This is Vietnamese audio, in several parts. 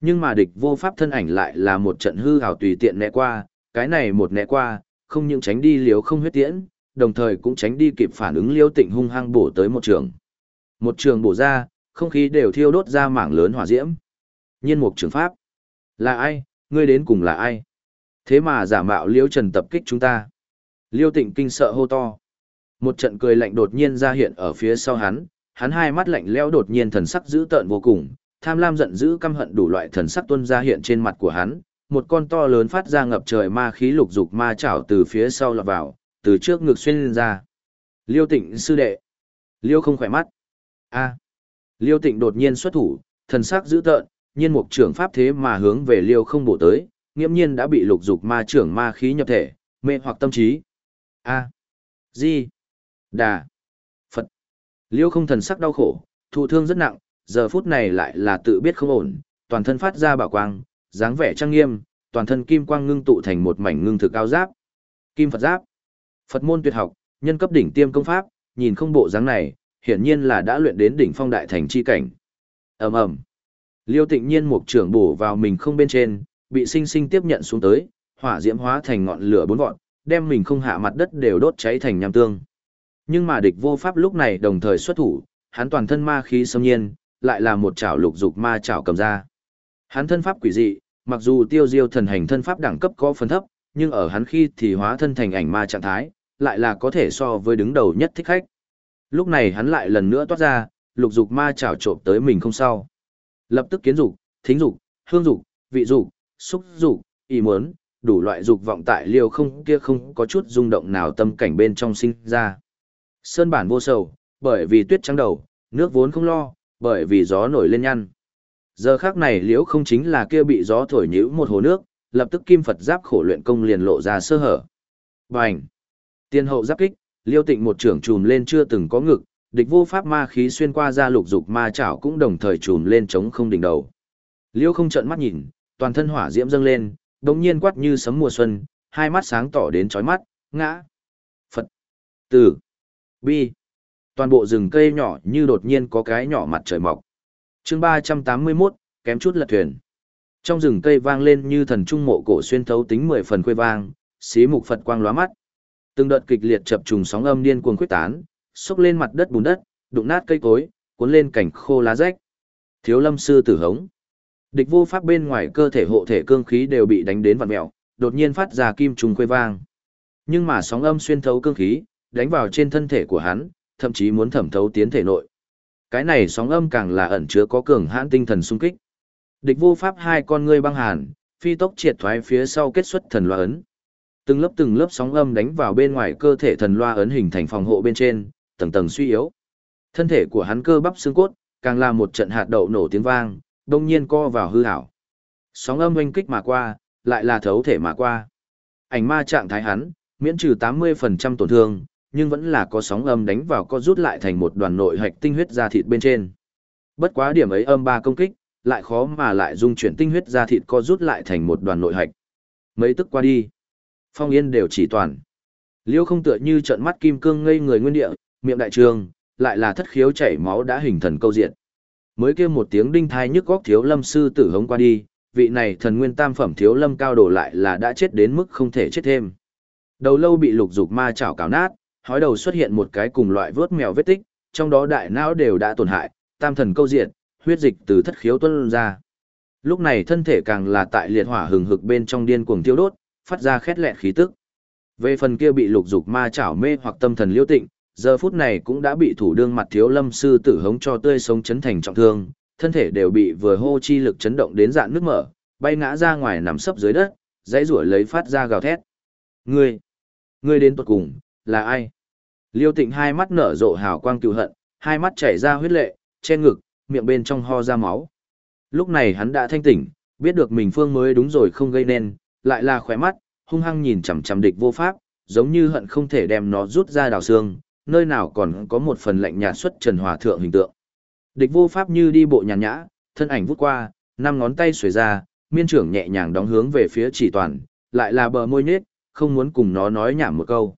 Nhưng mà địch vô pháp thân ảnh lại là một trận hư hào tùy tiện né qua, cái này một né qua, không những tránh đi liếu không huyết tiễn, đồng thời cũng tránh đi kịp phản ứng liêu tịnh hung hăng bổ tới một trường. Một trường bổ ra, không khí đều thiêu đốt ra mảng lớn hỏa diễm. Nhiên mục trường pháp. Là ai, ngươi đến cùng là ai? Thế mà giả mạo liêu trần tập kích chúng ta. Liêu tịnh kinh sợ hô to. Một trận cười lạnh đột nhiên ra hiện ở phía sau hắn, hắn hai mắt lạnh lẽo đột nhiên thần sắc dữ tợn vô cùng, tham lam giận dữ căm hận đủ loại thần sắc tuôn ra hiện trên mặt của hắn, một con to lớn phát ra ngập trời ma khí lục dục ma chảo từ phía sau lọt vào, từ trước ngực xuyên lên ra. Liêu Tịnh sư đệ. Liêu không khỏe mắt. A. Liêu Tịnh đột nhiên xuất thủ, thần sắc dữ tợn, nhiên mục trưởng pháp thế mà hướng về Liêu không bổ tới, nghiễm nhiên đã bị lục dục ma trưởng ma khí nhập thể, mê hoặc tâm trí. A. Di. Đà. Phật. Liêu không thần sắc đau khổ, thụ thương rất nặng, giờ phút này lại là tự biết không ổn, toàn thân phát ra bảo quang, dáng vẻ trang nghiêm, toàn thân kim quang ngưng tụ thành một mảnh ngưng thực cao giáp. Kim Phật giáp. Phật môn tuyệt học, nhân cấp đỉnh tiêm công pháp, nhìn không bộ dáng này, hiển nhiên là đã luyện đến đỉnh phong đại thành chi cảnh. Ầm ầm. Liêu Tịnh Nhiên một trưởng bổ vào mình không bên trên, bị sinh sinh tiếp nhận xuống tới, hỏa diễm hóa thành ngọn lửa bốn vọn, đem mình không hạ mặt đất đều đốt cháy thành nham tương. Nhưng mà địch vô pháp lúc này đồng thời xuất thủ, hắn toàn thân ma khí xâm nhiên, lại là một chảo lục dục ma chảo cầm ra. Hắn thân pháp quỷ dị, mặc dù tiêu diêu thần hành thân pháp đẳng cấp có phần thấp, nhưng ở hắn khi thì hóa thân thành ảnh ma trạng thái, lại là có thể so với đứng đầu nhất thích khách. Lúc này hắn lại lần nữa toát ra, lục dục ma chảo trộm tới mình không sao. Lập tức kiến dục, thính dục, hương dục, vị dục, xúc dục, ý muốn, đủ loại dục vọng tại liêu không kia không có chút rung động nào tâm cảnh bên trong sinh ra. Sơn bản vô sầu, bởi vì tuyết trắng đầu, nước vốn không lo, bởi vì gió nổi lên nhăn. Giờ khác này liễu không chính là kia bị gió thổi nhữ một hồ nước, lập tức kim Phật giáp khổ luyện công liền lộ ra sơ hở. Bành! Tiên hậu giáp kích, liêu tịnh một trưởng trùm lên chưa từng có ngực, địch vô pháp ma khí xuyên qua ra lục dục ma chảo cũng đồng thời trùm lên chống không đỉnh đầu. Liêu không trợn mắt nhìn, toàn thân hỏa diễm dâng lên, đống nhiên quát như sấm mùa xuân, hai mắt sáng tỏ đến chói mắt, ngã. Phật! Tử! Bi! Toàn bộ rừng cây nhỏ như đột nhiên có cái nhỏ mặt trời mọc. chương ba trăm tám mươi 381, kém chút lật thuyền. Trong rừng cây vang lên như thần trung mộ cổ xuyên thấu tính mười phần quê vang, xí mục Phật quang lóa mắt. Từng đợt kịch liệt chập trùng sóng âm điên cuồng quyết tán, xốc lên mặt đất bùn đất, đụng nát cây cối, cuốn lên cảnh khô lá rách. Thiếu lâm sư tử hống. Địch vô pháp bên ngoài cơ thể hộ thể cương khí đều bị đánh đến vặn mèo, đột nhiên phát ra kim trùng quê vang. Nhưng mà sóng âm xuyên thấu cương khí, đánh vào trên thân thể của hắn, thậm chí muốn thẩm thấu tiến thể nội. Cái này sóng âm càng là ẩn chứa có cường hãn tinh thần xung kích. Địch vô pháp hai con ngươi băng hàn, phi tốc triệt thoái phía sau kết xuất thần loa ấn. Từng lớp từng lớp sóng âm đánh vào bên ngoài cơ thể thần loa ấn hình thành phòng hộ bên trên, tầng tầng suy yếu. Thân thể của hắn cơ bắp xương cốt, càng là một trận hạt đậu nổ tiếng vang, đông nhiên co vào hư ảo. Sóng âm oanh kích mà qua, lại là thấu thể mà qua. Ảnh ma trạng thái hắn, miễn trừ 80% tổn thương, nhưng vẫn là có sóng âm đánh vào co rút lại thành một đoàn nội hạch tinh huyết da thịt bên trên. Bất quá điểm ấy âm ba công kích, lại khó mà lại dung chuyển tinh huyết da thịt co rút lại thành một đoàn nội hạch. Mấy tức qua đi, phong yên đều chỉ toàn. Liêu không tựa như trận mắt kim cương ngây người nguyên địa, miệng đại trường, lại là thất khiếu chảy máu đã hình thần câu diện. Mới kêu một tiếng đinh thai nhức góc thiếu lâm sư tử hống qua đi, vị này thần nguyên tam phẩm thiếu lâm cao đổ lại là đã chết đến mức không thể chết thêm. Đầu lâu bị lục dục ma chảo cào nát, hói đầu xuất hiện một cái cùng loại vớt mèo vết tích, trong đó đại não đều đã tổn hại, tam thần câu diện, huyết dịch từ thất khiếu tuôn ra. Lúc này thân thể càng là tại liệt hỏa hừng hực bên trong điên cuồng thiêu đốt, phát ra khét lẹt khí tức. Về phần kia bị lục dục ma chảo mê hoặc tâm thần liêu tịnh, giờ phút này cũng đã bị thủ đương mặt thiếu lâm sư tử hống cho tươi sống chấn thành trọng thương, thân thể đều bị vừa hô chi lực chấn động đến dạng nước mở, bay ngã ra ngoài nằm sấp dưới đất, dãy rủa lấy phát ra gào thét. Ngươi, ngươi đến tuột cùng, là ai? Liêu tịnh hai mắt nở rộ hào quang cựu hận, hai mắt chảy ra huyết lệ, trên ngực, miệng bên trong ho ra máu. Lúc này hắn đã thanh tỉnh, biết được mình phương mới đúng rồi không gây nên, lại là khỏe mắt, hung hăng nhìn chằm chằm địch vô pháp, giống như hận không thể đem nó rút ra đào xương, nơi nào còn có một phần lạnh nhạt xuất Trần Hòa thượng hình tượng. Địch vô pháp như đi bộ nhàn nhã, thân ảnh vút qua, năm ngón tay xuề ra, miên trưởng nhẹ nhàng đóng hướng về phía chỉ toàn, lại là bờ môi nết, không muốn cùng nó nói nhảm một câu.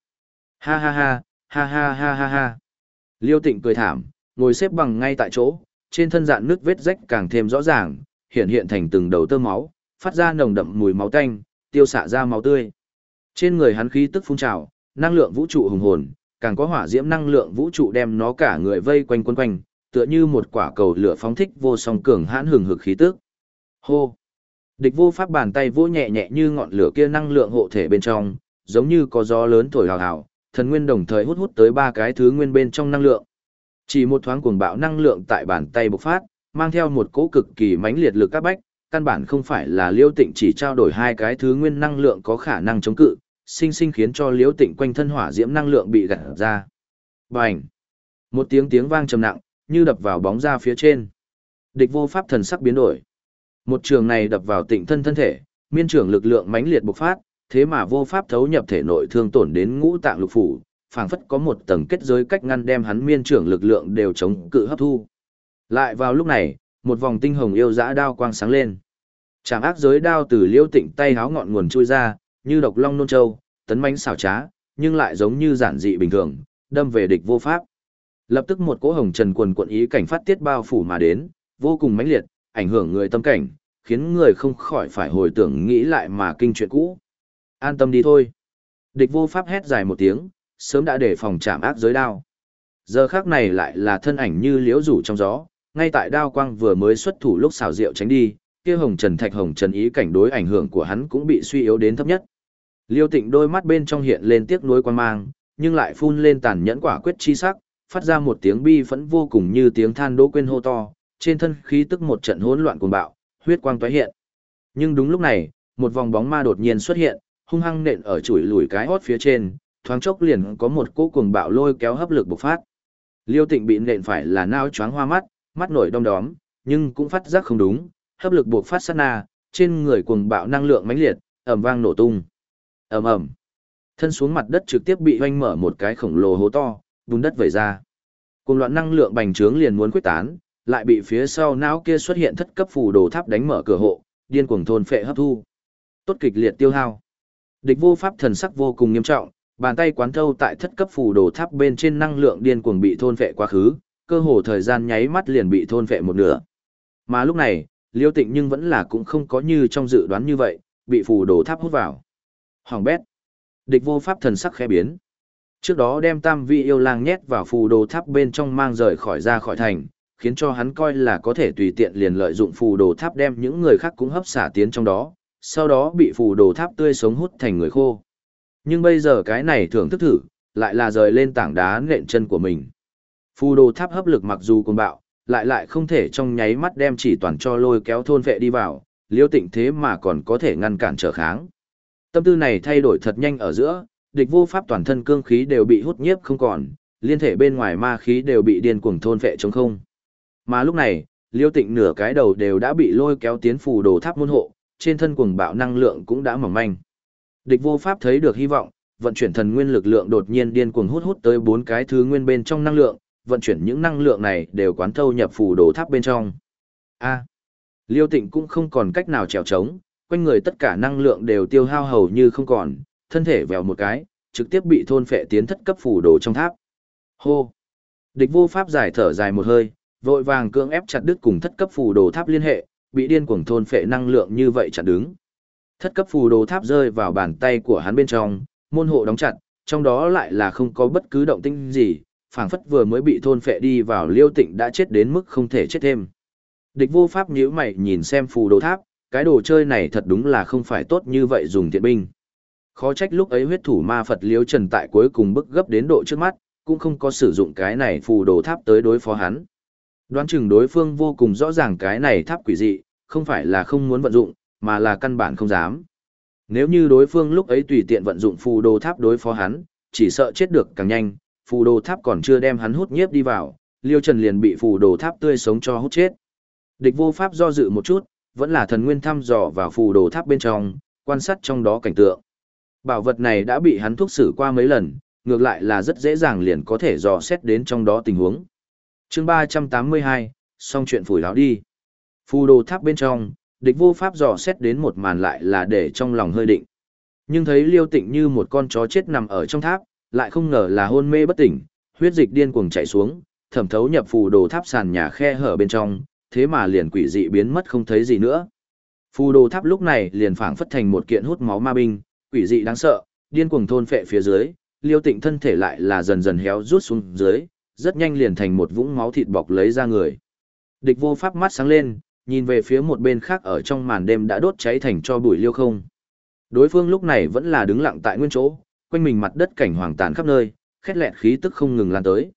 Ha ha ha, ha ha ha ha ha. Liêu tịnh cười thảm, ngồi xếp bằng ngay tại chỗ, trên thân dạn nước vết rách càng thêm rõ ràng, hiện hiện thành từng đầu tơ máu, phát ra nồng đậm mùi máu tanh, tiêu xạ ra máu tươi. Trên người hắn khí tức phun trào, năng lượng vũ trụ hùng hồn, càng có hỏa diễm năng lượng vũ trụ đem nó cả người vây quanh quấn quanh, tựa như một quả cầu lửa phóng thích vô song cường hãn hừng hực khí tức. Hô! Địch vô pháp bàn tay vỗ nhẹ nhẹ như ngọn lửa kia năng lượng hộ thể bên trong, giống như có gió lớn thổi hào hào, thần nguyên đồng thời hút hút tới ba cái thứ nguyên bên trong năng lượng. Chỉ một thoáng cuồng bạo năng lượng tại bàn tay bộc phát, mang theo một cỗ cực kỳ mãnh liệt lực các bách, căn bản không phải là Liêu Tịnh chỉ trao đổi hai cái thứ nguyên năng lượng có khả năng chống cự, sinh sinh khiến cho Liêu Tịnh quanh thân hỏa diễm năng lượng bị gạt ra. Bành! Một tiếng tiếng vang trầm nặng, như đập vào bóng ra phía trên. Địch vô pháp thần sắc biến đổi. Một trường này đập vào tịnh thân thân thể, miên trưởng lực lượng mãnh liệt bộc phát, thế mà vô pháp thấu nhập thể nội thương tổn đến ngũ tạng lục phủ, phảng phất có một tầng kết giới cách ngăn đem hắn miên trưởng lực lượng đều chống cự hấp thu. Lại vào lúc này, một vòng tinh hồng yêu dã đao quang sáng lên. Trảm ác giới đao từ liêu tịnh tay háo ngọn nguồn chui ra, như độc long nôn châu, tấn mãnh xảo trá, nhưng lại giống như giản dị bình thường, đâm về địch vô pháp. Lập tức một cỗ hồng trần quần quận ý cảnh phát tiết bao phủ mà đến, vô cùng mãnh liệt, ảnh hưởng người tâm cảnh, khiến người không khỏi phải hồi tưởng nghĩ lại mà kinh chuyện cũ. An tâm đi thôi. Địch vô pháp hét dài một tiếng, sớm đã để phòng chạm ác giới đao. Giờ khác này lại là thân ảnh như liễu rủ trong gió, ngay tại đao quang vừa mới xuất thủ lúc xào rượu tránh đi, kia hồng trần thạch hồng trần ý cảnh đối ảnh hưởng của hắn cũng bị suy yếu đến thấp nhất. Liêu Tịnh đôi mắt bên trong hiện lên tiếc nuối quan mang, nhưng lại phun lên tàn nhẫn quả quyết chi sắc, phát ra một tiếng bi phẫn vô cùng như tiếng than đỗ quên hô to, trên thân khí tức một trận hỗn loạn cuồng bạo, huyết quang tóe hiện. Nhưng đúng lúc này, một vòng bóng ma đột nhiên xuất hiện, hung hăng nện ở chuỗi lùi cái hót phía trên, thoáng chốc liền có một cỗ cuồng bạo lôi kéo hấp lực bộc phát. Liêu Tịnh bị nện phải là nao choáng hoa mắt, mắt nổi đom đóm, nhưng cũng phát giác không đúng, hấp lực bộc phát sát na, trên người cuồng bạo năng lượng mãnh liệt, ầm vang nổ tung. Ầm ầm. Thân xuống mặt đất trực tiếp bị hoanh mở một cái khổng lồ hố to, bùn đất vẩy ra. Cùng loạn năng lượng bành trướng liền muốn quyết tán, lại bị phía sau não kia xuất hiện thất cấp phù đồ tháp đánh mở cửa hộ, điên cuồng thôn phệ hấp thu. Tốt kịch liệt tiêu hao. Địch vô pháp thần sắc vô cùng nghiêm trọng, bàn tay quán thâu tại thất cấp phù đồ tháp bên trên năng lượng điên cuồng bị thôn phệ quá khứ, cơ hồ thời gian nháy mắt liền bị thôn phệ một nửa. Mà lúc này, Liêu Tịnh nhưng vẫn là cũng không có như trong dự đoán như vậy, bị phù đồ tháp hút vào. Hoàng bét. Địch vô pháp thần sắc khẽ biến. Trước đó đem tam vị yêu lang nhét vào phù đồ tháp bên trong mang rời khỏi ra khỏi thành, khiến cho hắn coi là có thể tùy tiện liền lợi dụng phù đồ tháp đem những người khác cũng hấp xả tiến trong đó, sau đó bị phù đồ tháp tươi sống hút thành người khô. Nhưng bây giờ cái này thưởng thức thử, lại là rời lên tảng đá nện chân của mình. Phù đồ tháp hấp lực mặc dù cuồng bạo, lại lại không thể trong nháy mắt đem chỉ toàn cho lôi kéo thôn vệ đi vào, liêu tịnh thế mà còn có thể ngăn cản trở kháng. Tâm tư này thay đổi thật nhanh ở giữa, địch vô pháp toàn thân cương khí đều bị hút nhiếp không còn, liên thể bên ngoài ma khí đều bị điên cuồng thôn vệ trống không. Mà lúc này, liêu tịnh nửa cái đầu đều đã bị lôi kéo tiến phù đồ tháp môn hộ, trên thân cuồng bạo năng lượng cũng đã mỏng manh. Địch vô pháp thấy được hy vọng, vận chuyển thần nguyên lực lượng đột nhiên điên cuồng hút hút tới bốn cái thứ nguyên bên trong năng lượng, vận chuyển những năng lượng này đều quán thâu nhập phù đồ tháp bên trong. A. À, Liêu Tịnh cũng không còn cách nào trèo trống, quanh người tất cả năng lượng đều tiêu hao hầu như không còn, thân thể vèo một cái, trực tiếp bị thôn phệ tiến thất cấp phù đồ trong tháp. Hô. Địch vô pháp giải thở dài một hơi, vội vàng cưỡng ép chặt đứt cùng thất cấp phù đồ tháp liên hệ, bị điên cuồng thôn phệ năng lượng như vậy chặn đứng. Thất cấp phù đồ tháp rơi vào bàn tay của hắn bên trong, môn hộ đóng chặt, trong đó lại là không có bất cứ động tĩnh gì, phảng phất vừa mới bị thôn phệ đi vào liêu tịnh đã chết đến mức không thể chết thêm. Địch vô pháp nhíu mày nhìn xem phù đồ tháp, cái đồ chơi này thật đúng là không phải tốt như vậy dùng thiện binh. Khó trách lúc ấy huyết thủ ma Phật liêu trần tại cuối cùng bức gấp đến độ trước mắt, cũng không có sử dụng cái này phù đồ tháp tới đối phó hắn. Đoán chừng đối phương vô cùng rõ ràng cái này tháp quỷ dị, không phải là không muốn vận dụng, mà là căn bản không dám. Nếu như đối phương lúc ấy tùy tiện vận dụng phù đồ tháp đối phó hắn, chỉ sợ chết được càng nhanh, phù đồ tháp còn chưa đem hắn hút nhiếp đi vào, Liêu Trần liền bị phù đồ tháp tươi sống cho hút chết. Địch vô pháp do dự một chút, vẫn là thần nguyên thăm dò vào phù đồ tháp bên trong, quan sát trong đó cảnh tượng. Bảo vật này đã bị hắn thuốc xử qua mấy lần, ngược lại là rất dễ dàng liền có thể dò xét đến trong đó tình huống chương 382, xong chuyện phủi láo đi. Phù đồ tháp bên trong, địch vô pháp dò xét đến một màn lại là để trong lòng hơi định. Nhưng thấy liêu tịnh như một con chó chết nằm ở trong tháp, lại không ngờ là hôn mê bất tỉnh, huyết dịch điên cuồng chảy xuống, thẩm thấu nhập phù đồ tháp sàn nhà khe hở bên trong, thế mà liền quỷ dị biến mất không thấy gì nữa. Phù đồ tháp lúc này liền phảng phất thành một kiện hút máu ma binh, quỷ dị đáng sợ, điên cuồng thôn phệ phía dưới, liêu tịnh thân thể lại là dần dần héo rút xuống dưới, rất nhanh liền thành một vũng máu thịt bọc lấy ra người. Địch vô pháp mắt sáng lên, nhìn về phía một bên khác ở trong màn đêm đã đốt cháy thành cho bụi liêu không. Đối phương lúc này vẫn là đứng lặng tại nguyên chỗ, quanh mình mặt đất cảnh hoàng tàn khắp nơi, khét lẹt khí tức không ngừng lan tới.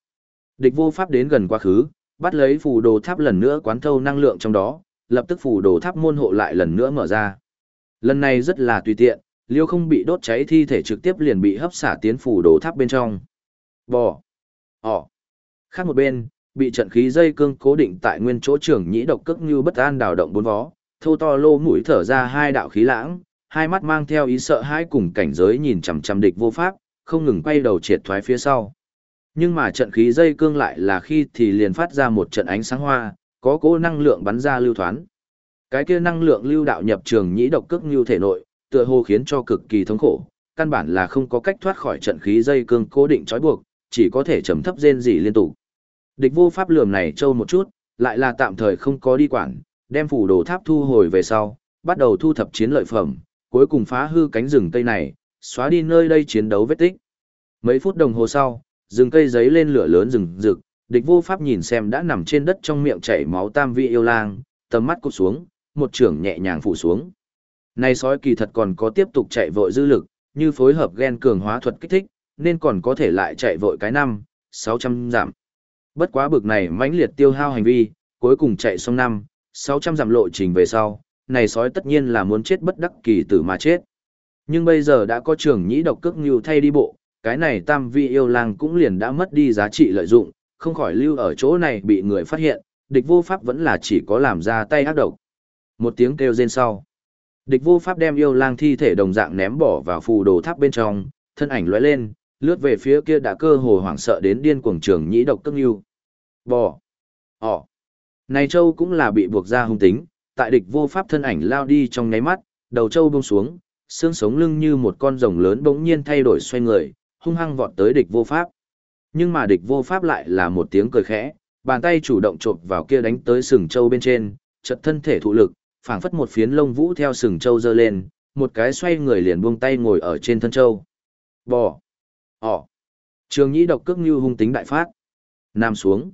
Địch vô pháp đến gần quá khứ, bắt lấy phù đồ tháp lần nữa quán thâu năng lượng trong đó, lập tức phù đồ tháp môn hộ lại lần nữa mở ra. Lần này rất là tùy tiện, liêu không bị đốt cháy thi thể trực tiếp liền bị hấp xả tiến phù đồ tháp bên trong. Bò. Ồ. Khác một bên, bị trận khí dây cương cố định tại nguyên chỗ trưởng nhĩ độc cước như bất an đào động bốn vó, thô to lô mũi thở ra hai đạo khí lãng, hai mắt mang theo ý sợ hãi cùng cảnh giới nhìn chằm chằm địch vô pháp, không ngừng quay đầu triệt thoái phía sau. Nhưng mà trận khí dây cương lại là khi thì liền phát ra một trận ánh sáng hoa, có cố năng lượng bắn ra lưu thoán. Cái kia năng lượng lưu đạo nhập trường nhĩ độc cước như thể nội, tựa hồ khiến cho cực kỳ thống khổ, căn bản là không có cách thoát khỏi trận khí dây cương cố định trói buộc, chỉ có thể trầm thấp rên rỉ liên tục. Địch vô pháp lườm này trâu một chút, lại là tạm thời không có đi quản, đem phủ đồ tháp thu hồi về sau, bắt đầu thu thập chiến lợi phẩm, cuối cùng phá hư cánh rừng cây này, xóa đi nơi đây chiến đấu vết tích. Mấy phút đồng hồ sau, rừng cây giấy lên lửa lớn rừng rực, địch vô pháp nhìn xem đã nằm trên đất trong miệng chảy máu tam vị yêu lang, tầm mắt cụt xuống, một trưởng nhẹ nhàng phủ xuống. Này sói kỳ thật còn có tiếp tục chạy vội dư lực, như phối hợp gen cường hóa thuật kích thích, nên còn có thể lại chạy vội cái năm, 600 giảm. Bất quá bực này mãnh liệt tiêu hao hành vi, cuối cùng chạy xong năm, 600 dặm lộ trình về sau, này sói tất nhiên là muốn chết bất đắc kỳ tử mà chết. Nhưng bây giờ đã có trường nhĩ độc cước như thay đi bộ, cái này tam vị yêu lang cũng liền đã mất đi giá trị lợi dụng, không khỏi lưu ở chỗ này bị người phát hiện, địch vô pháp vẫn là chỉ có làm ra tay ác độc. Một tiếng kêu rên sau. Địch vô pháp đem yêu lang thi thể đồng dạng ném bỏ vào phù đồ tháp bên trong, thân ảnh lóe lên, lướt về phía kia đã cơ hồ hoảng sợ đến điên cuồng trường nhĩ độc tức yêu. Bò. Ỏ. Này châu cũng là bị buộc ra hung tính, tại địch vô pháp thân ảnh lao đi trong nháy mắt, đầu châu buông xuống, xương sống lưng như một con rồng lớn bỗng nhiên thay đổi xoay người, hung hăng vọt tới địch vô pháp. Nhưng mà địch vô pháp lại là một tiếng cười khẽ, bàn tay chủ động chộp vào kia đánh tới sừng châu bên trên, chật thân thể thụ lực, phảng phất một phiến lông vũ theo sừng châu giơ lên, một cái xoay người liền buông tay ngồi ở trên thân châu. Bò. Ồ! Trường nhĩ độc cước như hung tính đại phát. Nam xuống.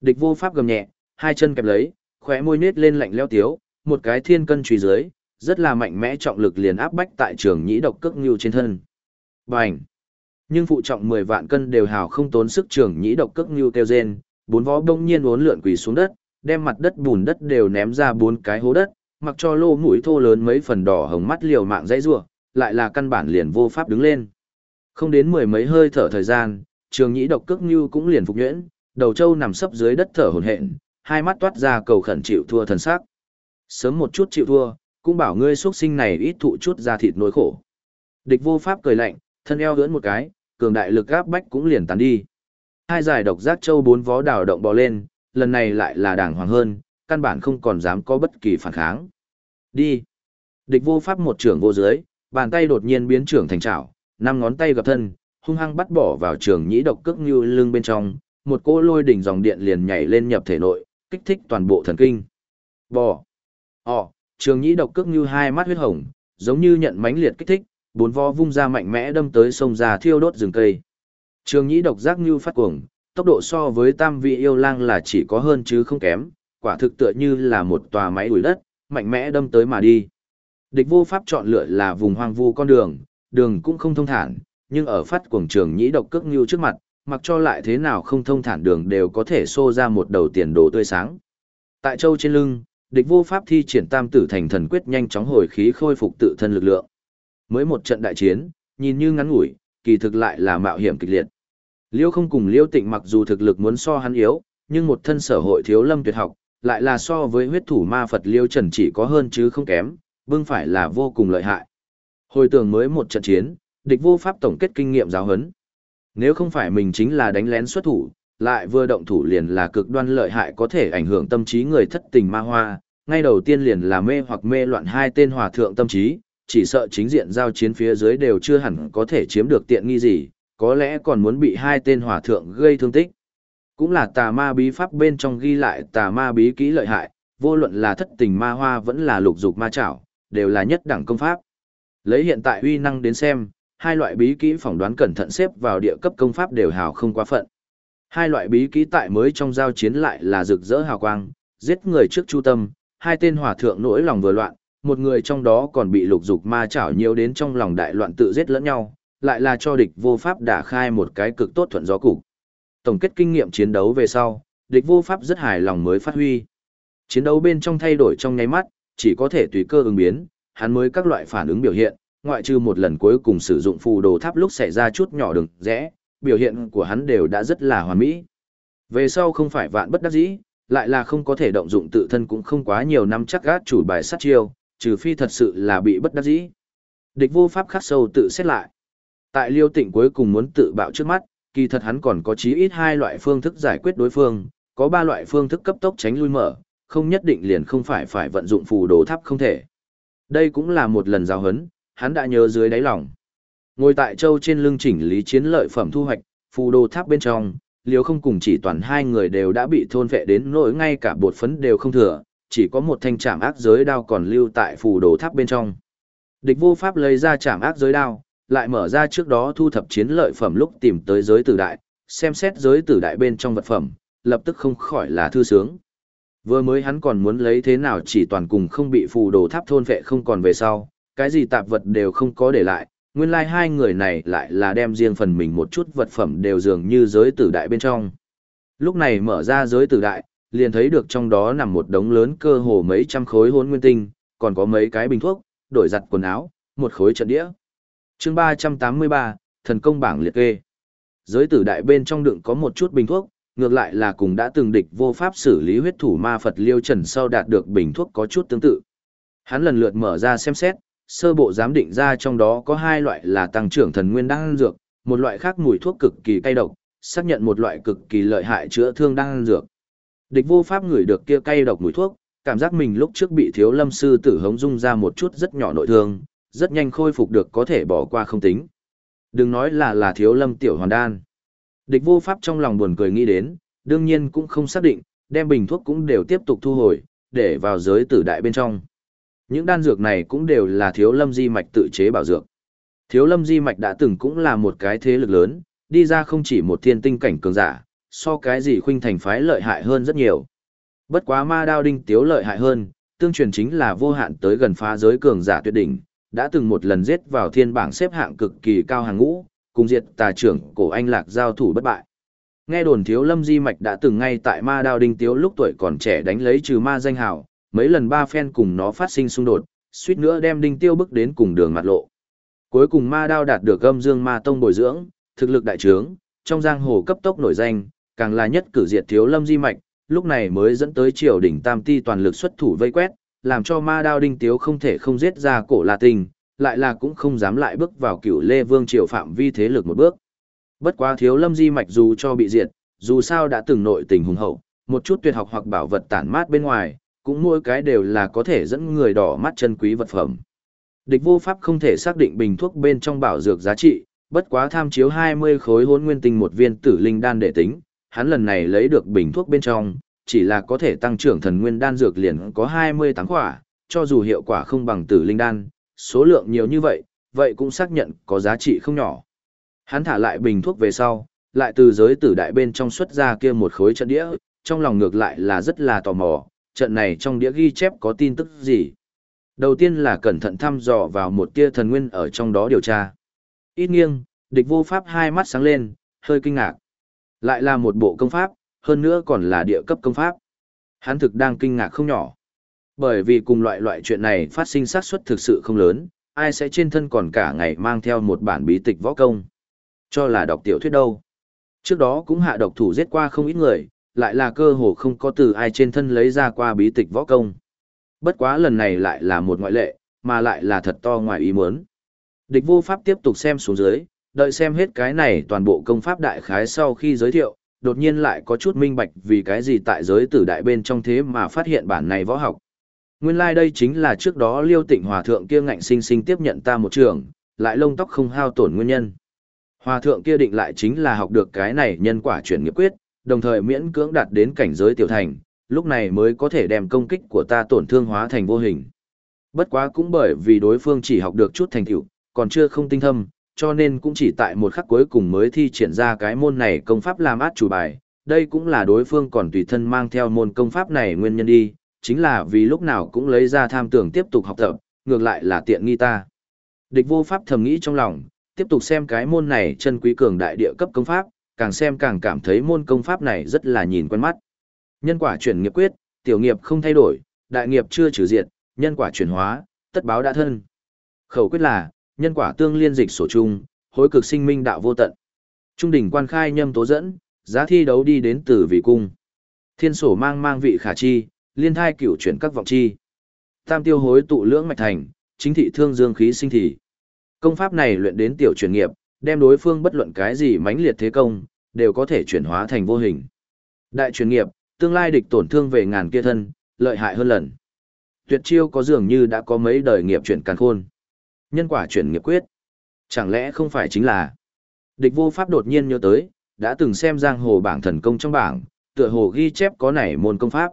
Địch vô pháp gầm nhẹ, hai chân kẹp lấy, khóe môi nết lên lạnh leo tiếu, một cái thiên cân truy dưới, rất là mạnh mẽ trọng lực liền áp bách tại trường nhĩ độc cước như trên thân. Bành. Nhưng phụ trọng 10 vạn cân đều hào không tốn sức trường nhĩ độc cước như kêu rên, bốn vó đông nhiên uốn lượn quỳ xuống đất, đem mặt đất bùn đất đều ném ra bốn cái hố đất, mặc cho lô mũi thô lớn mấy phần đỏ hồng mắt liều mạng dãy rủa, lại là căn bản liền vô pháp đứng lên. Không đến mười mấy hơi thở thời gian, trường nhĩ độc cước như cũng liền phục nhuyễn, đầu trâu nằm sấp dưới đất thở hổn hển, hai mắt toát ra cầu khẩn chịu thua thần sắc. Sớm một chút chịu thua, cũng bảo ngươi xuất sinh này ít thụ chút ra thịt nỗi khổ. Địch vô pháp cười lạnh, thân eo ưỡn một cái, cường đại lực áp bách cũng liền tàn đi. Hai giải độc giác châu bốn vó đảo động bò lên, lần này lại là đàng hoàng hơn, căn bản không còn dám có bất kỳ phản kháng. Đi. Địch vô pháp một trưởng vô dưới, bàn tay đột nhiên biến trưởng thành trảo, năm ngón tay gặp thân, hung hăng bắt bỏ vào trường nhĩ độc cước như lưng bên trong, một cỗ lôi đỉnh dòng điện liền nhảy lên nhập thể nội, kích thích toàn bộ thần kinh. Bò. Ồ, trường nhĩ độc cước như hai mắt huyết hồng, giống như nhận mãnh liệt kích thích, bốn vo vung ra mạnh mẽ đâm tới sông ra thiêu đốt rừng cây. Trường nhĩ độc giác như phát cuồng, tốc độ so với tam vị yêu lang là chỉ có hơn chứ không kém, quả thực tựa như là một tòa máy đuổi đất, mạnh mẽ đâm tới mà đi. Địch vô pháp chọn lựa là vùng hoang vu con đường, đường cũng không thông thản, nhưng ở phát cuồng trường nhĩ độc cước như trước mặt, mặc cho lại thế nào không thông thản đường đều có thể xô ra một đầu tiền đồ tươi sáng. Tại châu trên lưng, địch vô pháp thi triển tam tử thành thần quyết nhanh chóng hồi khí khôi phục tự thân lực lượng. Mới một trận đại chiến, nhìn như ngắn ngủi, kỳ thực lại là mạo hiểm kịch liệt. Liêu không cùng Liêu Tịnh mặc dù thực lực muốn so hắn yếu, nhưng một thân sở hội thiếu lâm tuyệt học, lại là so với huyết thủ ma Phật Liêu Trần chỉ có hơn chứ không kém, bưng phải là vô cùng lợi hại. Hồi tưởng mới một trận chiến, địch vô pháp tổng kết kinh nghiệm giáo huấn. Nếu không phải mình chính là đánh lén xuất thủ, lại vừa động thủ liền là cực đoan lợi hại có thể ảnh hưởng tâm trí người thất tình ma hoa, ngay đầu tiên liền là mê hoặc mê loạn hai tên hòa thượng tâm trí, chỉ sợ chính diện giao chiến phía dưới đều chưa hẳn có thể chiếm được tiện nghi gì, có lẽ còn muốn bị hai tên hòa thượng gây thương tích. Cũng là tà ma bí pháp bên trong ghi lại tà ma bí kỹ lợi hại, vô luận là thất tình ma hoa vẫn là lục dục ma chảo, đều là nhất đẳng công pháp. Lấy hiện tại uy năng đến xem, hai loại bí kỹ phỏng đoán cẩn thận xếp vào địa cấp công pháp đều hào không quá phận. Hai loại bí kỹ tại mới trong giao chiến lại là rực rỡ hào quang, giết người trước chu tâm, hai tên hỏa thượng nỗi lòng vừa loạn, một người trong đó còn bị lục dục ma chảo nhiều đến trong lòng đại loạn tự giết lẫn nhau, lại là cho địch vô pháp đả khai một cái cực tốt thuận gió cục. Tổng kết kinh nghiệm chiến đấu về sau, địch vô pháp rất hài lòng mới phát huy. Chiến đấu bên trong thay đổi trong nháy mắt, chỉ có thể tùy cơ ứng biến, hắn mới các loại phản ứng biểu hiện, ngoại trừ một lần cuối cùng sử dụng phù đồ tháp lúc xảy ra chút nhỏ đường rẽ, biểu hiện của hắn đều đã rất là hoàn mỹ. Về sau không phải vạn bất đắc dĩ, lại là không có thể động dụng tự thân cũng không quá nhiều năm chắc gát chủ bài sát chiêu, trừ phi thật sự là bị bất đắc dĩ. Địch vô pháp khắc sâu tự xét lại. Tại liêu tịnh cuối cùng muốn tự bạo trước mắt, kỳ thật hắn còn có chí ít hai loại phương thức giải quyết đối phương, có ba loại phương thức cấp tốc tránh lui mở, không nhất định liền không phải phải vận dụng phù đồ tháp không thể. Đây cũng là một lần giao hấn, hắn đã nhớ dưới đáy lòng. Ngồi tại châu trên lưng chỉnh lý chiến lợi phẩm thu hoạch, phù đồ tháp bên trong, liều không cùng chỉ toàn hai người đều đã bị thôn vệ đến nỗi ngay cả bột phấn đều không thừa, chỉ có một thanh trảm ác giới đao còn lưu tại phù đồ tháp bên trong. Địch vô pháp lấy ra trảm ác giới đao, lại mở ra trước đó thu thập chiến lợi phẩm lúc tìm tới giới tử đại, xem xét giới tử đại bên trong vật phẩm, lập tức không khỏi là thư sướng. Vừa mới hắn còn muốn lấy thế nào chỉ toàn cùng không bị phù đồ tháp thôn vệ không còn về sau, cái gì tạp vật đều không có để lại, nguyên lai like hai người này lại là đem riêng phần mình một chút vật phẩm đều dường như giới tử đại bên trong. Lúc này mở ra giới tử đại, liền thấy được trong đó nằm một đống lớn cơ hồ mấy trăm khối hốn nguyên tinh, còn có mấy cái bình thuốc, đổi giặt quần áo, một khối trận đĩa. chương 383, thần công bảng liệt kê. Giới tử đại bên trong đựng có một chút bình thuốc, ngược lại là cùng đã từng địch vô pháp xử lý huyết thủ ma Phật Liêu Trần sau đạt được bình thuốc có chút tương tự. Hắn lần lượt mở ra xem xét, sơ bộ giám định ra trong đó có hai loại là tăng trưởng thần nguyên đan dược, một loại khác mùi thuốc cực kỳ cay độc, xác nhận một loại cực kỳ lợi hại chữa thương đan dược. Địch vô pháp ngửi được kia cay độc mùi thuốc, cảm giác mình lúc trước bị thiếu lâm sư tử hống dung ra một chút rất nhỏ nội thương, rất nhanh khôi phục được có thể bỏ qua không tính. Đừng nói là là thiếu lâm tiểu hoàn đan. Địch vô pháp trong lòng buồn cười nghĩ đến, đương nhiên cũng không xác định, đem bình thuốc cũng đều tiếp tục thu hồi, để vào giới tử đại bên trong. Những đan dược này cũng đều là thiếu lâm di mạch tự chế bảo dược. Thiếu lâm di mạch đã từng cũng là một cái thế lực lớn, đi ra không chỉ một thiên tinh cảnh cường giả, so cái gì khuynh thành phái lợi hại hơn rất nhiều. Bất quá ma đao đinh tiếu lợi hại hơn, tương truyền chính là vô hạn tới gần phá giới cường giả tuyệt đỉnh, đã từng một lần giết vào thiên bảng xếp hạng cực kỳ cao hàng ngũ, cùng diệt tà trưởng cổ anh lạc giao thủ bất bại. Nghe đồn thiếu lâm di mạch đã từng ngay tại ma đao đinh tiếu lúc tuổi còn trẻ đánh lấy trừ ma danh hào, mấy lần ba phen cùng nó phát sinh xung đột, suýt nữa đem đinh tiêu bức đến cùng đường mặt lộ. Cuối cùng ma đao đạt được âm dương ma tông bồi dưỡng, thực lực đại trướng, trong giang hồ cấp tốc nổi danh, càng là nhất cử diệt thiếu lâm di mạch, lúc này mới dẫn tới triều đỉnh tam ti toàn lực xuất thủ vây quét, làm cho ma đao đinh tiếu không thể không giết ra cổ là tình, lại là cũng không dám lại bước vào cửu lê vương triều phạm vi thế lực một bước. Bất quá thiếu lâm di mạch dù cho bị diệt, dù sao đã từng nội tình hùng hậu, một chút tuyệt học hoặc bảo vật tản mát bên ngoài, cũng mỗi cái đều là có thể dẫn người đỏ mắt chân quý vật phẩm. Địch vô pháp không thể xác định bình thuốc bên trong bảo dược giá trị, bất quá tham chiếu 20 khối hôn nguyên tinh một viên tử linh đan để tính, hắn lần này lấy được bình thuốc bên trong, chỉ là có thể tăng trưởng thần nguyên đan dược liền có 28 quả, cho dù hiệu quả không bằng tử linh đan, số lượng nhiều như vậy, vậy cũng xác nhận có giá trị không nhỏ. Hắn thả lại bình thuốc về sau, lại từ giới tử đại bên trong xuất ra kia một khối trận đĩa, trong lòng ngược lại là rất là tò mò, trận này trong đĩa ghi chép có tin tức gì. Đầu tiên là cẩn thận thăm dò vào một tia thần nguyên ở trong đó điều tra. Ít nghiêng, địch vô pháp hai mắt sáng lên, hơi kinh ngạc. Lại là một bộ công pháp, hơn nữa còn là địa cấp công pháp. Hắn thực đang kinh ngạc không nhỏ. Bởi vì cùng loại loại chuyện này phát sinh xác suất thực sự không lớn, ai sẽ trên thân còn cả ngày mang theo một bản bí tịch võ công. Cho là đọc tiểu thuyết đâu. Trước đó cũng hạ độc thủ giết qua không ít người, lại là cơ hồ không có từ ai trên thân lấy ra qua bí tịch võ công. Bất quá lần này lại là một ngoại lệ, mà lại là thật to ngoài ý muốn. Địch vô pháp tiếp tục xem xuống dưới, đợi xem hết cái này toàn bộ công pháp đại khái sau khi giới thiệu, đột nhiên lại có chút minh bạch vì cái gì tại giới tử đại bên trong thế mà phát hiện bản này võ học. Nguyên lai like đây chính là trước đó liêu tịnh hòa thượng kia ngạnh sinh sinh tiếp nhận ta một trường, lại lông tóc không hao tổn nguyên nhân. Hòa thượng kia định lại chính là học được cái này nhân quả chuyển nghiệp quyết, đồng thời miễn cưỡng đạt đến cảnh giới tiểu thành, lúc này mới có thể đem công kích của ta tổn thương hóa thành vô hình. Bất quá cũng bởi vì đối phương chỉ học được chút thành tựu, còn chưa không tinh thâm, cho nên cũng chỉ tại một khắc cuối cùng mới thi triển ra cái môn này công pháp làm át chủ bài. Đây cũng là đối phương còn tùy thân mang theo môn công pháp này nguyên nhân đi, chính là vì lúc nào cũng lấy ra tham tưởng tiếp tục học tập, ngược lại là tiện nghi ta. Địch vô pháp thầm nghĩ trong lòng, tiếp tục xem cái môn này chân quý cường đại địa cấp công pháp, càng xem càng cảm thấy môn công pháp này rất là nhìn quen mắt. Nhân quả chuyển nghiệp quyết, tiểu nghiệp không thay đổi, đại nghiệp chưa trừ diệt, nhân quả chuyển hóa, tất báo đã thân. Khẩu quyết là, nhân quả tương liên dịch sổ chung, hối cực sinh minh đạo vô tận. Trung đỉnh quan khai nhâm tố dẫn, giá thi đấu đi đến từ vị cung. Thiên sổ mang mang vị khả chi, liên thai cửu chuyển các vọng chi. Tam tiêu hối tụ lưỡng mạch thành, chính thị thương dương khí sinh thị. Công pháp này luyện đến tiểu chuyển nghiệp, đem đối phương bất luận cái gì mãnh liệt thế công, đều có thể chuyển hóa thành vô hình. Đại chuyển nghiệp, tương lai địch tổn thương về ngàn kia thân, lợi hại hơn lần. Tuyệt chiêu có dường như đã có mấy đời nghiệp chuyển càn khôn. Nhân quả chuyển nghiệp quyết. Chẳng lẽ không phải chính là Địch vô pháp đột nhiên nhớ tới, đã từng xem giang hồ bảng thần công trong bảng, tựa hồ ghi chép có nảy môn công pháp.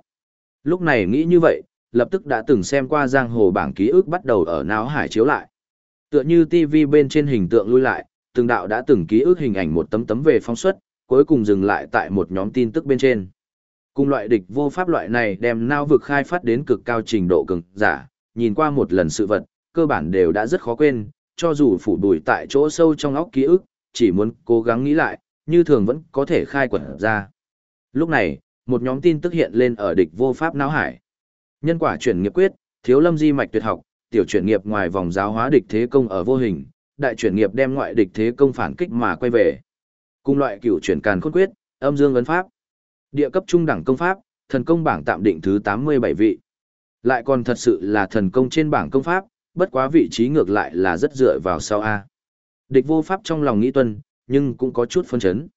Lúc này nghĩ như vậy, lập tức đã từng xem qua giang hồ bảng ký ức bắt đầu ở não hải chiếu lại. Tựa như TV bên trên hình tượng lui lại, từng đạo đã từng ký ức hình ảnh một tấm tấm về phóng xuất, cuối cùng dừng lại tại một nhóm tin tức bên trên. Cùng loại địch vô pháp loại này đem nao vực khai phát đến cực cao trình độ cường giả, nhìn qua một lần sự vật, cơ bản đều đã rất khó quên, cho dù phủ bùi tại chỗ sâu trong óc ký ức, chỉ muốn cố gắng nghĩ lại, như thường vẫn có thể khai quật ra. Lúc này, một nhóm tin tức hiện lên ở địch vô pháp não hải. Nhân quả chuyển nghiệp quyết, thiếu lâm di mạch tuyệt học, tiểu chuyển nghiệp ngoài vòng giáo hóa địch thế công ở vô hình, đại chuyển nghiệp đem ngoại địch thế công phản kích mà quay về. Cùng loại cửu chuyển càn khôn quyết, âm dương ấn pháp. Địa cấp trung đẳng công pháp, thần công bảng tạm định thứ 87 vị. Lại còn thật sự là thần công trên bảng công pháp, bất quá vị trí ngược lại là rất dựa vào sau A. Địch vô pháp trong lòng nghĩ tuân, nhưng cũng có chút phân chấn.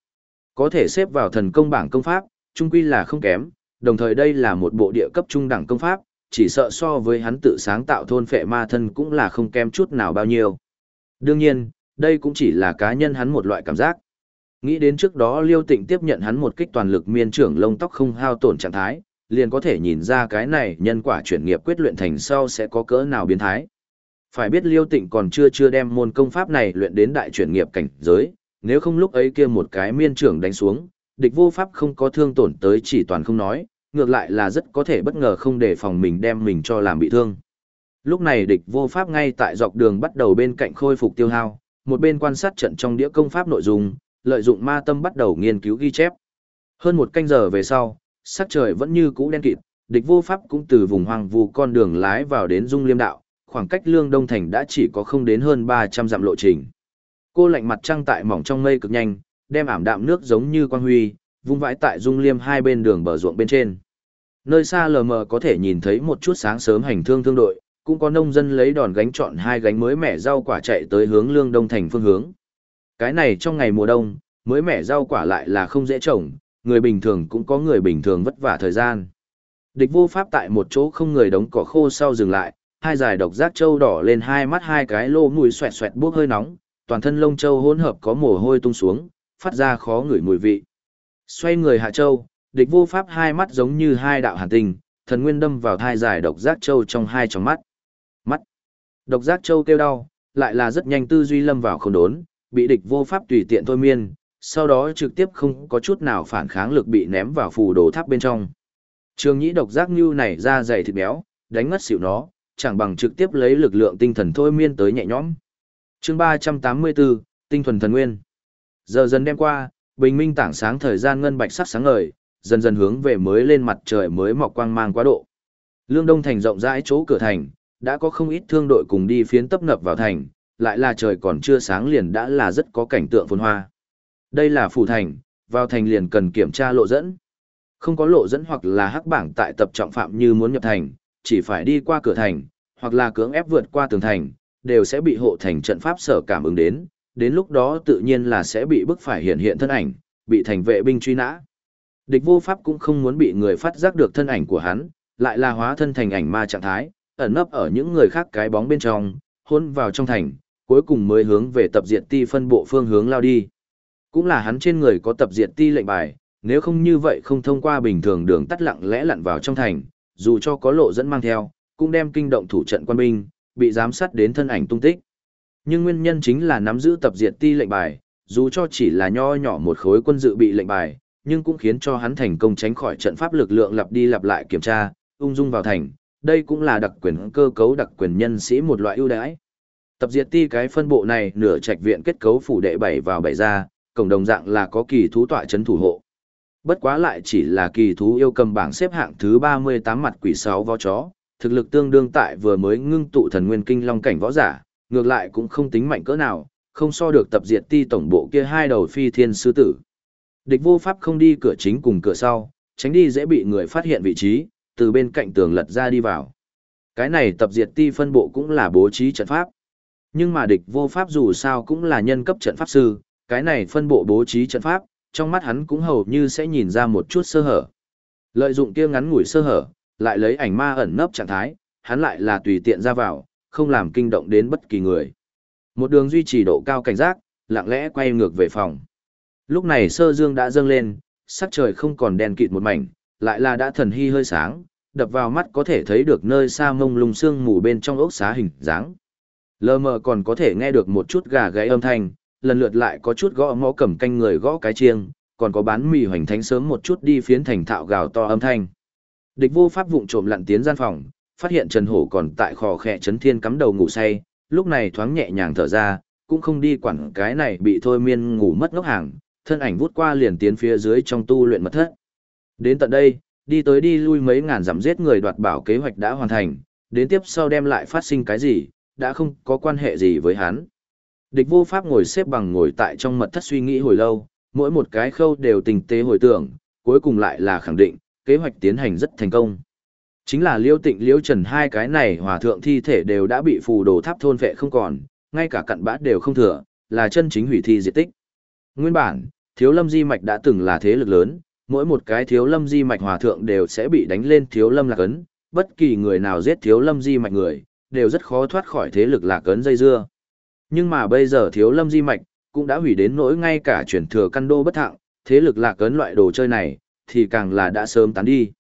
Có thể xếp vào thần công bảng công pháp, trung quy là không kém, đồng thời đây là một bộ địa cấp trung đẳng công pháp, chỉ sợ so với hắn tự sáng tạo thôn phệ ma thân cũng là không kém chút nào bao nhiêu. Đương nhiên, đây cũng chỉ là cá nhân hắn một loại cảm giác. Nghĩ đến trước đó Liêu Tịnh tiếp nhận hắn một kích toàn lực miên trưởng lông tóc không hao tổn trạng thái, liền có thể nhìn ra cái này nhân quả chuyển nghiệp quyết luyện thành sau sẽ có cỡ nào biến thái. Phải biết Liêu Tịnh còn chưa chưa đem môn công pháp này luyện đến đại chuyển nghiệp cảnh giới, nếu không lúc ấy kia một cái miên trưởng đánh xuống, địch vô pháp không có thương tổn tới chỉ toàn không nói, ngược lại là rất có thể bất ngờ không để phòng mình đem mình cho làm bị thương. Lúc này địch vô pháp ngay tại dọc đường bắt đầu bên cạnh khôi phục tiêu hao, một bên quan sát trận trong đĩa công pháp nội dung, lợi dụng ma tâm bắt đầu nghiên cứu ghi chép. Hơn một canh giờ về sau, sắc trời vẫn như cũ đen kịt, địch vô pháp cũng từ vùng hoang vu con đường lái vào đến dung liêm đạo, khoảng cách lương đông thành đã chỉ có không đến hơn 300 dặm lộ trình. Cô lạnh mặt trăng tại mỏng trong mây cực nhanh, đem ảm đạm nước giống như quang huy, vung vãi tại dung liêm hai bên đường bờ ruộng bên trên. Nơi xa lờ mờ có thể nhìn thấy một chút sáng sớm hành thương thương đội, cũng có nông dân lấy đòn gánh chọn hai gánh mới mẻ rau quả chạy tới hướng lương đông thành phương hướng. Cái này trong ngày mùa đông, mới mẻ rau quả lại là không dễ trồng, người bình thường cũng có người bình thường vất vả thời gian. Địch vô pháp tại một chỗ không người đống cỏ khô sau dừng lại, hai dài độc giác trâu đỏ lên hai mắt hai cái lô mùi xoẹt xoẹt buốc hơi nóng, toàn thân lông trâu hỗn hợp có mồ hôi tung xuống, phát ra khó ngửi mùi vị. Xoay người hạ châu, địch vô pháp hai mắt giống như hai đạo hàn tinh, thần nguyên đâm vào thai giải độc giác châu trong hai tròng mắt. Mắt. Độc giác châu kêu đau, lại là rất nhanh tư duy lâm vào không đốn, bị địch vô pháp tùy tiện thôi miên, sau đó trực tiếp không có chút nào phản kháng lực bị ném vào phù đồ tháp bên trong. Trường nhĩ độc giác như này ra dày thịt béo, đánh ngất xỉu nó, chẳng bằng trực tiếp lấy lực lượng tinh thần thôi miên tới nhẹ nhõm. Chương 384, Tinh thuần thần nguyên. Giờ dần đêm qua, bình minh tảng sáng thời gian ngân bạch sắc sáng ngời, dần dần hướng về mới lên mặt trời mới mọc quang mang quá độ. Lương Đông thành rộng rãi chỗ cửa thành, đã có không ít thương đội cùng đi phiến tấp ngập vào thành, lại là trời còn chưa sáng liền đã là rất có cảnh tượng phồn hoa. Đây là phủ thành, vào thành liền cần kiểm tra lộ dẫn. Không có lộ dẫn hoặc là hắc bảng tại tập trọng phạm như muốn nhập thành, chỉ phải đi qua cửa thành, hoặc là cưỡng ép vượt qua tường thành, đều sẽ bị hộ thành trận pháp sở cảm ứng đến, đến lúc đó tự nhiên là sẽ bị bức phải hiện hiện thân ảnh, bị thành vệ binh truy nã. Địch vô pháp cũng không muốn bị người phát giác được thân ảnh của hắn, lại là hóa thân thành ảnh ma trạng thái, ẩn nấp ở những người khác cái bóng bên trong, hôn vào trong thành, cuối cùng mới hướng về tập diệt ti phân bộ phương hướng lao đi. Cũng là hắn trên người có tập diệt ti lệnh bài, nếu không như vậy không thông qua bình thường đường tắt lặng lẽ lặn vào trong thành, dù cho có lộ dẫn mang theo, cũng đem kinh động thủ trận quan binh, bị giám sát đến thân ảnh tung tích. Nhưng nguyên nhân chính là nắm giữ tập diệt ti lệnh bài, dù cho chỉ là nho nhỏ một khối quân dự bị lệnh bài, nhưng cũng khiến cho hắn thành công tránh khỏi trận pháp lực lượng lặp đi lặp lại kiểm tra, ung dung vào thành, đây cũng là đặc quyền cơ cấu đặc quyền nhân sĩ một loại ưu đãi. Tập diệt ti cái phân bộ này nửa trạch viện kết cấu phủ đệ bảy vào bảy ra, cộng đồng dạng là có kỳ thú tọa chấn thủ hộ. Bất quá lại chỉ là kỳ thú yêu cầm bảng xếp hạng thứ 38 mặt quỷ 6 vó chó, thực lực tương đương tại vừa mới ngưng tụ thần nguyên kinh long cảnh võ giả, ngược lại cũng không tính mạnh cỡ nào, không so được tập diệt ti tổng bộ kia hai đầu phi thiên sư tử. Địch vô pháp không đi cửa chính cùng cửa sau, tránh đi dễ bị người phát hiện vị trí, từ bên cạnh tường lật ra đi vào. Cái này tập diệt ti phân bộ cũng là bố trí trận pháp. Nhưng mà địch vô pháp dù sao cũng là nhân cấp trận pháp sư, cái này phân bộ bố trí trận pháp, trong mắt hắn cũng hầu như sẽ nhìn ra một chút sơ hở. Lợi dụng kia ngắn ngủi sơ hở, lại lấy ảnh ma ẩn nấp trạng thái, hắn lại là tùy tiện ra vào, không làm kinh động đến bất kỳ người. Một đường duy trì độ cao cảnh giác, lặng lẽ quay ngược về phòng. Lúc này sơ dương đã dâng lên, sắc trời không còn đen kịt một mảnh, lại là đã thần hy hơi sáng, đập vào mắt có thể thấy được nơi xa mông lung sương mù bên trong ốc xá hình dáng. Lờ mờ còn có thể nghe được một chút gà gáy âm thanh, lần lượt lại có chút gõ ngõ cầm canh người gõ cái chiêng, còn có bán mì hoành thánh sớm một chút đi phiến thành thạo gào to âm thanh. Địch vô pháp vụng trộm lặn tiến gian phòng, phát hiện Trần Hổ còn tại khò khẽ chấn thiên cắm đầu ngủ say, lúc này thoáng nhẹ nhàng thở ra, cũng không đi quản cái này bị thôi miên ngủ mất ngốc hàng, thân ảnh vút qua liền tiến phía dưới trong tu luyện mật thất. Đến tận đây, đi tới đi lui mấy ngàn dặm giết người đoạt bảo kế hoạch đã hoàn thành, đến tiếp sau đem lại phát sinh cái gì, đã không có quan hệ gì với hắn. Địch vô pháp ngồi xếp bằng ngồi tại trong mật thất suy nghĩ hồi lâu, mỗi một cái khâu đều tình tế hồi tưởng, cuối cùng lại là khẳng định, kế hoạch tiến hành rất thành công. Chính là liêu tịnh liêu trần hai cái này hòa thượng thi thể đều đã bị phù đồ tháp thôn vệ không còn, ngay cả cặn bã đều không thừa, là chân chính hủy thi diệt tích. Nguyên bản, thiếu lâm di mạch đã từng là thế lực lớn, mỗi một cái thiếu lâm di mạch hòa thượng đều sẽ bị đánh lên thiếu lâm lạc ấn, bất kỳ người nào giết thiếu lâm di mạch người, đều rất khó thoát khỏi thế lực lạc ấn dây dưa. Nhưng mà bây giờ thiếu lâm di mạch, cũng đã hủy đến nỗi ngay cả chuyển thừa căn đô bất thạng, thế lực lạc ấn loại đồ chơi này, thì càng là đã sớm tán đi.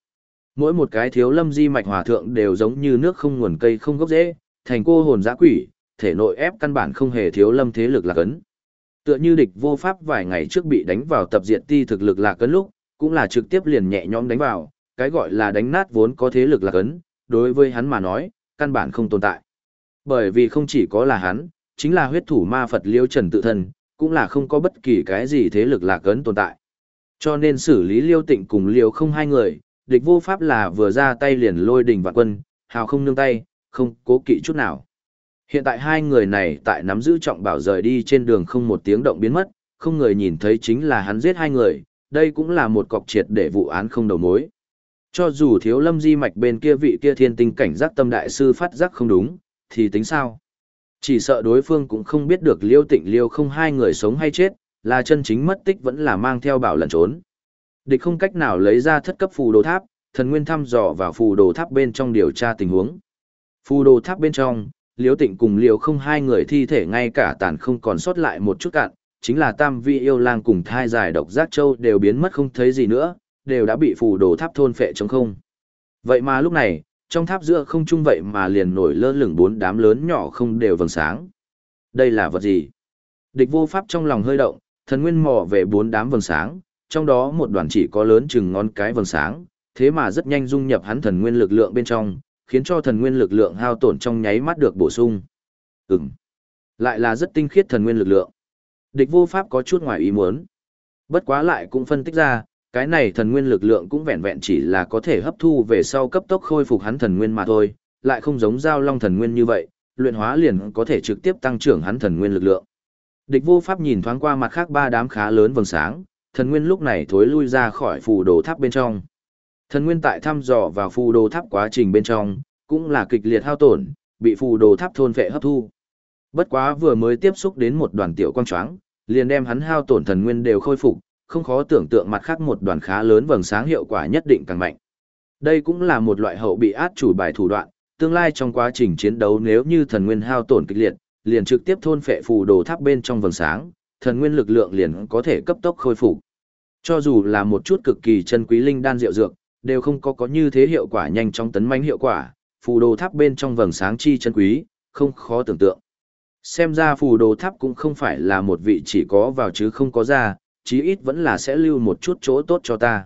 Mỗi một cái thiếu lâm di mạch hòa thượng đều giống như nước không nguồn cây không gốc rễ, thành cô hồn dã quỷ, thể nội ép căn bản không hề thiếu lâm thế lực lạc ấn. Tựa như địch vô pháp vài ngày trước bị đánh vào tập diện ti thực lực lạc ấn lúc, cũng là trực tiếp liền nhẹ nhõm đánh vào, cái gọi là đánh nát vốn có thế lực lạc ấn, đối với hắn mà nói, căn bản không tồn tại. Bởi vì không chỉ có là hắn, chính là huyết thủ ma Phật Liêu Trần tự thân, cũng là không có bất kỳ cái gì thế lực lạc ấn tồn tại. Cho nên xử lý Liêu Tịnh cùng Liêu không hai người, địch vô pháp là vừa ra tay liền lôi đình vạn quân, hào không nương tay, không cố kỵ chút nào. Hiện tại hai người này tại nắm giữ trọng bảo rời đi trên đường không một tiếng động biến mất, không người nhìn thấy chính là hắn giết hai người, đây cũng là một cọc triệt để vụ án không đầu mối. Cho dù thiếu lâm di mạch bên kia vị kia thiên tinh cảnh giác tâm đại sư phát giác không đúng, thì tính sao? Chỉ sợ đối phương cũng không biết được liêu tịnh liêu không hai người sống hay chết, là chân chính mất tích vẫn là mang theo bảo lẩn trốn. Địch không cách nào lấy ra thất cấp phù đồ tháp, thần nguyên thăm dò vào phù đồ tháp bên trong điều tra tình huống. Phù đồ tháp bên trong, liễu tịnh cùng liễu không hai người thi thể ngay cả tàn không còn sót lại một chút cạn, chính là tam vi yêu lang cùng thai dài độc giác châu đều biến mất không thấy gì nữa, đều đã bị phù đồ tháp thôn phệ trong không. Vậy mà lúc này, trong tháp giữa không trung vậy mà liền nổi lơ lửng bốn đám lớn nhỏ không đều vầng sáng. Đây là vật gì? Địch vô pháp trong lòng hơi động, thần nguyên mò về bốn đám vầng sáng, trong đó một đoàn chỉ có lớn chừng ngón cái vầng sáng, thế mà rất nhanh dung nhập hắn thần nguyên lực lượng bên trong, khiến cho thần nguyên lực lượng hao tổn trong nháy mắt được bổ sung. Ừm. Lại là rất tinh khiết thần nguyên lực lượng. Địch vô pháp có chút ngoài ý muốn. Bất quá lại cũng phân tích ra, cái này thần nguyên lực lượng cũng vẹn vẹn chỉ là có thể hấp thu về sau cấp tốc khôi phục hắn thần nguyên mà thôi, lại không giống giao long thần nguyên như vậy, luyện hóa liền có thể trực tiếp tăng trưởng hắn thần nguyên lực lượng. Địch vô pháp nhìn thoáng qua mặt khác ba đám khá lớn vầng sáng, thần nguyên lúc này thối lui ra khỏi phù đồ tháp bên trong. Thần nguyên tại thăm dò vào phù đồ tháp quá trình bên trong, cũng là kịch liệt hao tổn, bị phù đồ tháp thôn vệ hấp thu. Bất quá vừa mới tiếp xúc đến một đoàn tiểu quang choáng, liền đem hắn hao tổn thần nguyên đều khôi phục, không khó tưởng tượng mặt khác một đoàn khá lớn vầng sáng hiệu quả nhất định càng mạnh. Đây cũng là một loại hậu bị át chủ bài thủ đoạn, tương lai trong quá trình chiến đấu nếu như thần nguyên hao tổn kịch liệt, liền trực tiếp thôn phệ phù đồ tháp bên trong vầng sáng, thần nguyên lực lượng liền có thể cấp tốc khôi phục. Cho dù là một chút cực kỳ chân quý linh đan rượu dược, đều không có có như thế hiệu quả nhanh chóng tấn manh hiệu quả, phù đồ tháp bên trong vầng sáng chi chân quý, không khó tưởng tượng. Xem ra phù đồ tháp cũng không phải là một vị chỉ có vào chứ không có ra, chí ít vẫn là sẽ lưu một chút chỗ tốt cho ta.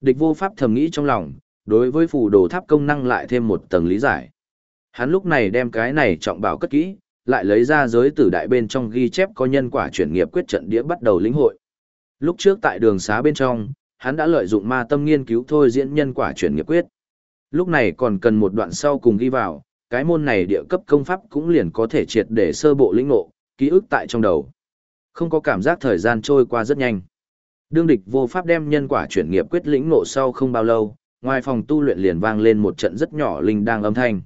Địch vô pháp thầm nghĩ trong lòng, đối với phù đồ tháp công năng lại thêm một tầng lý giải. Hắn lúc này đem cái này trọng bảo cất kỹ, lại lấy ra giới tử đại bên trong ghi chép có nhân quả chuyển nghiệp quyết trận đĩa bắt đầu lĩnh hội. Lúc trước tại đường xá bên trong, hắn đã lợi dụng ma tâm nghiên cứu thôi diễn nhân quả chuyển nghiệp quyết. Lúc này còn cần một đoạn sau cùng ghi vào, cái môn này địa cấp công pháp cũng liền có thể triệt để sơ bộ lĩnh ngộ, ký ức tại trong đầu. Không có cảm giác thời gian trôi qua rất nhanh. Đương địch vô pháp đem nhân quả chuyển nghiệp quyết lĩnh ngộ sau không bao lâu, ngoài phòng tu luyện liền vang lên một trận rất nhỏ linh đang âm thanh.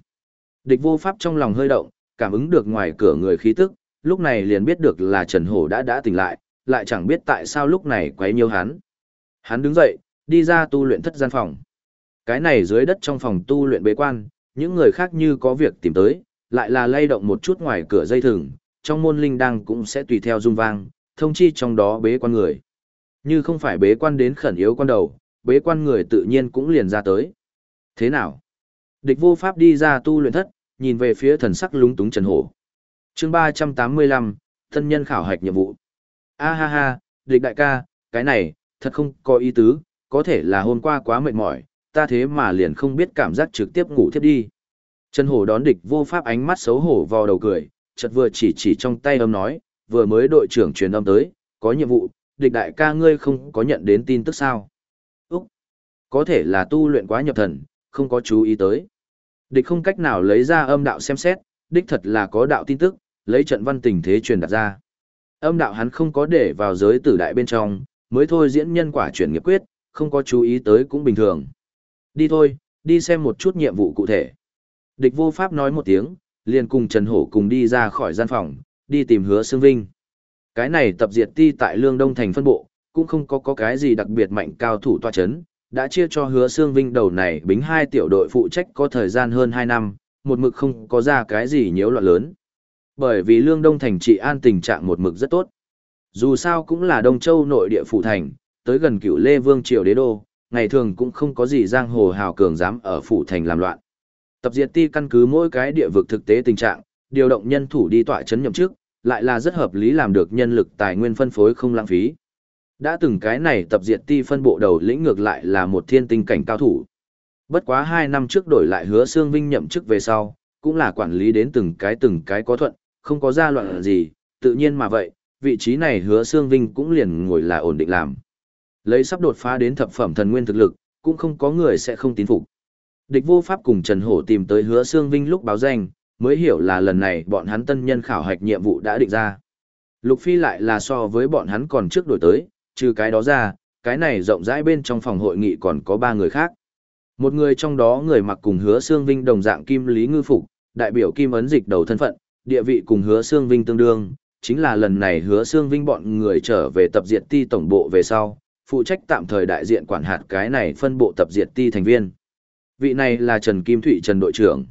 Địch vô pháp trong lòng hơi động, cảm ứng được ngoài cửa người khí tức, lúc này liền biết được là Trần Hổ đã đã tỉnh lại, lại chẳng biết tại sao lúc này quấy nhiều hắn. Hắn đứng dậy, đi ra tu luyện thất gian phòng. Cái này dưới đất trong phòng tu luyện bế quan, những người khác như có việc tìm tới, lại là lay động một chút ngoài cửa dây thừng, trong môn linh đăng cũng sẽ tùy theo rung vang, thông chi trong đó bế quan người. Như không phải bế quan đến khẩn yếu quan đầu, bế quan người tự nhiên cũng liền ra tới. Thế nào? Địch vô pháp đi ra tu luyện thất, nhìn về phía thần sắc lúng túng Trần Hổ. chương 385, thân nhân khảo hạch nhiệm vụ. A ha ha, địch đại ca, cái này, thật không có ý tứ, có thể là hôm qua quá mệt mỏi, ta thế mà liền không biết cảm giác trực tiếp ngủ thiếp đi. Trần Hổ đón địch vô pháp ánh mắt xấu hổ vào đầu cười, chợt vừa chỉ chỉ trong tay âm nói, vừa mới đội trưởng truyền âm tới, có nhiệm vụ, địch đại ca ngươi không có nhận đến tin tức sao. Úc, có thể là tu luyện quá nhập thần, không có chú ý tới. Địch không cách nào lấy ra âm đạo xem xét, đích thật là có đạo tin tức, lấy trận văn tình thế truyền đặt ra. Âm đạo hắn không có để vào giới tử đại bên trong, mới thôi diễn nhân quả chuyển nghiệp quyết, không có chú ý tới cũng bình thường. Đi thôi, đi xem một chút nhiệm vụ cụ thể. Địch vô pháp nói một tiếng, liền cùng Trần Hổ cùng đi ra khỏi gian phòng, đi tìm hứa Sương Vinh. Cái này tập diệt ti tại Lương Đông Thành phân bộ, cũng không có, có cái gì đặc biệt mạnh cao thủ tòa chấn, đã chia cho hứa Sương Vinh đầu này bính hai tiểu đội phụ trách có thời gian hơn 2 năm, một mực không có ra cái gì nhiễu loạn lớn. Bởi vì Lương Đông Thành trị an tình trạng một mực rất tốt. Dù sao cũng là Đông Châu nội địa phụ thành, tới gần cựu Lê Vương Triều Đế Đô, ngày thường cũng không có gì giang hồ hào cường dám ở phủ thành làm loạn. Tập diệt ti căn cứ mỗi cái địa vực thực tế tình trạng, điều động nhân thủ đi tọa chấn nhậm chức, lại là rất hợp lý làm được nhân lực tài nguyên phân phối không lãng phí. Đã từng cái này tập diệt ti phân bộ đầu lĩnh ngược lại là một thiên tinh cảnh cao thủ. Bất quá 2 năm trước đổi lại hứa xương vinh nhậm chức về sau, cũng là quản lý đến từng cái từng cái có thuận, không có ra loạn gì, tự nhiên mà vậy, vị trí này hứa xương vinh cũng liền ngồi là ổn định làm. Lấy sắp đột phá đến thập phẩm thần nguyên thực lực, cũng không có người sẽ không tín phục. Địch vô pháp cùng Trần Hổ tìm tới hứa xương vinh lúc báo danh, mới hiểu là lần này bọn hắn tân nhân khảo hạch nhiệm vụ đã định ra. Lục Phi lại là so với bọn hắn còn trước đổi tới, trừ cái đó ra, cái này rộng rãi bên trong phòng hội nghị còn có ba người khác. Một người trong đó người mặc cùng hứa xương vinh đồng dạng kim lý ngư phục, đại biểu kim ấn dịch đầu thân phận, địa vị cùng hứa xương vinh tương đương, chính là lần này hứa xương vinh bọn người trở về tập diệt ti tổng bộ về sau, phụ trách tạm thời đại diện quản hạt cái này phân bộ tập diệt ti thành viên. Vị này là Trần Kim Thụy Trần đội trưởng.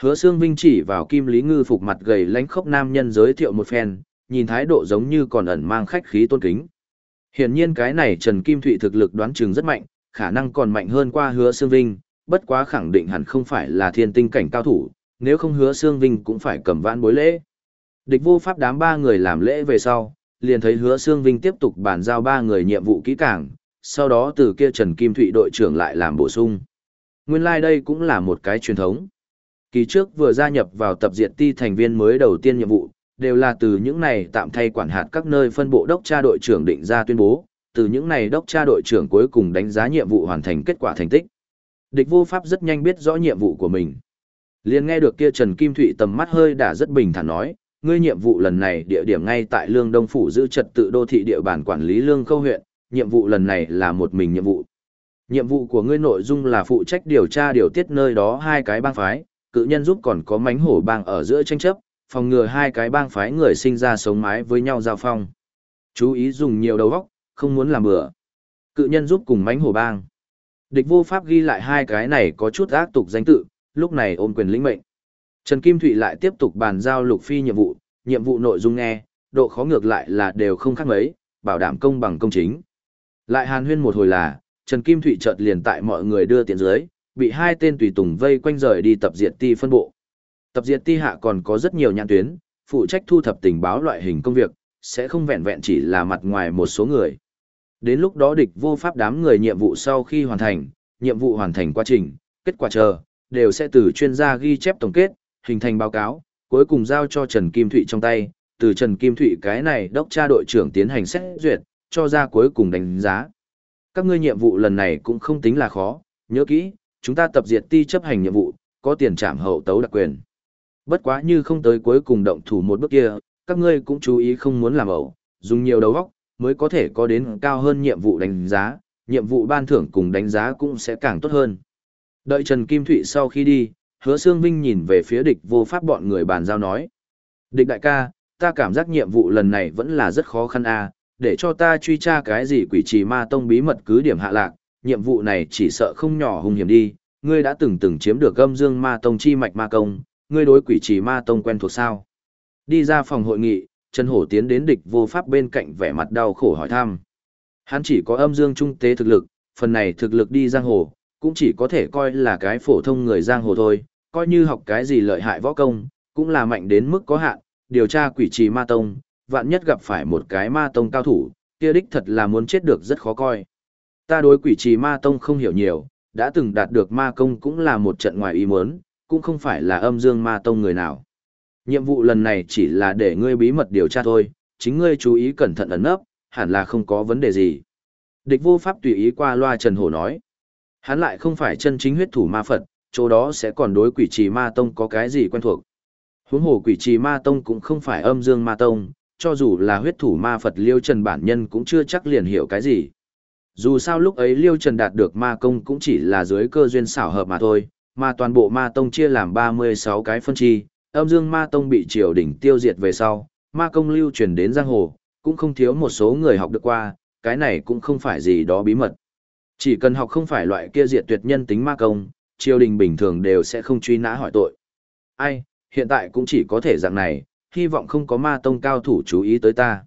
Hứa xương Vinh chỉ vào Kim Lý Ngư phục mặt gầy lánh khốc nam nhân giới thiệu một phen, nhìn thái độ giống như còn ẩn mang khách khí tôn kính. Hiển nhiên cái này Trần Kim Thụy thực lực đoán chừng rất mạnh, khả năng còn mạnh hơn qua Hứa Sương Vinh, bất quá khẳng định hẳn không phải là thiên tinh cảnh cao thủ, nếu không Hứa Sương Vinh cũng phải cầm vãn bối lễ. Địch vô pháp đám ba người làm lễ về sau, liền thấy hứa Sương Vinh tiếp tục bàn giao ba người nhiệm vụ kỹ càng, sau đó từ kia Trần Kim Thụy đội trưởng lại làm bổ sung. Nguyên lai like đây cũng là một cái truyền thống. Kỳ trước vừa gia nhập vào tập diệt ti thành viên mới đầu tiên nhiệm vụ, đều là từ những này tạm thay quản hạt các nơi phân bộ đốc tra đội trưởng định ra tuyên bố, từ những này đốc tra đội trưởng cuối cùng đánh giá nhiệm vụ hoàn thành kết quả thành tích. Địch vô pháp rất nhanh biết rõ nhiệm vụ của mình. Liền nghe được kia Trần Kim Thụy tầm mắt hơi đã rất bình thản nói, ngươi nhiệm vụ lần này địa điểm ngay tại Lương Đông Phủ giữ trật tự đô thị địa bàn quản lý Lương Khâu huyện, nhiệm vụ lần này là một mình nhiệm vụ. Nhiệm vụ của ngươi nội dung là phụ trách điều tra điều tiết nơi đó hai cái bang phái, cự nhân giúp còn có mánh hổ bang ở giữa tranh chấp, phòng ngừa hai cái bang phái người sinh ra sống mái với nhau giao phong. Chú ý dùng nhiều đầu óc, không muốn làm bừa. Cự nhân giúp cùng mánh hổ bang. Địch vô pháp ghi lại hai cái này có chút ác tục danh tự, lúc này ôm quyền lĩnh mệnh. Trần Kim Thụy lại tiếp tục bàn giao Lục Phi nhiệm vụ, nhiệm vụ nội dung nghe, độ khó ngược lại là đều không khác mấy, bảo đảm công bằng công chính. Lại hàn huyên một hồi là, Trần Kim Thụy chợt liền tại mọi người đưa tiện dưới, bị hai tên tùy tùng vây quanh rời đi tập diệt ti phân bộ. Tập diệt ti hạ còn có rất nhiều nhãn tuyến, phụ trách thu thập tình báo loại hình công việc, sẽ không vẹn vẹn chỉ là mặt ngoài một số người. Đến lúc đó địch vô pháp đám người nhiệm vụ sau khi hoàn thành, nhiệm vụ hoàn thành quá trình, kết quả chờ, đều sẽ từ chuyên gia ghi chép tổng kết, hình thành báo cáo, cuối cùng giao cho Trần Kim Thụy trong tay, từ Trần Kim Thụy cái này đốc tra đội trưởng tiến hành xét duyệt, cho ra cuối cùng đánh giá. Các ngươi nhiệm vụ lần này cũng không tính là khó, nhớ kỹ, chúng ta tập diệt ti chấp hành nhiệm vụ, có tiền trảm hậu tấu đặc quyền. Bất quá như không tới cuối cùng động thủ một bước kia, các ngươi cũng chú ý không muốn làm ẩu, dùng nhiều đầu óc mới có thể có đến cao hơn nhiệm vụ đánh giá, nhiệm vụ ban thưởng cùng đánh giá cũng sẽ càng tốt hơn. Đợi Trần Kim Thụy sau khi đi, hứa Sương Vinh nhìn về phía địch vô pháp bọn người bàn giao nói. Địch đại ca, ta cảm giác nhiệm vụ lần này vẫn là rất khó khăn a à, để cho ta truy tra cái gì quỷ trì ma tông bí mật cứ điểm hạ lạc, nhiệm vụ này chỉ sợ không nhỏ hung hiểm đi, ngươi đã từng từng chiếm được âm dương ma tông chi mạch ma công, ngươi đối quỷ trì ma tông quen thuộc sao? Đi ra phòng hội nghị, Trần Hổ tiến đến địch vô pháp bên cạnh vẻ mặt đau khổ hỏi thăm. Hắn chỉ có âm dương trung tế thực lực, phần này thực lực đi giang hồ, cũng chỉ có thể coi là cái phổ thông người giang hồ thôi, coi như học cái gì lợi hại võ công, cũng là mạnh đến mức có hạn, điều tra quỷ trì ma tông, vạn nhất gặp phải một cái ma tông cao thủ, kia đích thật là muốn chết được rất khó coi. Ta đối quỷ trì ma tông không hiểu nhiều, đã từng đạt được ma công cũng là một trận ngoài ý muốn, cũng không phải là âm dương ma tông người nào. Nhiệm vụ lần này chỉ là để ngươi bí mật điều tra thôi, chính ngươi chú ý cẩn thận ẩn nấp, hẳn là không có vấn đề gì. Địch vô pháp tùy ý qua loa Trần Hổ nói. Hắn lại không phải chân chính huyết thủ ma Phật, chỗ đó sẽ còn đối quỷ trì ma tông có cái gì quen thuộc. Huống hồ quỷ trì ma tông cũng không phải âm dương ma tông, cho dù là huyết thủ ma Phật Liêu Trần bản nhân cũng chưa chắc liền hiểu cái gì. Dù sao lúc ấy Liêu Trần đạt được ma công cũng chỉ là dưới cơ duyên xảo hợp mà thôi, mà toàn bộ ma tông chia làm 36 cái phân chi, âm dương ma tông bị triều đỉnh tiêu diệt về sau, ma công lưu truyền đến giang hồ, cũng không thiếu một số người học được qua, cái này cũng không phải gì đó bí mật. Chỉ cần học không phải loại kia diệt tuyệt nhân tính ma công, triều đình bình thường đều sẽ không truy nã hỏi tội. Ai, hiện tại cũng chỉ có thể dạng này, hy vọng không có ma tông cao thủ chú ý tới ta.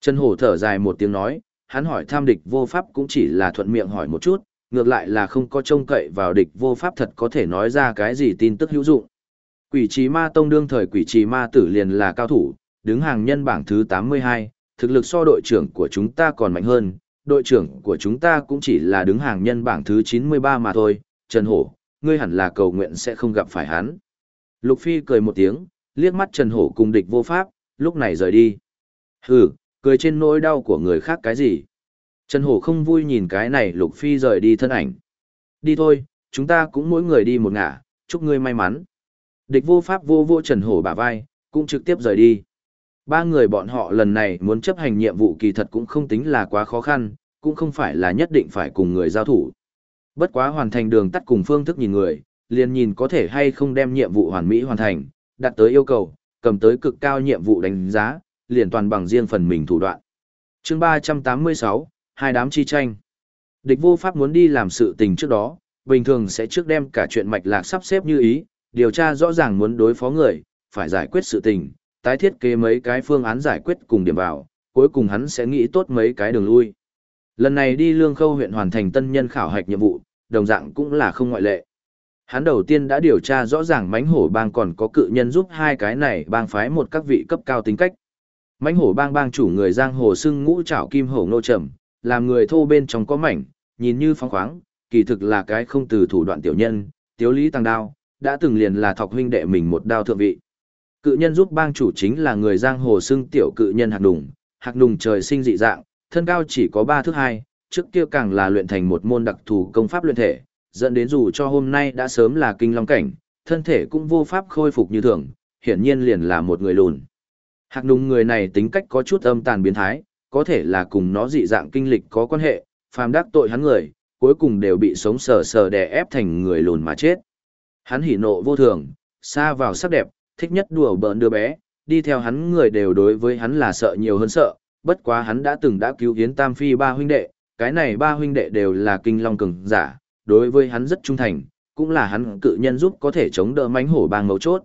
Trần Hổ thở dài một tiếng nói, hắn hỏi tham địch vô pháp cũng chỉ là thuận miệng hỏi một chút, ngược lại là không có trông cậy vào địch vô pháp thật có thể nói ra cái gì tin tức hữu dụng. Quỷ trì ma tông đương thời quỷ trì ma tử liền là cao thủ, đứng hàng nhân bảng thứ 82, thực lực so đội trưởng của chúng ta còn mạnh hơn, đội trưởng của chúng ta cũng chỉ là đứng hàng nhân bảng thứ 93 mà thôi, Trần Hổ, ngươi hẳn là cầu nguyện sẽ không gặp phải hắn. Lục Phi cười một tiếng, liếc mắt Trần Hổ cùng địch vô pháp, lúc này rời đi. Hừ, cười trên nỗi đau của người khác cái gì? Trần Hổ không vui nhìn cái này Lục Phi rời đi thân ảnh. Đi thôi, chúng ta cũng mỗi người đi một ngả, chúc ngươi may mắn. Địch vô pháp vô vô Trần Hổ bả vai, cũng trực tiếp rời đi. Ba người bọn họ lần này muốn chấp hành nhiệm vụ kỳ thật cũng không tính là quá khó khăn, cũng không phải là nhất định phải cùng người giao thủ. Bất quá hoàn thành đường tắt cùng phương thức nhìn người, liền nhìn có thể hay không đem nhiệm vụ hoàn mỹ hoàn thành, đạt tới yêu cầu, cầm tới cực cao nhiệm vụ đánh giá, liền toàn bằng riêng phần mình thủ đoạn. chương 386, hai đám chi tranh. Địch vô pháp muốn đi làm sự tình trước đó, bình thường sẽ trước đem cả chuyện mạch lạc sắp xếp như ý, điều tra rõ ràng muốn đối phó người, phải giải quyết sự tình, tái thiết kế mấy cái phương án giải quyết cùng điểm vào, cuối cùng hắn sẽ nghĩ tốt mấy cái đường lui. Lần này đi Lương Khâu huyện hoàn thành tân nhân khảo hạch nhiệm vụ, đồng dạng cũng là không ngoại lệ. Hắn đầu tiên đã điều tra rõ ràng mánh hổ bang còn có cự nhân giúp hai cái này bang phái một các vị cấp cao tính cách. Mánh hổ bang bang chủ người giang hồ xưng ngũ trảo kim hổ nô trầm, làm người thô bên trong có mảnh, nhìn như phong khoáng, kỳ thực là cái không từ thủ đoạn tiểu nhân, tiếu lý tăng đao, đã từng liền là thọc huynh đệ mình một đao thượng vị. Cự nhân giúp bang chủ chính là người giang hồ xưng tiểu cự nhân hạc đùng, hạc đùng trời sinh dị dạng, thân cao chỉ có 3 thước 2, trước kia càng là luyện thành một môn đặc thù công pháp luyện thể, dẫn đến dù cho hôm nay đã sớm là kinh long cảnh, thân thể cũng vô pháp khôi phục như thường, hiển nhiên liền là một người lùn. Hạc đùng người này tính cách có chút âm tàn biến thái, có thể là cùng nó dị dạng kinh lịch có quan hệ, phàm đắc tội hắn người, cuối cùng đều bị sống sờ sờ đè ép thành người lùn mà chết. Hắn hỉ nộ vô thường, xa vào sắc đẹp, thích nhất đùa bỡn đứa bé, đi theo hắn người đều đối với hắn là sợ nhiều hơn sợ, bất quá hắn đã từng đã cứu hiến tam phi ba huynh đệ, cái này ba huynh đệ đều là kinh long cường giả, đối với hắn rất trung thành, cũng là hắn cự nhân giúp có thể chống đỡ mánh hổ bang mấu chốt.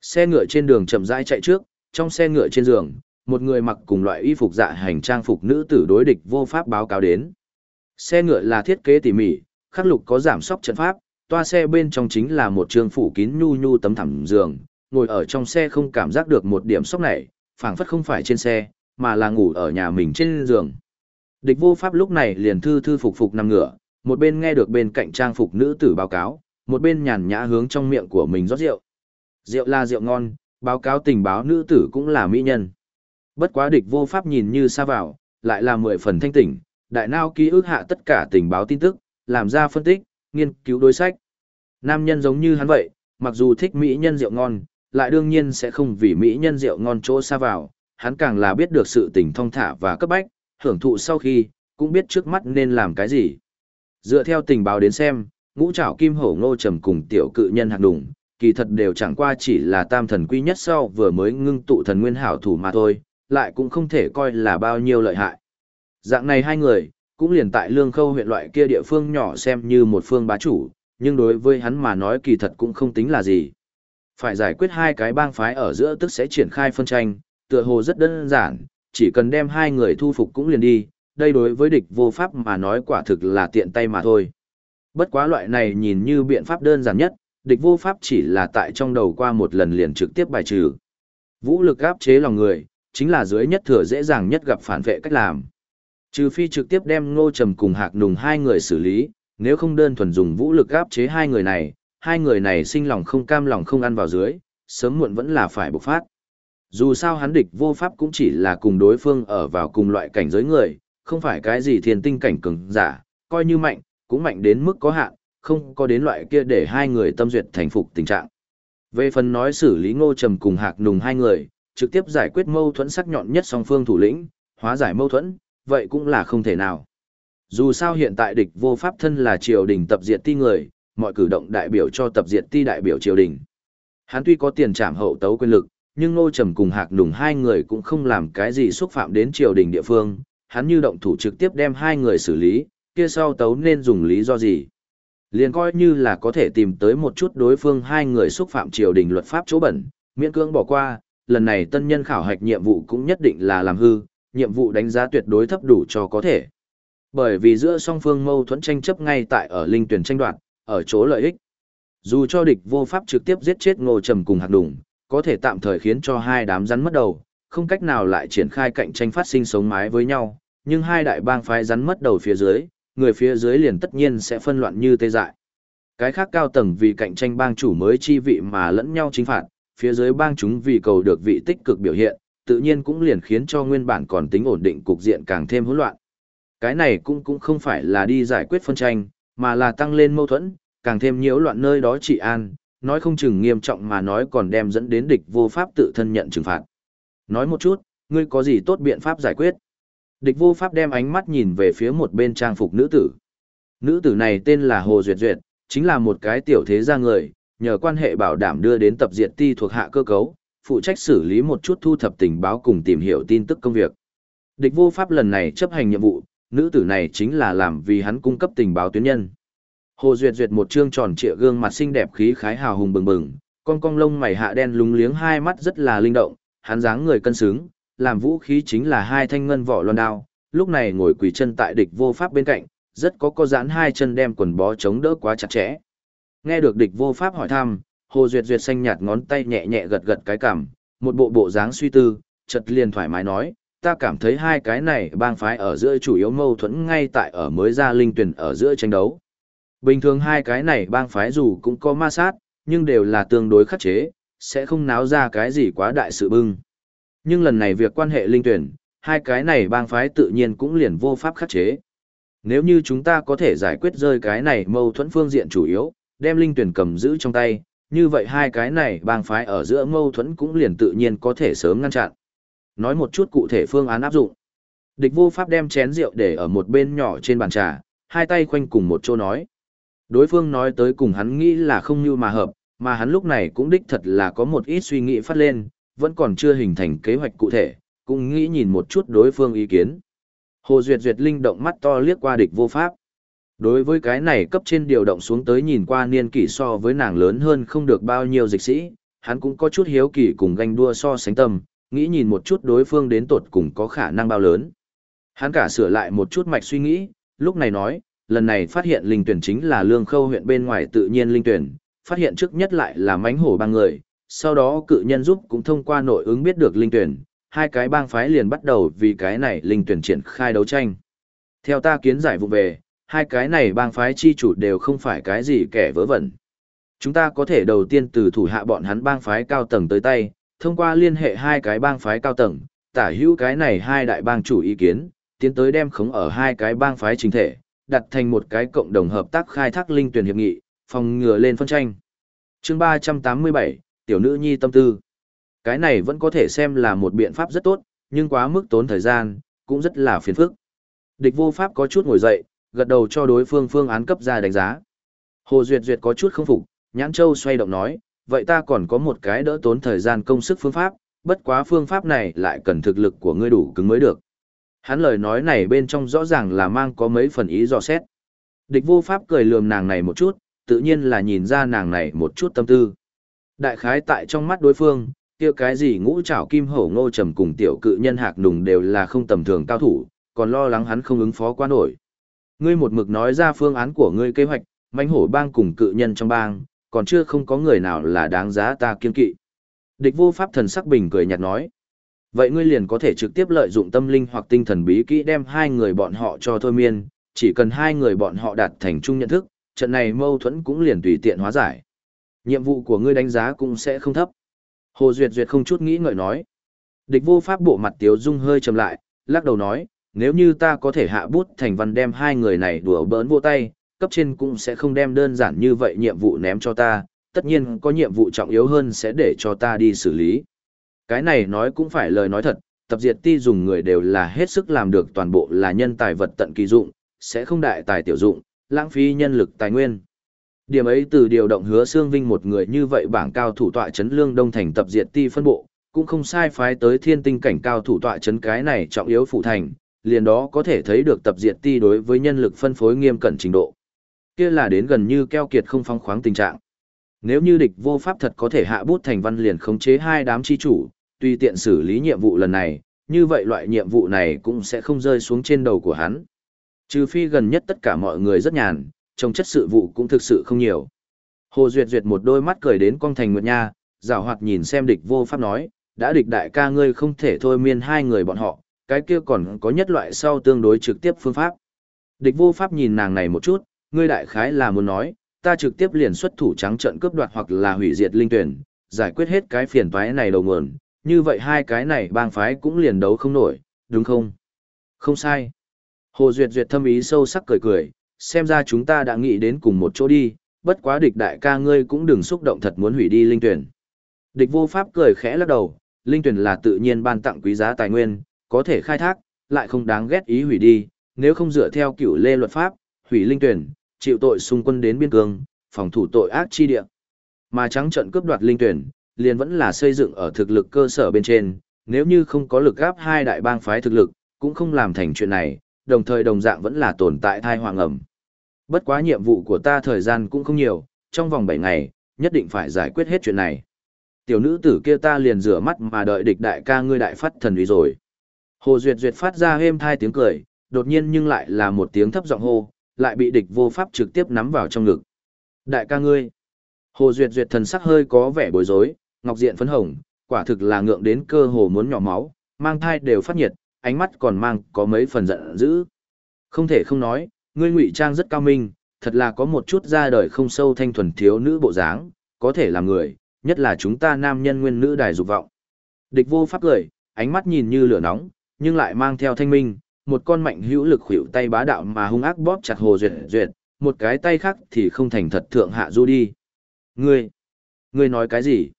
Xe ngựa trên đường chậm rãi chạy trước, trong xe ngựa trên giường, một người mặc cùng loại y phục dạ hành trang phục nữ tử đối địch vô pháp báo cáo đến. Xe ngựa là thiết kế tỉ mỉ, khắc lục có giảm sóc trận pháp, toa xe bên trong chính là một trường phủ kín nhu nhu tấm thảm giường, ngồi ở trong xe không cảm giác được một điểm sốc này, phảng phất không phải trên xe, mà là ngủ ở nhà mình trên giường. Địch vô pháp lúc này liền thư thư phục phục nằm ngửa, một bên nghe được bên cạnh trang phục nữ tử báo cáo, một bên nhàn nhã hướng trong miệng của mình rót rượu. Rượu là rượu ngon, báo cáo tình báo nữ tử cũng là mỹ nhân. Bất quá địch vô pháp nhìn như xa vào, lại là mười phần thanh tỉnh, đại nao ký ức hạ tất cả tình báo tin tức, làm ra phân tích, nghiên cứu đối sách. Nam nhân giống như hắn vậy, mặc dù thích mỹ nhân rượu ngon, lại đương nhiên sẽ không vì mỹ nhân rượu ngon chỗ xa vào, hắn càng là biết được sự tình thông thả và cấp bách, hưởng thụ sau khi, cũng biết trước mắt nên làm cái gì. Dựa theo tình báo đến xem, ngũ trảo kim hổ ngô trầm cùng tiểu cự nhân hạt đùng, kỳ thật đều chẳng qua chỉ là tam thần quy nhất sau vừa mới ngưng tụ thần nguyên hảo thủ mà thôi, lại cũng không thể coi là bao nhiêu lợi hại. Dạng này hai người, cũng liền tại lương khâu huyện loại kia địa phương nhỏ xem như một phương bá chủ, nhưng đối với hắn mà nói kỳ thật cũng không tính là gì. Phải giải quyết hai cái bang phái ở giữa tức sẽ triển khai phân tranh, tựa hồ rất đơn giản, chỉ cần đem hai người thu phục cũng liền đi, đây đối với địch vô pháp mà nói quả thực là tiện tay mà thôi. Bất quá loại này nhìn như biện pháp đơn giản nhất, địch vô pháp chỉ là tại trong đầu qua một lần liền trực tiếp bài trừ. Vũ lực áp chế lòng người, chính là dưới nhất thừa dễ dàng nhất gặp phản vệ cách làm. Trừ phi trực tiếp đem ngô trầm cùng hạc nùng hai người xử lý, nếu không đơn thuần dùng vũ lực áp chế hai người này, hai người này sinh lòng không cam lòng không ăn vào dưới, sớm muộn vẫn là phải bộc phát. Dù sao hắn địch vô pháp cũng chỉ là cùng đối phương ở vào cùng loại cảnh giới người, không phải cái gì thiền tinh cảnh cường giả, coi như mạnh, cũng mạnh đến mức có hạn, không có đến loại kia để hai người tâm duyệt thành phục tình trạng. Về phần nói xử lý ngô trầm cùng hạc nùng hai người, trực tiếp giải quyết mâu thuẫn sắc nhọn nhất song phương thủ lĩnh, hóa giải mâu thuẫn, vậy cũng là không thể nào. Dù sao hiện tại địch vô pháp thân là triều đình tập diệt ti người, mọi cử động đại biểu cho tập diệt ti đại biểu triều đình. Hắn tuy có tiền trảm hậu tấu quyền lực, nhưng Ngô Trầm cùng Hạc Nùng hai người cũng không làm cái gì xúc phạm đến triều đình địa phương, hắn như động thủ trực tiếp đem hai người xử lý, kia sau tấu nên dùng lý do gì. Liền coi như là có thể tìm tới một chút đối phương hai người xúc phạm triều đình luật pháp chỗ bẩn, miễn cưỡng bỏ qua, lần này tân nhân khảo hạch nhiệm vụ cũng nhất định là làm hư, nhiệm vụ đánh giá tuyệt đối thấp đủ cho có thể. Bởi vì giữa song phương mâu thuẫn tranh chấp ngay tại ở linh tuyển tranh đoạt, ở chỗ lợi ích. Dù cho địch vô pháp trực tiếp giết chết ngô trầm cùng hạt đủng, có thể tạm thời khiến cho hai đám rắn mất đầu, không cách nào lại triển khai cạnh tranh phát sinh sống mái với nhau, nhưng hai đại bang phái rắn mất đầu phía dưới, người phía dưới liền tất nhiên sẽ phân loạn như tê dại. Cái khác cao tầng vì cạnh tranh bang chủ mới chi vị mà lẫn nhau chính phạt, phía dưới bang chúng vì cầu được vị tích cực biểu hiện, tự nhiên cũng liền khiến cho nguyên bản còn tính ổn định cục diện càng thêm hỗn loạn. Cái này cũng cũng không phải là đi giải quyết phân tranh, mà là tăng lên mâu thuẫn, càng thêm nhiễu loạn nơi đó trị an, nói không chừng nghiêm trọng mà nói còn đem dẫn đến địch vô pháp tự thân nhận trừng phạt. Nói một chút, ngươi có gì tốt biện pháp giải quyết? Địch vô pháp đem ánh mắt nhìn về phía một bên trang phục nữ tử. Nữ tử này tên là Hồ Duyệt Duyệt, chính là một cái tiểu thế gia người, nhờ quan hệ bảo đảm đưa đến tập diệt ti thuộc hạ cơ cấu, phụ trách xử lý một chút thu thập tình báo cùng tìm hiểu tin tức công việc. Địch vô pháp lần này chấp hành nhiệm vụ, nữ tử này chính là làm vì hắn cung cấp tình báo tuyến nhân. Hồ Duyệt Duyệt một trương tròn trịa gương mặt xinh đẹp khí khái hào hùng bừng bừng, con cong lông mày hạ đen lúng liếng hai mắt rất là linh động, hắn dáng người cân xứng, làm vũ khí chính là hai thanh ngân vỏ loan đao, lúc này ngồi quỳ chân tại địch vô pháp bên cạnh, rất có có giãn hai chân đem quần bó chống đỡ quá chặt chẽ. Nghe được địch vô pháp hỏi thăm, Hồ Duyệt Duyệt xanh nhạt ngón tay nhẹ nhẹ gật gật cái cằm, một bộ bộ dáng suy tư, chợt liền thoải mái nói, ta cảm thấy hai cái này bang phái ở giữa chủ yếu mâu thuẫn ngay tại ở mới ra linh tuyển ở giữa tranh đấu. Bình thường hai cái này bang phái dù cũng có ma sát, nhưng đều là tương đối khắc chế, sẽ không náo ra cái gì quá đại sự bưng. Nhưng lần này việc quan hệ linh tuyển, hai cái này bang phái tự nhiên cũng liền vô pháp khắc chế. Nếu như chúng ta có thể giải quyết rơi cái này mâu thuẫn phương diện chủ yếu, đem linh tuyển cầm giữ trong tay, như vậy hai cái này bang phái ở giữa mâu thuẫn cũng liền tự nhiên có thể sớm ngăn chặn. Nói một chút cụ thể phương án áp dụng. Địch vô pháp đem chén rượu để ở một bên nhỏ trên bàn trà, hai tay khoanh cùng một chỗ nói. Đối phương nói tới cùng hắn nghĩ là không như mà hợp, mà hắn lúc này cũng đích thật là có một ít suy nghĩ phát lên, vẫn còn chưa hình thành kế hoạch cụ thể, cũng nghĩ nhìn một chút đối phương ý kiến. Hồ Duyệt Duyệt linh động mắt to liếc qua địch vô pháp. Đối với cái này cấp trên điều động xuống tới nhìn qua niên kỷ so với nàng lớn hơn không được bao nhiêu dịch sĩ, hắn cũng có chút hiếu kỳ cùng ganh đua so sánh tâm, nghĩ nhìn một chút đối phương đến tột cùng có khả năng bao lớn. Hắn cả sửa lại một chút mạch suy nghĩ, lúc này nói, lần này phát hiện linh tuyển chính là lương khâu huyện bên ngoài tự nhiên linh tuyển, phát hiện trước nhất lại là mánh hổ ba người, sau đó cự nhân giúp cũng thông qua nội ứng biết được linh tuyển, hai cái bang phái liền bắt đầu vì cái này linh tuyển triển khai đấu tranh. Theo ta kiến giải vụ về, hai cái này bang phái chi chủ đều không phải cái gì kẻ vớ vẩn. Chúng ta có thể đầu tiên từ thủ hạ bọn hắn bang phái cao tầng tới tay, thông qua liên hệ hai cái bang phái cao tầng, tả hữu cái này hai đại bang chủ ý kiến, tiến tới đem khống ở hai cái bang phái chính thể, đặt thành một cái cộng đồng hợp tác khai thác linh tuyển hiệp nghị, phòng ngừa lên phân tranh. Chương 387, tiểu nữ nhi tâm tư. Cái này vẫn có thể xem là một biện pháp rất tốt, nhưng quá mức tốn thời gian, cũng rất là phiền phức. Địch vô pháp có chút ngồi dậy, gật đầu cho đối phương phương án cấp ra đánh giá. Hồ Duyệt Duyệt có chút không phục, Nhãn Châu xoay động nói, vậy ta còn có một cái đỡ tốn thời gian công sức phương pháp, bất quá phương pháp này lại cần thực lực của ngươi đủ cứng mới được. Hắn lời nói này bên trong rõ ràng là mang có mấy phần ý dò xét. Địch vô pháp cười lườm nàng này một chút, tự nhiên là nhìn ra nàng này một chút tâm tư. Đại khái tại trong mắt đối phương, kia cái gì ngũ trảo kim hổ ngô trầm cùng tiểu cự nhân hạc nùng đều là không tầm thường cao thủ, còn lo lắng hắn không ứng phó quá nổi. Ngươi một mực nói ra phương án của ngươi kế hoạch, manh hổ bang cùng cự nhân trong bang, còn chưa không có người nào là đáng giá ta kiên kỵ. Địch vô pháp thần sắc bình cười nhạt nói. Vậy ngươi liền có thể trực tiếp lợi dụng tâm linh hoặc tinh thần bí kỹ đem hai người bọn họ cho thôi miên, chỉ cần hai người bọn họ đạt thành chung nhận thức, trận này mâu thuẫn cũng liền tùy tiện hóa giải. Nhiệm vụ của ngươi đánh giá cũng sẽ không thấp. Hồ Duyệt Duyệt không chút nghĩ ngợi nói. Địch vô pháp bộ mặt tiếu dung hơi trầm lại, lắc đầu nói, nếu như ta có thể hạ bút thành văn đem hai người này đùa bỡn vô tay, cấp trên cũng sẽ không đem đơn giản như vậy nhiệm vụ ném cho ta, tất nhiên có nhiệm vụ trọng yếu hơn sẽ để cho ta đi xử lý. Cái này nói cũng phải lời nói thật, tập diệt ti dùng người đều là hết sức làm được toàn bộ là nhân tài vật tận kỳ dụng, sẽ không đại tài tiểu dụng, lãng phí nhân lực tài nguyên. Điểm ấy từ điều động hứa xương vinh một người như vậy bảng cao thủ tọa chấn lương đông thành tập diệt ti phân bộ, cũng không sai phái tới thiên tinh cảnh cao thủ tọa chấn cái này trọng yếu phụ thành, liền đó có thể thấy được tập diệt ti đối với nhân lực phân phối nghiêm cẩn trình độ. Kia là đến gần như keo kiệt không phong khoáng tình trạng. Nếu như địch vô pháp thật có thể hạ bút thành văn liền khống chế hai đám chi chủ, tùy tiện xử lý nhiệm vụ lần này, như vậy loại nhiệm vụ này cũng sẽ không rơi xuống trên đầu của hắn. Trừ phi gần nhất tất cả mọi người rất nhàn, trong chất sự vụ cũng thực sự không nhiều. Hồ Duyệt Duyệt một đôi mắt cười đến con thành nguyệt nha, rào hoạt nhìn xem địch vô pháp nói, đã địch đại ca ngươi không thể thôi miên hai người bọn họ, cái kia còn có nhất loại sau tương đối trực tiếp phương pháp. Địch vô pháp nhìn nàng này một chút, ngươi đại khái là muốn nói, ta trực tiếp liền xuất thủ trắng trận cướp đoạt hoặc là hủy diệt linh tuyển, giải quyết hết cái phiền toái này đầu nguồn, như vậy hai cái này bang phái cũng liền đấu không nổi, đúng không? Không sai. Hồ Duyệt Duyệt thâm ý sâu sắc cười cười, xem ra chúng ta đã nghĩ đến cùng một chỗ đi, bất quá địch đại ca ngươi cũng đừng xúc động thật muốn hủy đi linh tuyển. Địch vô pháp cười khẽ lắc đầu, linh tuyển là tự nhiên ban tặng quý giá tài nguyên, có thể khai thác, lại không đáng ghét ý hủy đi, nếu không dựa theo cựu lê luật pháp, hủy linh tuyển, chịu tội xung quân đến biên cương, phòng thủ tội ác chi địa. Mà trắng trận cướp đoạt linh tuyển, liền vẫn là xây dựng ở thực lực cơ sở bên trên, nếu như không có lực gáp hai đại bang phái thực lực, cũng không làm thành chuyện này, đồng thời đồng dạng vẫn là tồn tại thai hoàng ẩm. Bất quá nhiệm vụ của ta thời gian cũng không nhiều, trong vòng 7 ngày, nhất định phải giải quyết hết chuyện này. Tiểu nữ tử kia ta liền rửa mắt mà đợi địch đại ca ngươi đại phát thần uy rồi. Hồ Duyệt Duyệt phát ra êm thai tiếng cười, đột nhiên nhưng lại là một tiếng thấp giọng hô, lại bị địch vô pháp trực tiếp nắm vào trong ngực. Đại ca ngươi. Hồ Duyệt Duyệt thần sắc hơi có vẻ bối rối, ngọc diện phấn hồng, quả thực là ngượng đến cơ hồ muốn nhỏ máu, mang thai đều phát nhiệt, ánh mắt còn mang có mấy phần giận dữ. Không thể không nói, ngươi ngụy trang rất cao minh, thật là có một chút ra đời không sâu thanh thuần thiếu nữ bộ dáng, có thể làm người, nhất là chúng ta nam nhân nguyên nữ đài dục vọng. Địch vô pháp cười, ánh mắt nhìn như lửa nóng, nhưng lại mang theo thanh minh, một con mạnh hữu lực khuỷu tay bá đạo mà hung ác bóp chặt Hồ Duyệt Duyệt, một cái tay khác thì không thành thật thượng hạ du đi. Ngươi, ngươi nói cái gì?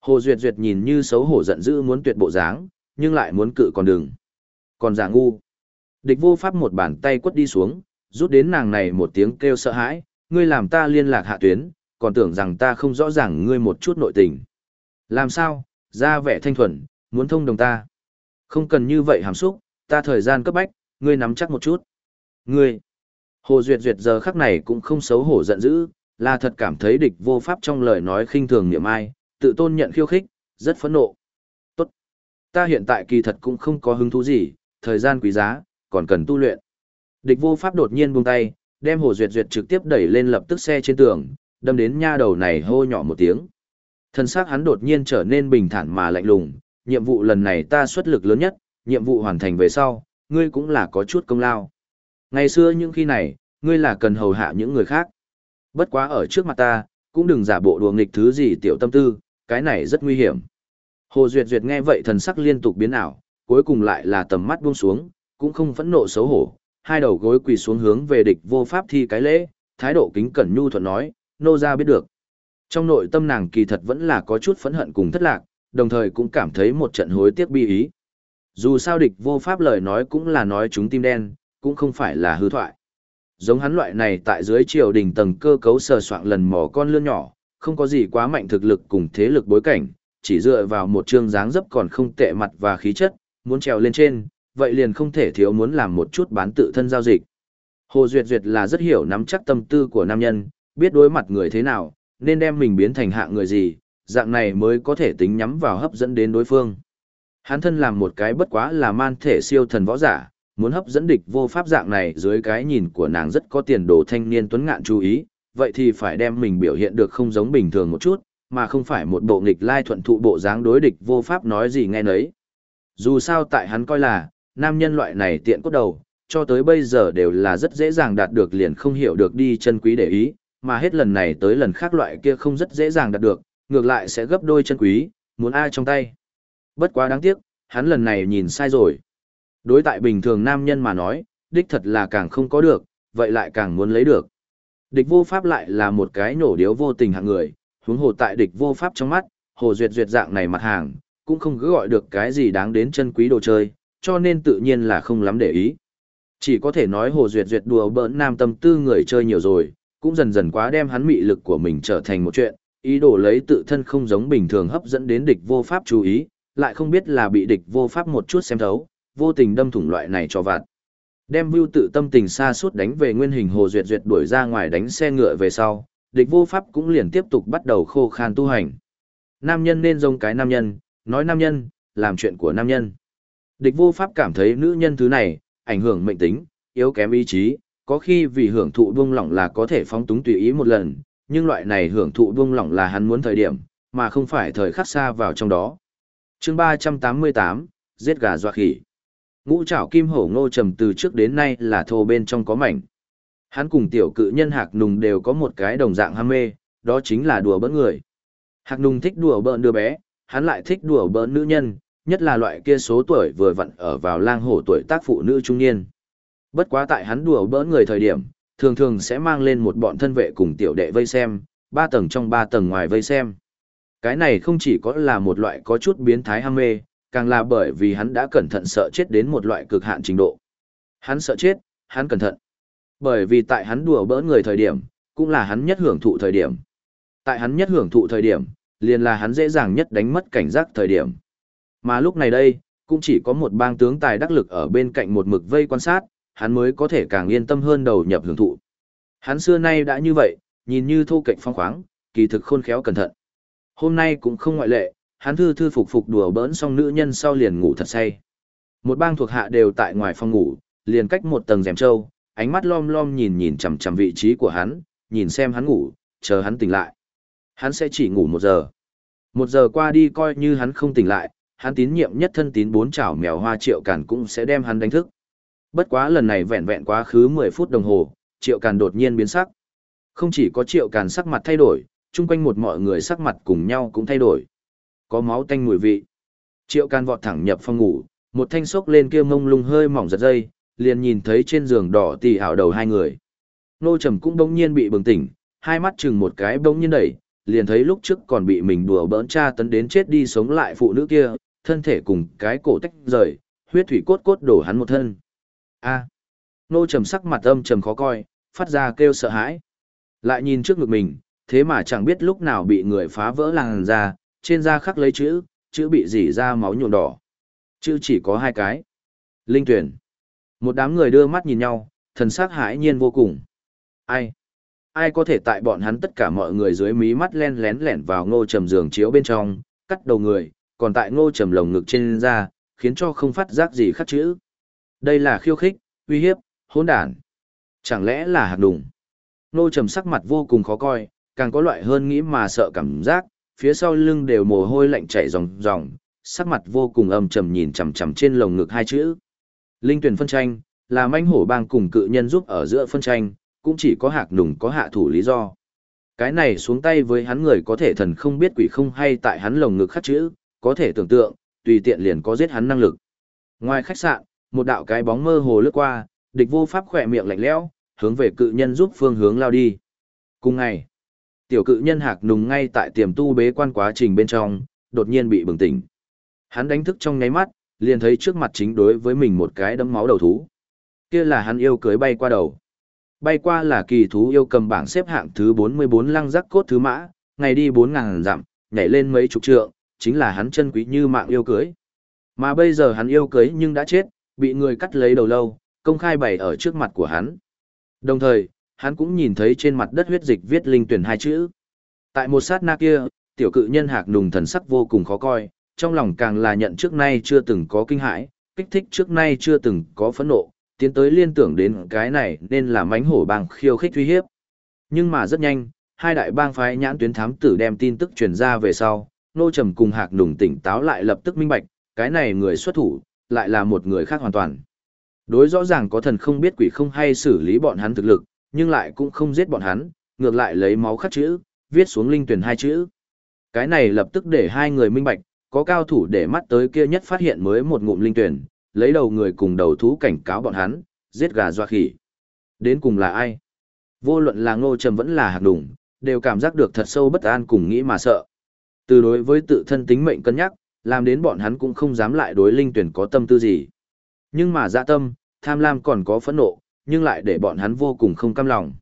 Hồ Duyệt Duyệt nhìn như xấu hổ giận dữ muốn tuyệt bộ dáng, nhưng lại muốn cự còn đừng. Còn giả ngu. Địch vô pháp một bàn tay quất đi xuống, rút đến nàng này một tiếng kêu sợ hãi, ngươi làm ta liên lạc hạ tuyến, còn tưởng rằng ta không rõ ràng ngươi một chút nội tình. Làm sao, ra vẻ thanh thuần, muốn thông đồng ta. Không cần như vậy hàm xúc, ta thời gian cấp bách, ngươi nắm chắc một chút. Ngươi, Hồ Duyệt Duyệt giờ khắc này cũng không xấu hổ giận dữ, là thật cảm thấy địch vô pháp trong lời nói khinh thường niệm ai, tự tôn nhận khiêu khích, rất phẫn nộ. Tốt. Ta hiện tại kỳ thật cũng không có hứng thú gì, thời gian quý giá, còn cần tu luyện. Địch vô pháp đột nhiên buông tay, đem Hồ Duyệt Duyệt trực tiếp đẩy lên lập tức xe trên tường, đâm đến nha đầu này hô nhỏ một tiếng. Thân xác hắn đột nhiên trở nên bình thản mà lạnh lùng, nhiệm vụ lần này ta xuất lực lớn nhất, nhiệm vụ hoàn thành về sau, ngươi cũng là có chút công lao. Ngày xưa những khi này, ngươi là cần hầu hạ những người khác. Bất quá ở trước mặt ta, cũng đừng giả bộ đùa nghịch thứ gì tiểu tâm tư, cái này rất nguy hiểm. Hồ Duyệt Duyệt nghe vậy thần sắc liên tục biến ảo, cuối cùng lại là tầm mắt buông xuống, cũng không phẫn nộ xấu hổ, hai đầu gối quỳ xuống hướng về địch vô pháp thi cái lễ, thái độ kính cẩn nhu thuận nói, nô gia biết được. Trong nội tâm nàng kỳ thật vẫn là có chút phẫn hận cùng thất lạc, đồng thời cũng cảm thấy một trận hối tiếc bi ý. Dù sao địch vô pháp lời nói cũng là nói chúng tim đen, cũng không phải là hư thoại. Giống hắn loại này tại dưới triều đình tầng cơ cấu sờ soạn lần mò con lươn nhỏ, không có gì quá mạnh thực lực cùng thế lực bối cảnh, chỉ dựa vào một chương dáng dấp còn không tệ mặt và khí chất, muốn trèo lên trên, vậy liền không thể thiếu muốn làm một chút bán tự thân giao dịch. Hồ Duyệt Duyệt là rất hiểu nắm chắc tâm tư của nam nhân, biết đối mặt người thế nào, nên đem mình biến thành hạng người gì, dạng này mới có thể tính nhắm vào hấp dẫn đến đối phương. Hắn thân làm một cái bất quá là man thể siêu thần võ giả, muốn hấp dẫn địch vô pháp dạng này dưới cái nhìn của nàng rất có tiền đồ thanh niên tuấn ngạn chú ý, vậy thì phải đem mình biểu hiện được không giống bình thường một chút, mà không phải một bộ nghịch lai thuận thụ bộ dáng đối địch vô pháp nói gì nghe nấy. Dù sao tại hắn coi là, nam nhân loại này tiện cốt đầu, cho tới bây giờ đều là rất dễ dàng đạt được liền không hiểu được đi chân quý để ý, mà hết lần này tới lần khác loại kia không rất dễ dàng đạt được, ngược lại sẽ gấp đôi chân quý, muốn ai trong tay. Bất quá đáng tiếc, hắn lần này nhìn sai rồi. Đối tại bình thường nam nhân mà nói, đích thật là càng không có được, vậy lại càng muốn lấy được. Địch vô pháp lại là một cái nổ điếu vô tình hạng người, huống hồ tại địch vô pháp trong mắt, hồ duyệt duyệt dạng này mặt hàng, cũng không cứ gọi được cái gì đáng đến chân quý đồ chơi, cho nên tự nhiên là không lắm để ý. Chỉ có thể nói hồ duyệt duyệt đùa bỡn nam tâm tư người chơi nhiều rồi, cũng dần dần quá đem hắn mị lực của mình trở thành một chuyện, ý đồ lấy tự thân không giống bình thường hấp dẫn đến địch vô pháp chú ý, lại không biết là bị địch vô pháp một chút xem thấu, vô tình đâm thủng loại này cho vặt. Đem Vưu tự tâm tình xa suốt đánh về nguyên hình hồ duyệt duyệt đuổi ra ngoài đánh xe ngựa về sau, địch vô pháp cũng liền tiếp tục bắt đầu khô khan tu hành. Nam nhân nên giống cái nam nhân, nói nam nhân, làm chuyện của nam nhân. Địch vô pháp cảm thấy nữ nhân thứ này, ảnh hưởng mệnh tính, yếu kém ý chí, có khi vì hưởng thụ buông lỏng là có thể phóng túng tùy ý một lần, nhưng loại này hưởng thụ buông lỏng là hắn muốn thời điểm, mà không phải thời khắc xa vào trong đó. chương 388, giết gà dọa khỉ. Ngũ trảo kim hổ ngô trầm từ trước đến nay là thô bên trong có mảnh. Hắn cùng tiểu cự nhân hạc nùng đều có một cái đồng dạng ham mê, đó chính là đùa bỡn người. Hạc nùng thích đùa bỡn đứa bé, hắn lại thích đùa bỡn nữ nhân, nhất là loại kia số tuổi vừa vặn ở vào lang hổ tuổi tác phụ nữ trung niên. Bất quá tại hắn đùa bỡn người thời điểm, thường thường sẽ mang lên một bọn thân vệ cùng tiểu đệ vây xem, ba tầng trong ba tầng ngoài vây xem. Cái này không chỉ có là một loại có chút biến thái ham mê, càng là bởi vì hắn đã cẩn thận sợ chết đến một loại cực hạn trình độ. Hắn sợ chết, hắn cẩn thận. Bởi vì tại hắn đùa bỡn người thời điểm, cũng là hắn nhất hưởng thụ thời điểm. Tại hắn nhất hưởng thụ thời điểm, liền là hắn dễ dàng nhất đánh mất cảnh giác thời điểm. Mà lúc này đây, cũng chỉ có một bang tướng tài đắc lực ở bên cạnh một mực vây quan sát, hắn mới có thể càng yên tâm hơn đầu nhập hưởng thụ. Hắn xưa nay đã như vậy, nhìn như thô kệch phong khoáng, kỳ thực khôn khéo cẩn thận. Hôm nay cũng không ngoại lệ, hắn thư thư phục phục đùa bỡn xong nữ nhân sau liền ngủ thật say. Một bang thuộc hạ đều tại ngoài phòng ngủ, liền cách một tầng rèm trâu, ánh mắt lom lom nhìn nhìn chằm chằm vị trí của hắn, nhìn xem hắn ngủ, chờ hắn tỉnh lại. Hắn sẽ chỉ ngủ một giờ. Một giờ qua đi coi như hắn không tỉnh lại, hắn tín nhiệm nhất thân tín bốn chảo mèo hoa triệu càn cũng sẽ đem hắn đánh thức. Bất quá lần này vẹn vẹn quá khứ 10 phút đồng hồ, triệu càn đột nhiên biến sắc. Không chỉ có triệu càn sắc mặt thay đổi, chung quanh một mọi người sắc mặt cùng nhau cũng thay đổi. Có máu tanh mùi vị. Triệu càn vọt thẳng nhập phòng ngủ, một thanh sốc lên kia mông lung hơi mỏng giật dây, liền nhìn thấy trên giường đỏ tỉ ảo đầu hai người. Nô trầm cũng bỗng nhiên bị bừng tỉnh, hai mắt chừng một cái bỗng nhiên đẩy, liền thấy lúc trước còn bị mình đùa bỡn cha tấn đến chết đi sống lại phụ nữ kia, thân thể cùng cái cổ tách rời, huyết thủy cốt cốt đổ hắn một thân. A. Nô trầm sắc mặt âm trầm khó coi, phát ra kêu sợ hãi. Lại nhìn trước ngực mình, thế mà chẳng biết lúc nào bị người phá vỡ làn da, trên da khắc lấy chữ, chữ bị dỉ ra máu nhuộm đỏ. Chữ chỉ có hai cái. Linh tuyển. Một đám người đưa mắt nhìn nhau, thần sắc hãi nhiên vô cùng. Ai? Ai có thể tại bọn hắn tất cả mọi người dưới mí mắt len lén lẻn vào ngô trầm giường chiếu bên trong, cắt đầu người, còn tại ngô trầm lồng ngực trên da, khiến cho không phát giác gì khắc chữ. Đây là khiêu khích, uy hiếp, hỗn đản. Chẳng lẽ là hạc đùng? Nô trầm sắc mặt vô cùng khó coi, càng có loại hơn nghĩ mà sợ cảm giác, phía sau lưng đều mồ hôi lạnh chảy ròng ròng, sắc mặt vô cùng âm trầm nhìn chằm chằm trên lồng ngực hai chữ. Linh tuyển phân tranh, là manh hổ bang cùng cự nhân giúp ở giữa phân tranh, cũng chỉ có hạc nùng có hạ thủ lý do. Cái này xuống tay với hắn người có thể thần không biết quỷ không hay tại hắn lồng ngực khắc chữ, có thể tưởng tượng, tùy tiện liền có giết hắn năng lực. Ngoài khách sạn, một đạo cái bóng mơ hồ lướt qua, địch vô pháp khỏe miệng lạnh lẽo, hướng về cự nhân giúp phương hướng lao đi. Cùng ngày, tiểu cự nhân hạc nùng ngay tại tiềm tu bế quan quá trình bên trong, đột nhiên bị bừng tỉnh. Hắn đánh thức trong nháy mắt, liền thấy trước mặt chính đối với mình một cái đấm máu đầu thú. Kia là hắn yêu cưới bay qua đầu. Bay qua là kỳ thú yêu cầm bảng xếp hạng thứ 44 lăng rắc cốt thứ mã, ngày đi 4.000 dặm, nhảy lên mấy chục trượng, chính là hắn chân quý như mạng yêu cưới. Mà bây giờ hắn yêu cưới nhưng đã chết, bị người cắt lấy đầu lâu, công khai bày ở trước mặt của hắn. Đồng thời, hắn cũng nhìn thấy trên mặt đất huyết dịch viết linh tuyển hai chữ. Tại một sát na kia, tiểu cự nhân hạc nùng thần sắc vô cùng khó coi, trong lòng càng là nhận trước nay chưa từng có kinh hãi, kích thích trước nay chưa từng có phẫn nộ, tiến tới liên tưởng đến cái này nên là mánh hổ bang khiêu khích uy hiếp. Nhưng mà rất nhanh, hai đại bang phái nhãn tuyến thám tử đem tin tức truyền ra về sau, nô trầm cùng hạc nùng tỉnh táo lại lập tức minh bạch, cái này người xuất thủ, lại là một người khác hoàn toàn. Đối rõ ràng có thần không biết quỷ không hay xử lý bọn hắn thực lực, nhưng lại cũng không giết bọn hắn, ngược lại lấy máu khắc chữ, viết xuống linh tuyển hai chữ. Cái này lập tức để hai người minh bạch, có cao thủ để mắt tới kia nhất phát hiện mới một ngụm linh tuyển, lấy đầu người cùng đầu thú cảnh cáo bọn hắn, giết gà doa khỉ. Đến cùng là ai? Vô luận là ngô trầm vẫn là hạc đủng, đều cảm giác được thật sâu bất an cùng nghĩ mà sợ. Từ đối với tự thân tính mệnh cân nhắc, làm đến bọn hắn cũng không dám lại đối linh tuyển có tâm tư gì. Nhưng mà dạ tâm, tham lam còn có phẫn nộ, nhưng lại để bọn hắn vô cùng không cam lòng.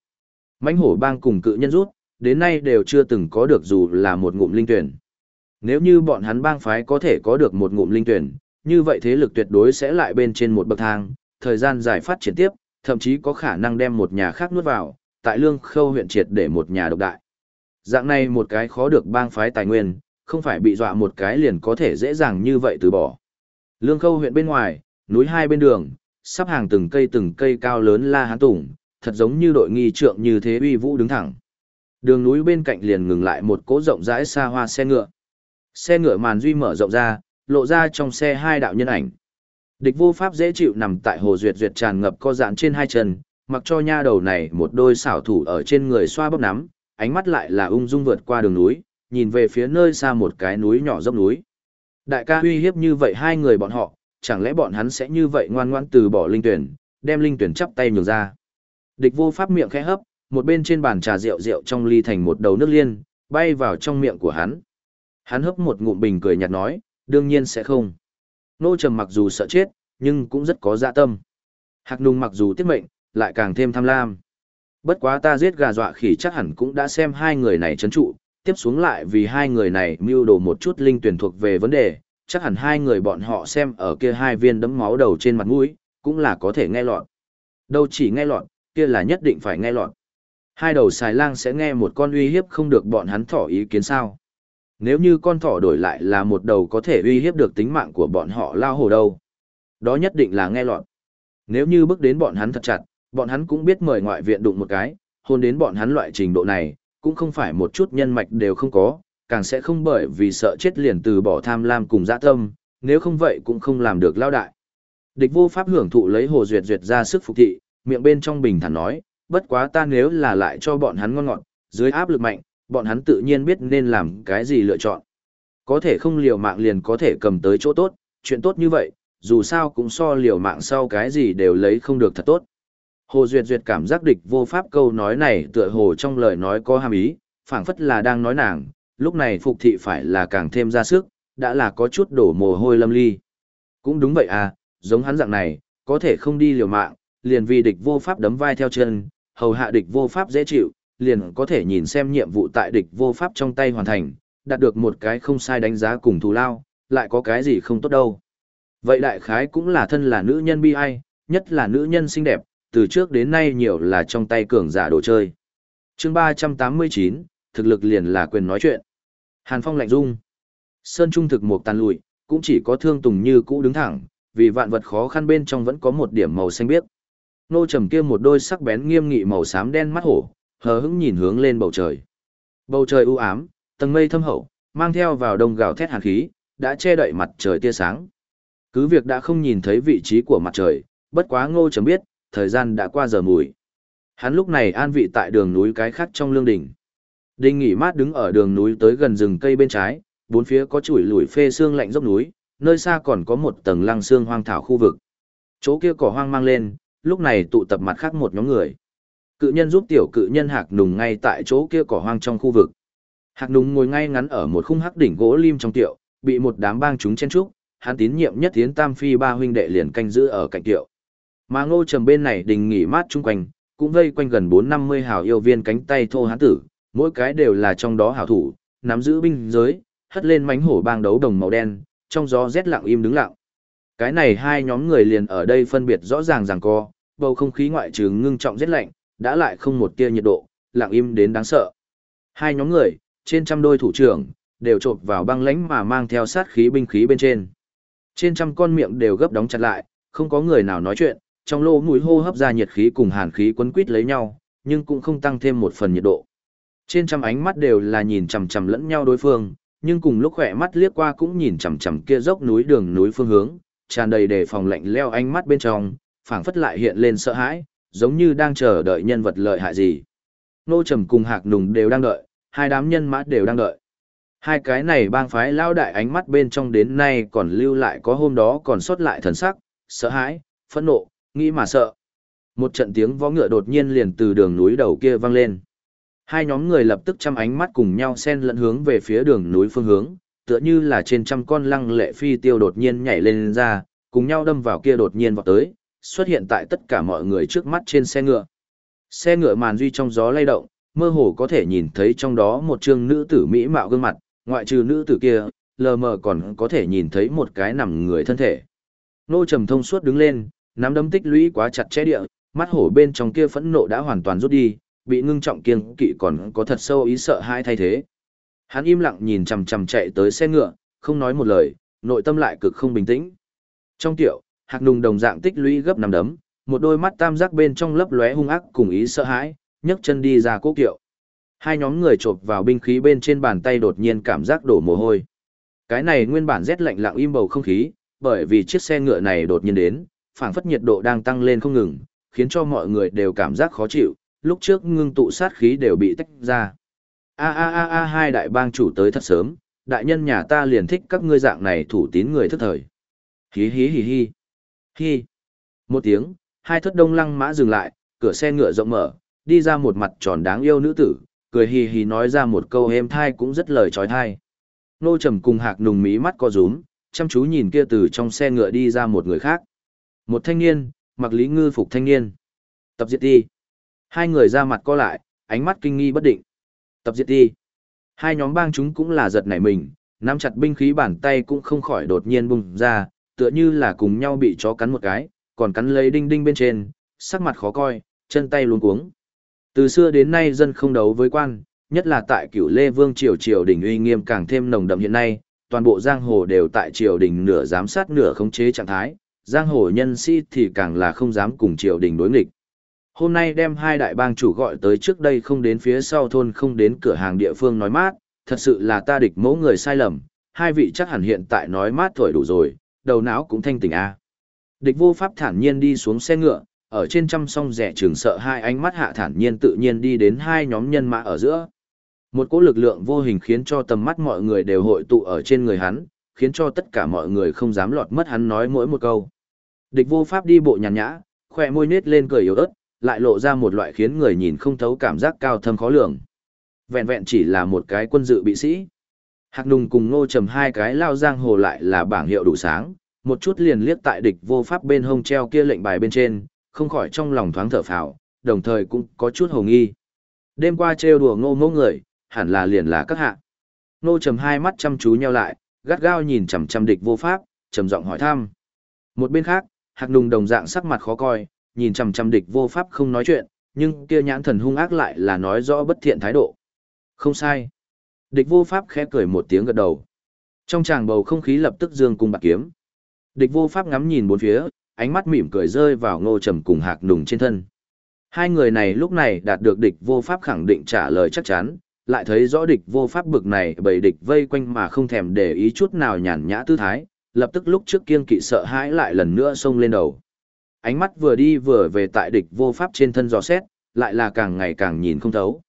Mánh hổ bang cùng cự nhân rút, đến nay đều chưa từng có được dù là một ngụm linh tuyển. Nếu như bọn hắn bang phái có thể có được một ngụm linh tuyển, như vậy thế lực tuyệt đối sẽ lại bên trên một bậc thang, thời gian dài phát triển tiếp, thậm chí có khả năng đem một nhà khác nuốt vào, tại lương khâu huyện triệt để một nhà độc đại. Dạng này một cái khó được bang phái tài nguyên, không phải bị dọa một cái liền có thể dễ dàng như vậy từ bỏ. Lương khâu huyện bên ngoài, núi hai bên đường, sắp hàng từng cây từng cây cao lớn la hán tủng, thật giống như đội nghi trượng như thế uy vũ đứng thẳng. Đường núi bên cạnh liền ngừng lại một cỗ rộng rãi xa hoa xe ngựa. Xe ngựa màn duy mở rộng ra, lộ ra trong xe hai đạo nhân ảnh. Địch vô pháp dễ chịu nằm tại hồ duyệt duyệt tràn ngập co giãn trên hai chân, mặc cho nha đầu này một đôi xảo thủ ở trên người xoa bóp nắm, ánh mắt lại là ung dung vượt qua đường núi, nhìn về phía nơi xa một cái núi nhỏ dốc núi. Đại ca uy hiếp như vậy hai người bọn họ, chẳng lẽ bọn hắn sẽ như vậy ngoan ngoãn từ bỏ linh tuyển, đem linh tuyển chắp tay nhường ra. Địch vô pháp miệng khẽ hấp, một bên trên bàn trà rượu rượu trong ly thành một đầu nước liên, bay vào trong miệng của hắn. Hắn hấp một ngụm bình cười nhạt nói, đương nhiên sẽ không. Nô trầm mặc dù sợ chết, nhưng cũng rất có dạ tâm. Hạc nung mặc dù tiết mệnh, lại càng thêm tham lam. Bất quá ta giết gà dọa khỉ chắc hẳn cũng đã xem hai người này chấn trụ, tiếp xuống lại vì hai người này mưu đồ một chút linh tuyển thuộc về vấn đề, chắc hẳn hai người bọn họ xem ở kia hai viên đấm máu đầu trên mặt mũi, cũng là có thể nghe lọt. Đâu chỉ nghe lọt, kia là nhất định phải nghe lọt. Hai đầu xài lang sẽ nghe một con uy hiếp không được bọn hắn thỏ ý kiến sao. Nếu như con thỏ đổi lại là một đầu có thể uy hiếp được tính mạng của bọn họ lao hồ đâu. Đó nhất định là nghe lọt. Nếu như bước đến bọn hắn thật chặt, bọn hắn cũng biết mời ngoại viện đụng một cái, hôn đến bọn hắn loại trình độ này, cũng không phải một chút nhân mạch đều không có, càng sẽ không bởi vì sợ chết liền từ bỏ tham lam cùng dã tâm, nếu không vậy cũng không làm được lao đại. Địch vô pháp hưởng thụ lấy hồ duyệt duyệt ra sức phục thị, miệng bên trong bình thản nói, bất quá ta nếu là lại cho bọn hắn ngon ngọt, dưới áp lực mạnh, bọn hắn tự nhiên biết nên làm cái gì lựa chọn. Có thể không liều mạng liền có thể cầm tới chỗ tốt, chuyện tốt như vậy, dù sao cũng so liều mạng sau cái gì đều lấy không được thật tốt. Hồ Duyệt Duyệt cảm giác địch vô pháp câu nói này tựa hồ trong lời nói có hàm ý, phảng phất là đang nói nàng, lúc này phục thị phải là càng thêm ra sức, đã là có chút đổ mồ hôi lâm ly. Cũng đúng vậy à, giống hắn dạng này, có thể không đi liều mạng, liền vì địch vô pháp đấm vai theo chân, hầu hạ địch vô pháp dễ chịu, liền có thể nhìn xem nhiệm vụ tại địch vô pháp trong tay hoàn thành, đạt được một cái không sai đánh giá cùng thù lao, lại có cái gì không tốt đâu. Vậy đại khái cũng là thân là nữ nhân bi ai, nhất là nữ nhân xinh đẹp, từ trước đến nay nhiều là trong tay cường giả đồ chơi. chương 389, thực lực liền là quyền nói chuyện. Hàn Phong lạnh dung. Sơn Trung thực mục tàn lụi, cũng chỉ có thương tùng như cũ đứng thẳng, vì vạn vật khó khăn bên trong vẫn có một điểm màu xanh biếc. Nô trầm kia một đôi sắc bén nghiêm nghị màu xám đen mắt hổ, hờ hững nhìn hướng lên bầu trời. Bầu trời u ám, tầng mây thâm hậu, mang theo vào đông gào thét hàn khí, đã che đậy mặt trời tia sáng. Cứ việc đã không nhìn thấy vị trí của mặt trời, bất quá ngô trầm biết, thời gian đã qua giờ mùi. Hắn lúc này an vị tại đường núi cái khác trong lương đỉnh. Đinh nghỉ mát đứng ở đường núi tới gần rừng cây bên trái, bốn phía có chuỗi lùi phê xương lạnh dốc núi, nơi xa còn có một tầng lăng xương hoang thảo khu vực. Chỗ kia cỏ hoang mang lên, lúc này tụ tập mặt khác một nhóm người. Cự nhân giúp tiểu cự nhân hạc nùng ngay tại chỗ kia cỏ hoang trong khu vực. Hạc nùng ngồi ngay ngắn ở một khung hắc đỉnh gỗ lim trong tiệu, bị một đám bang chúng chen trúc, hắn tín nhiệm nhất tiến tam phi ba huynh đệ liền canh giữ ở cạnh tiệu. Mà ngô trầm bên này đình nghỉ mát chung quanh, cũng vây quanh gần bốn năm mươi hào yêu viên cánh tay thô hán tử, mỗi cái đều là trong đó hảo thủ, nắm giữ binh giới, hất lên mánh hổ bang đấu đồng màu đen, trong gió rét lặng im đứng lặng. Cái này hai nhóm người liền ở đây phân biệt rõ ràng rằng co, bầu không khí ngoại trừ ngưng trọng rét lạnh, đã lại không một tia nhiệt độ, lặng im đến đáng sợ. Hai nhóm người, trên trăm đôi thủ trưởng, đều trộp vào băng lãnh mà mang theo sát khí binh khí bên trên. Trên trăm con miệng đều gấp đóng chặt lại, không có người nào nói chuyện, trong lỗ mũi hô hấp ra nhiệt khí cùng hàn khí quấn quýt lấy nhau, nhưng cũng không tăng thêm một phần nhiệt độ. Trên trăm ánh mắt đều là nhìn chằm chằm lẫn nhau đối phương, nhưng cùng lúc khỏe mắt liếc qua cũng nhìn chằm chằm kia dốc núi đường núi phương hướng, tràn đầy đề phòng lạnh leo ánh mắt bên trong, phảng phất lại hiện lên sợ hãi, giống như đang chờ đợi nhân vật lợi hại gì. Nô Trầm cùng Hạc Nùng đều đang đợi, hai đám nhân mã đều đang đợi. Hai cái này bang phái lao đại ánh mắt bên trong đến nay còn lưu lại có hôm đó còn sót lại thần sắc, sợ hãi, phẫn nộ, nghĩ mà sợ. Một trận tiếng vó ngựa đột nhiên liền từ đường núi đầu kia vang lên. Hai nhóm người lập tức chăm ánh mắt cùng nhau xen lẫn hướng về phía đường núi phương hướng, tựa như là trên trăm con lăng lệ phi tiêu đột nhiên nhảy lên ra, cùng nhau đâm vào kia đột nhiên vọt tới, xuất hiện tại tất cả mọi người trước mắt trên xe ngựa. Xe ngựa màn duy trong gió lay động, mơ hồ có thể nhìn thấy trong đó một trương nữ tử mỹ mạo gương mặt, ngoại trừ nữ tử kia, lờ mờ còn có thể nhìn thấy một cái nằm người thân thể. Nô trầm thông suốt đứng lên, nắm đấm tích lũy quá chặt chẽ địa, mắt hổ bên trong kia phẫn nộ đã hoàn toàn rút đi, bị ngưng trọng kiêng kỵ còn có thật sâu ý sợ hai thay thế. Hắn im lặng nhìn chằm chằm chạy tới xe ngựa, không nói một lời, nội tâm lại cực không bình tĩnh. Trong tiểu hạc nùng đồng dạng tích lũy gấp năm đấm, một đôi mắt tam giác bên trong lấp lóe hung ác cùng ý sợ hãi, nhấc chân đi ra cố kiệu. Hai nhóm người chộp vào binh khí bên trên bàn tay đột nhiên cảm giác đổ mồ hôi. Cái này nguyên bản rét lạnh lặng im bầu không khí, bởi vì chiếc xe ngựa này đột nhiên đến, phảng phất nhiệt độ đang tăng lên không ngừng, khiến cho mọi người đều cảm giác khó chịu, lúc trước ngưng tụ sát khí đều bị tách ra. A a a a hai đại bang chủ tới thật sớm, đại nhân nhà ta liền thích các ngươi dạng này thủ tín người thất thời. Hí hí hí hí. Hi. Một tiếng, hai thất đông lăng mã dừng lại, cửa xe ngựa rộng mở, đi ra một mặt tròn đáng yêu nữ tử, cười hì hì nói ra một câu êm thai cũng rất lời trói thai. Nô trầm cùng hạc nùng mí mắt co rúm, chăm chú nhìn kia từ trong xe ngựa đi ra một người khác. Một thanh niên, mặc lý ngư phục thanh niên. Tập diệt đi. Hai người ra mặt co lại, ánh mắt kinh nghi bất định. Tập diệt đi. Hai nhóm bang chúng cũng là giật nảy mình, nắm chặt binh khí bàn tay cũng không khỏi đột nhiên bung ra, tựa như là cùng nhau bị chó cắn một cái, còn cắn lấy đinh đinh bên trên, sắc mặt khó coi, chân tay luống cuống. Từ xưa đến nay dân không đấu với quan, nhất là tại cửu Lê Vương triều triều đình uy nghiêm càng thêm nồng đậm hiện nay, toàn bộ giang hồ đều tại triều đình nửa giám sát nửa khống chế trạng thái, giang hồ nhân sĩ thì càng là không dám cùng triều đình đối nghịch. Hôm nay đem hai đại bang chủ gọi tới trước đây không đến phía sau thôn không đến cửa hàng địa phương nói mát, thật sự là ta địch mẫu người sai lầm, hai vị chắc hẳn hiện tại nói mát thổi đủ rồi, đầu não cũng thanh tỉnh a. Địch vô pháp thản nhiên đi xuống xe ngựa, ở trên trăm song rẻ trường sợ hai ánh mắt hạ thản nhiên tự nhiên đi đến hai nhóm nhân mã ở giữa. Một cỗ lực lượng vô hình khiến cho tầm mắt mọi người đều hội tụ ở trên người hắn, khiến cho tất cả mọi người không dám lọt mất hắn nói mỗi một câu. Địch vô pháp đi bộ nhàn nhã, khỏe môi nết lên cười yếu ớt, lại lộ ra một loại khiến người nhìn không thấu cảm giác cao thâm khó lường. Vẹn vẹn chỉ là một cái quân dự bị sĩ. Hạc nùng cùng ngô trầm hai cái lao giang hồ lại là bảng hiệu đủ sáng, một chút liền liếc tại địch vô pháp bên hông treo kia lệnh bài bên trên, không khỏi trong lòng thoáng thở phào, đồng thời cũng có chút hồ nghi. Đêm qua trêu đùa ngô mẫu người, hẳn là liền là các hạ. Ngô trầm hai mắt chăm chú nheo lại, gắt gao nhìn chằm chằm địch vô pháp, trầm giọng hỏi thăm. Một bên khác, Hạc Nùng đồng dạng sắc mặt khó coi, nhìn chằm chằm địch vô pháp không nói chuyện, nhưng kia nhãn thần hung ác lại là nói rõ bất thiện thái độ. Không sai. Địch vô pháp khẽ cười một tiếng gật đầu. Trong tràng bầu không khí lập tức dương cung bạc kiếm. Địch vô pháp ngắm nhìn bốn phía, ánh mắt mỉm cười rơi vào ngô trầm cùng hạc nùng trên thân. Hai người này lúc này đạt được địch vô pháp khẳng định trả lời chắc chắn, lại thấy rõ địch vô pháp bực này bởi địch vây quanh mà không thèm để ý chút nào nhàn nhã tư thái, lập tức lúc trước kiên kỵ sợ hãi lại lần nữa xông lên đầu. Ánh mắt vừa đi vừa về tại địch vô pháp trên thân dò xét, lại là càng ngày càng nhìn không thấu.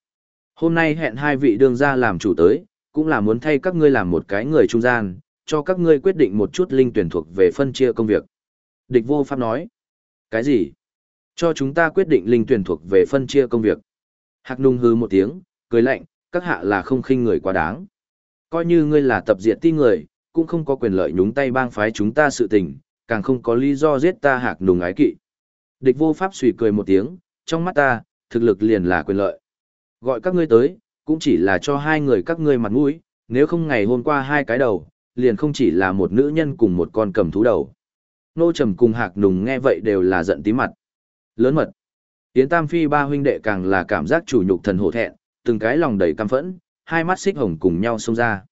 Hôm nay hẹn hai vị đương gia làm chủ tới, cũng là muốn thay các ngươi làm một cái người trung gian, cho các ngươi quyết định một chút linh tuyển thuộc về phân chia công việc. Địch vô pháp nói. Cái gì? Cho chúng ta quyết định linh tuyển thuộc về phân chia công việc. Hạc nung hư một tiếng, cười lạnh, các hạ là không khinh người quá đáng. Coi như ngươi là tập diệt ti người, cũng không có quyền lợi nhúng tay bang phái chúng ta sự tình, càng không có lý do giết ta hạc nùng ái kỵ. Địch vô pháp suy cười một tiếng, trong mắt ta, thực lực liền là quyền lợi. Gọi các ngươi tới, cũng chỉ là cho hai người các ngươi mặt mũi, nếu không ngày hôm qua hai cái đầu, liền không chỉ là một nữ nhân cùng một con cầm thú đầu. Nô Trầm cùng Hạc Nùng nghe vậy đều là giận tí mặt. Lớn mật. Yến Tam Phi ba huynh đệ càng là cảm giác chủ nhục thần hổ thẹn, từng cái lòng đầy căm phẫn, hai mắt xích hồng cùng nhau xông ra.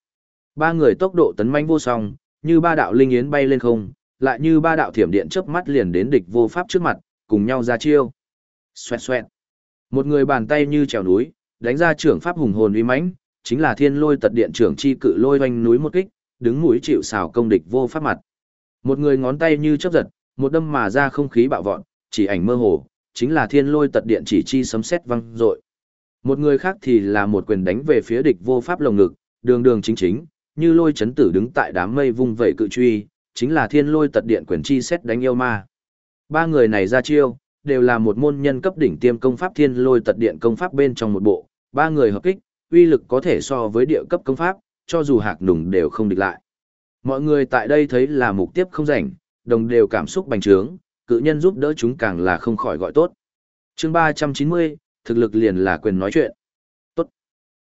Ba người tốc độ tấn manh vô song, như ba đạo linh yến bay lên không, lại như ba đạo thiểm điện chớp mắt liền đến địch vô pháp trước mặt, cùng nhau ra chiêu. Xoẹt xoẹt. Một người bàn tay như trèo núi, đánh ra trưởng pháp hùng hồn uy mãnh, chính là Thiên Lôi Tật Điện trưởng chi cự lôi hoành núi một kích, đứng mũi chịu sào công địch vô pháp mặt. Một người ngón tay như chớp giật, một đâm mà ra không khí bạo vọt, chỉ ảnh mơ hồ, chính là Thiên Lôi Tật Điện chỉ chi sấm sét vang rội. Một người khác thì là một quyền đánh về phía địch vô pháp lồng ngực, đường đường chính chính, như lôi chấn tử đứng tại đám mây vung vẩy cự truy, chính là thiên lôi tật điện quyền chi xét đánh yêu ma. Ba người này ra chiêu, đều là một môn nhân cấp đỉnh tiêm công pháp thiên lôi tật điện công pháp bên trong một bộ, ba người hợp kích, uy lực có thể so với địa cấp công pháp, cho dù hạc nùng đều không địch lại. Mọi người tại đây thấy là mục tiếp không rảnh, đồng đều cảm xúc bành trướng, cự nhân giúp đỡ chúng càng là không khỏi gọi tốt. chương 390, thực lực liền là quyền nói chuyện. Tốt.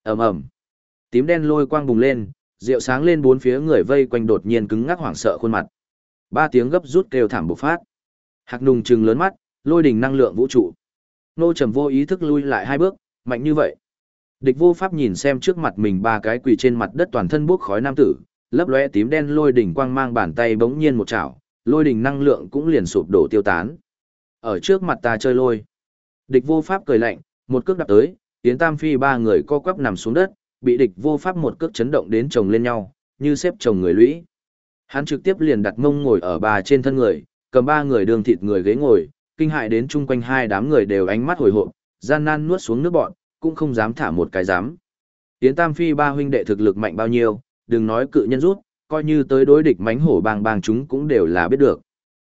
ầm ầm Tím đen lôi quang bùng lên, rượu sáng lên bốn phía người vây quanh đột nhiên cứng ngắc hoảng sợ khuôn mặt. Ba tiếng gấp rút kêu thảm bộc phát. Hạc nùng trừng lớn mắt, lôi đỉnh năng lượng vũ trụ. Nô trầm vô ý thức lui lại hai bước, mạnh như vậy. Địch vô pháp nhìn xem trước mặt mình ba cái quỳ trên mặt đất toàn thân bốc khói nam tử, lấp lóe tím đen lôi đỉnh quang mang bàn tay bỗng nhiên một chảo, lôi đỉnh năng lượng cũng liền sụp đổ tiêu tán. Ở trước mặt ta chơi lôi. Địch vô pháp cười lạnh, một cước đạp tới, tiến tam phi ba người co quắp nằm xuống đất, bị địch vô pháp một cước chấn động đến chồng lên nhau, như xếp chồng người lũy. Hắn trực tiếp liền đặt mông ngồi ở bà trên thân người, cầm ba người đường thịt người ghế ngồi, kinh hại đến chung quanh hai đám người đều ánh mắt hồi hộp, gian nan nuốt xuống nước bọn, cũng không dám thả một cái dám. Tiến Tam Phi ba huynh đệ thực lực mạnh bao nhiêu, đừng nói cự nhân rút, coi như tới đối địch mánh hổ bang bang chúng cũng đều là biết được.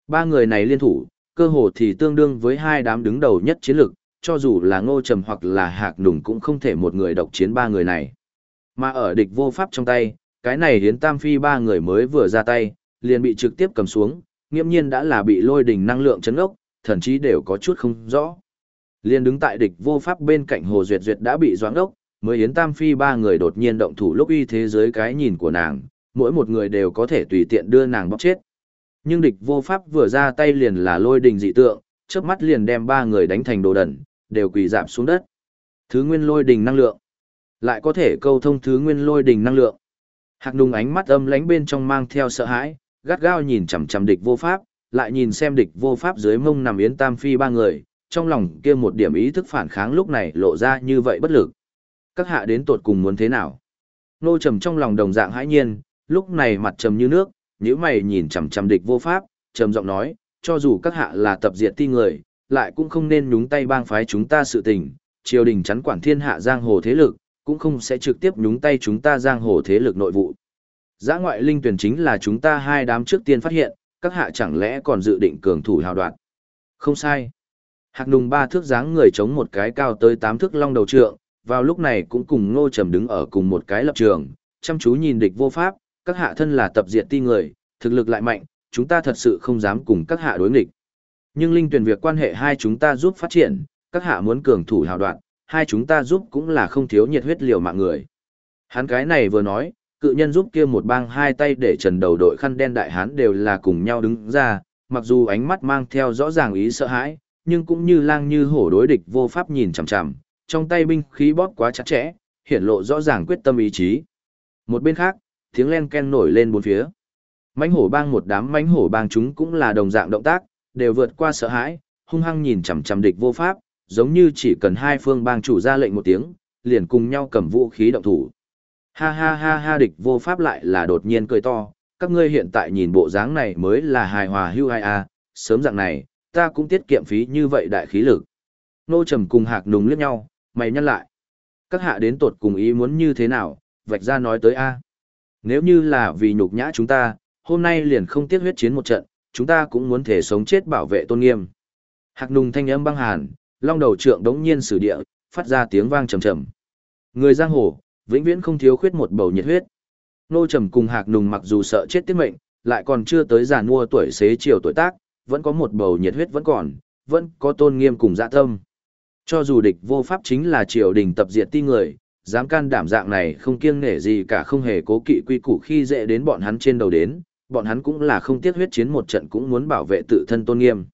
Ba người này liên thủ, cơ hồ thì tương đương với hai đám đứng đầu nhất chiến lực, cho dù là ngô trầm hoặc là hạc nùng cũng không thể một người độc chiến ba người này. Mà ở địch vô pháp trong tay, cái này hiến tam phi ba người mới vừa ra tay, liền bị trực tiếp cầm xuống, nghiêm nhiên đã là bị lôi đỉnh năng lượng chấn ốc, thậm chí đều có chút không rõ. Liền đứng tại địch vô pháp bên cạnh Hồ Duyệt Duyệt đã bị doãn ốc, mới Yến Tam Phi ba người đột nhiên động thủ lúc uy thế giới cái nhìn của nàng, mỗi một người đều có thể tùy tiện đưa nàng bóc chết. Nhưng địch vô pháp vừa ra tay liền là lôi đình dị tượng, chớp mắt liền đem ba người đánh thành đồ đẩn, đều quỳ dạp xuống đất. Thứ nguyên lôi đình năng lượng, lại có thể câu thông thứ nguyên lôi đình năng lượng. Hạc Nùng ánh mắt âm lánh bên trong mang theo sợ hãi, gắt gao nhìn chằm chằm địch vô pháp, lại nhìn xem địch vô pháp dưới mông nằm yến tam phi ba người, trong lòng kia một điểm ý thức phản kháng lúc này lộ ra như vậy bất lực. Các hạ đến tột cùng muốn thế nào? Nô trầm trong lòng đồng dạng hãi nhiên, lúc này mặt trầm như nước, nhíu mày nhìn chằm chằm địch vô pháp, trầm giọng nói, cho dù các hạ là tập diệt ti người, lại cũng không nên nhúng tay bang phái chúng ta sự tình, triều đình chắn quản thiên hạ giang hồ thế lực, cũng không sẽ trực tiếp nhúng tay chúng ta giang hồ thế lực nội vụ. Giã ngoại linh tuyển chính là chúng ta hai đám trước tiên phát hiện, các hạ chẳng lẽ còn dự định cường thủ hào đoạn. Không sai. Hạc nùng ba thước dáng người chống một cái cao tới tám thước long đầu trượng, vào lúc này cũng cùng ngô trầm đứng ở cùng một cái lập trường, chăm chú nhìn địch vô pháp, các hạ thân là tập diệt ti người, thực lực lại mạnh, chúng ta thật sự không dám cùng các hạ đối nghịch. Nhưng linh tuyển việc quan hệ hai chúng ta giúp phát triển, các hạ muốn cường thủ hào đoạn, hai chúng ta giúp cũng là không thiếu nhiệt huyết liều mạng người. Hắn cái này vừa nói, cự nhân giúp kia một bang hai tay để trần đầu đội khăn đen đại hán đều là cùng nhau đứng ra, mặc dù ánh mắt mang theo rõ ràng ý sợ hãi, nhưng cũng như lang như hổ đối địch vô pháp nhìn chằm chằm, trong tay binh khí bóp quá chặt chẽ, hiển lộ rõ ràng quyết tâm ý chí. Một bên khác, tiếng len ken nổi lên bốn phía. Mãnh hổ bang một đám mãnh hổ bang chúng cũng là đồng dạng động tác, đều vượt qua sợ hãi, hung hăng nhìn chằm chằm địch vô pháp, giống như chỉ cần hai phương bang chủ ra lệnh một tiếng, liền cùng nhau cầm vũ khí động thủ. Ha ha ha ha địch vô pháp lại là đột nhiên cười to, các ngươi hiện tại nhìn bộ dáng này mới là hài hòa hưu ai a, sớm dạng này, ta cũng tiết kiệm phí như vậy đại khí lực. Nô trầm cùng hạc nùng liếc nhau, mày nhăn lại. Các hạ đến tột cùng ý muốn như thế nào, vạch ra nói tới a. Nếu như là vì nhục nhã chúng ta, hôm nay liền không tiếc huyết chiến một trận, chúng ta cũng muốn thể sống chết bảo vệ tôn nghiêm. Hạc nùng thanh âm băng hàn, long đầu trượng đống nhiên sử địa, phát ra tiếng vang trầm trầm. Người giang hồ, vĩnh viễn không thiếu khuyết một bầu nhiệt huyết. Nô trầm cùng hạc nùng mặc dù sợ chết tiết mệnh, lại còn chưa tới già mua tuổi xế chiều tuổi tác, vẫn có một bầu nhiệt huyết vẫn còn, vẫn có tôn nghiêm cùng dạ tâm. Cho dù địch vô pháp chính là triều đình tập diệt ti người, dám can đảm dạng này không kiêng nể gì cả không hề cố kỵ quy củ khi dễ đến bọn hắn trên đầu đến, bọn hắn cũng là không tiếc huyết chiến một trận cũng muốn bảo vệ tự thân tôn nghiêm.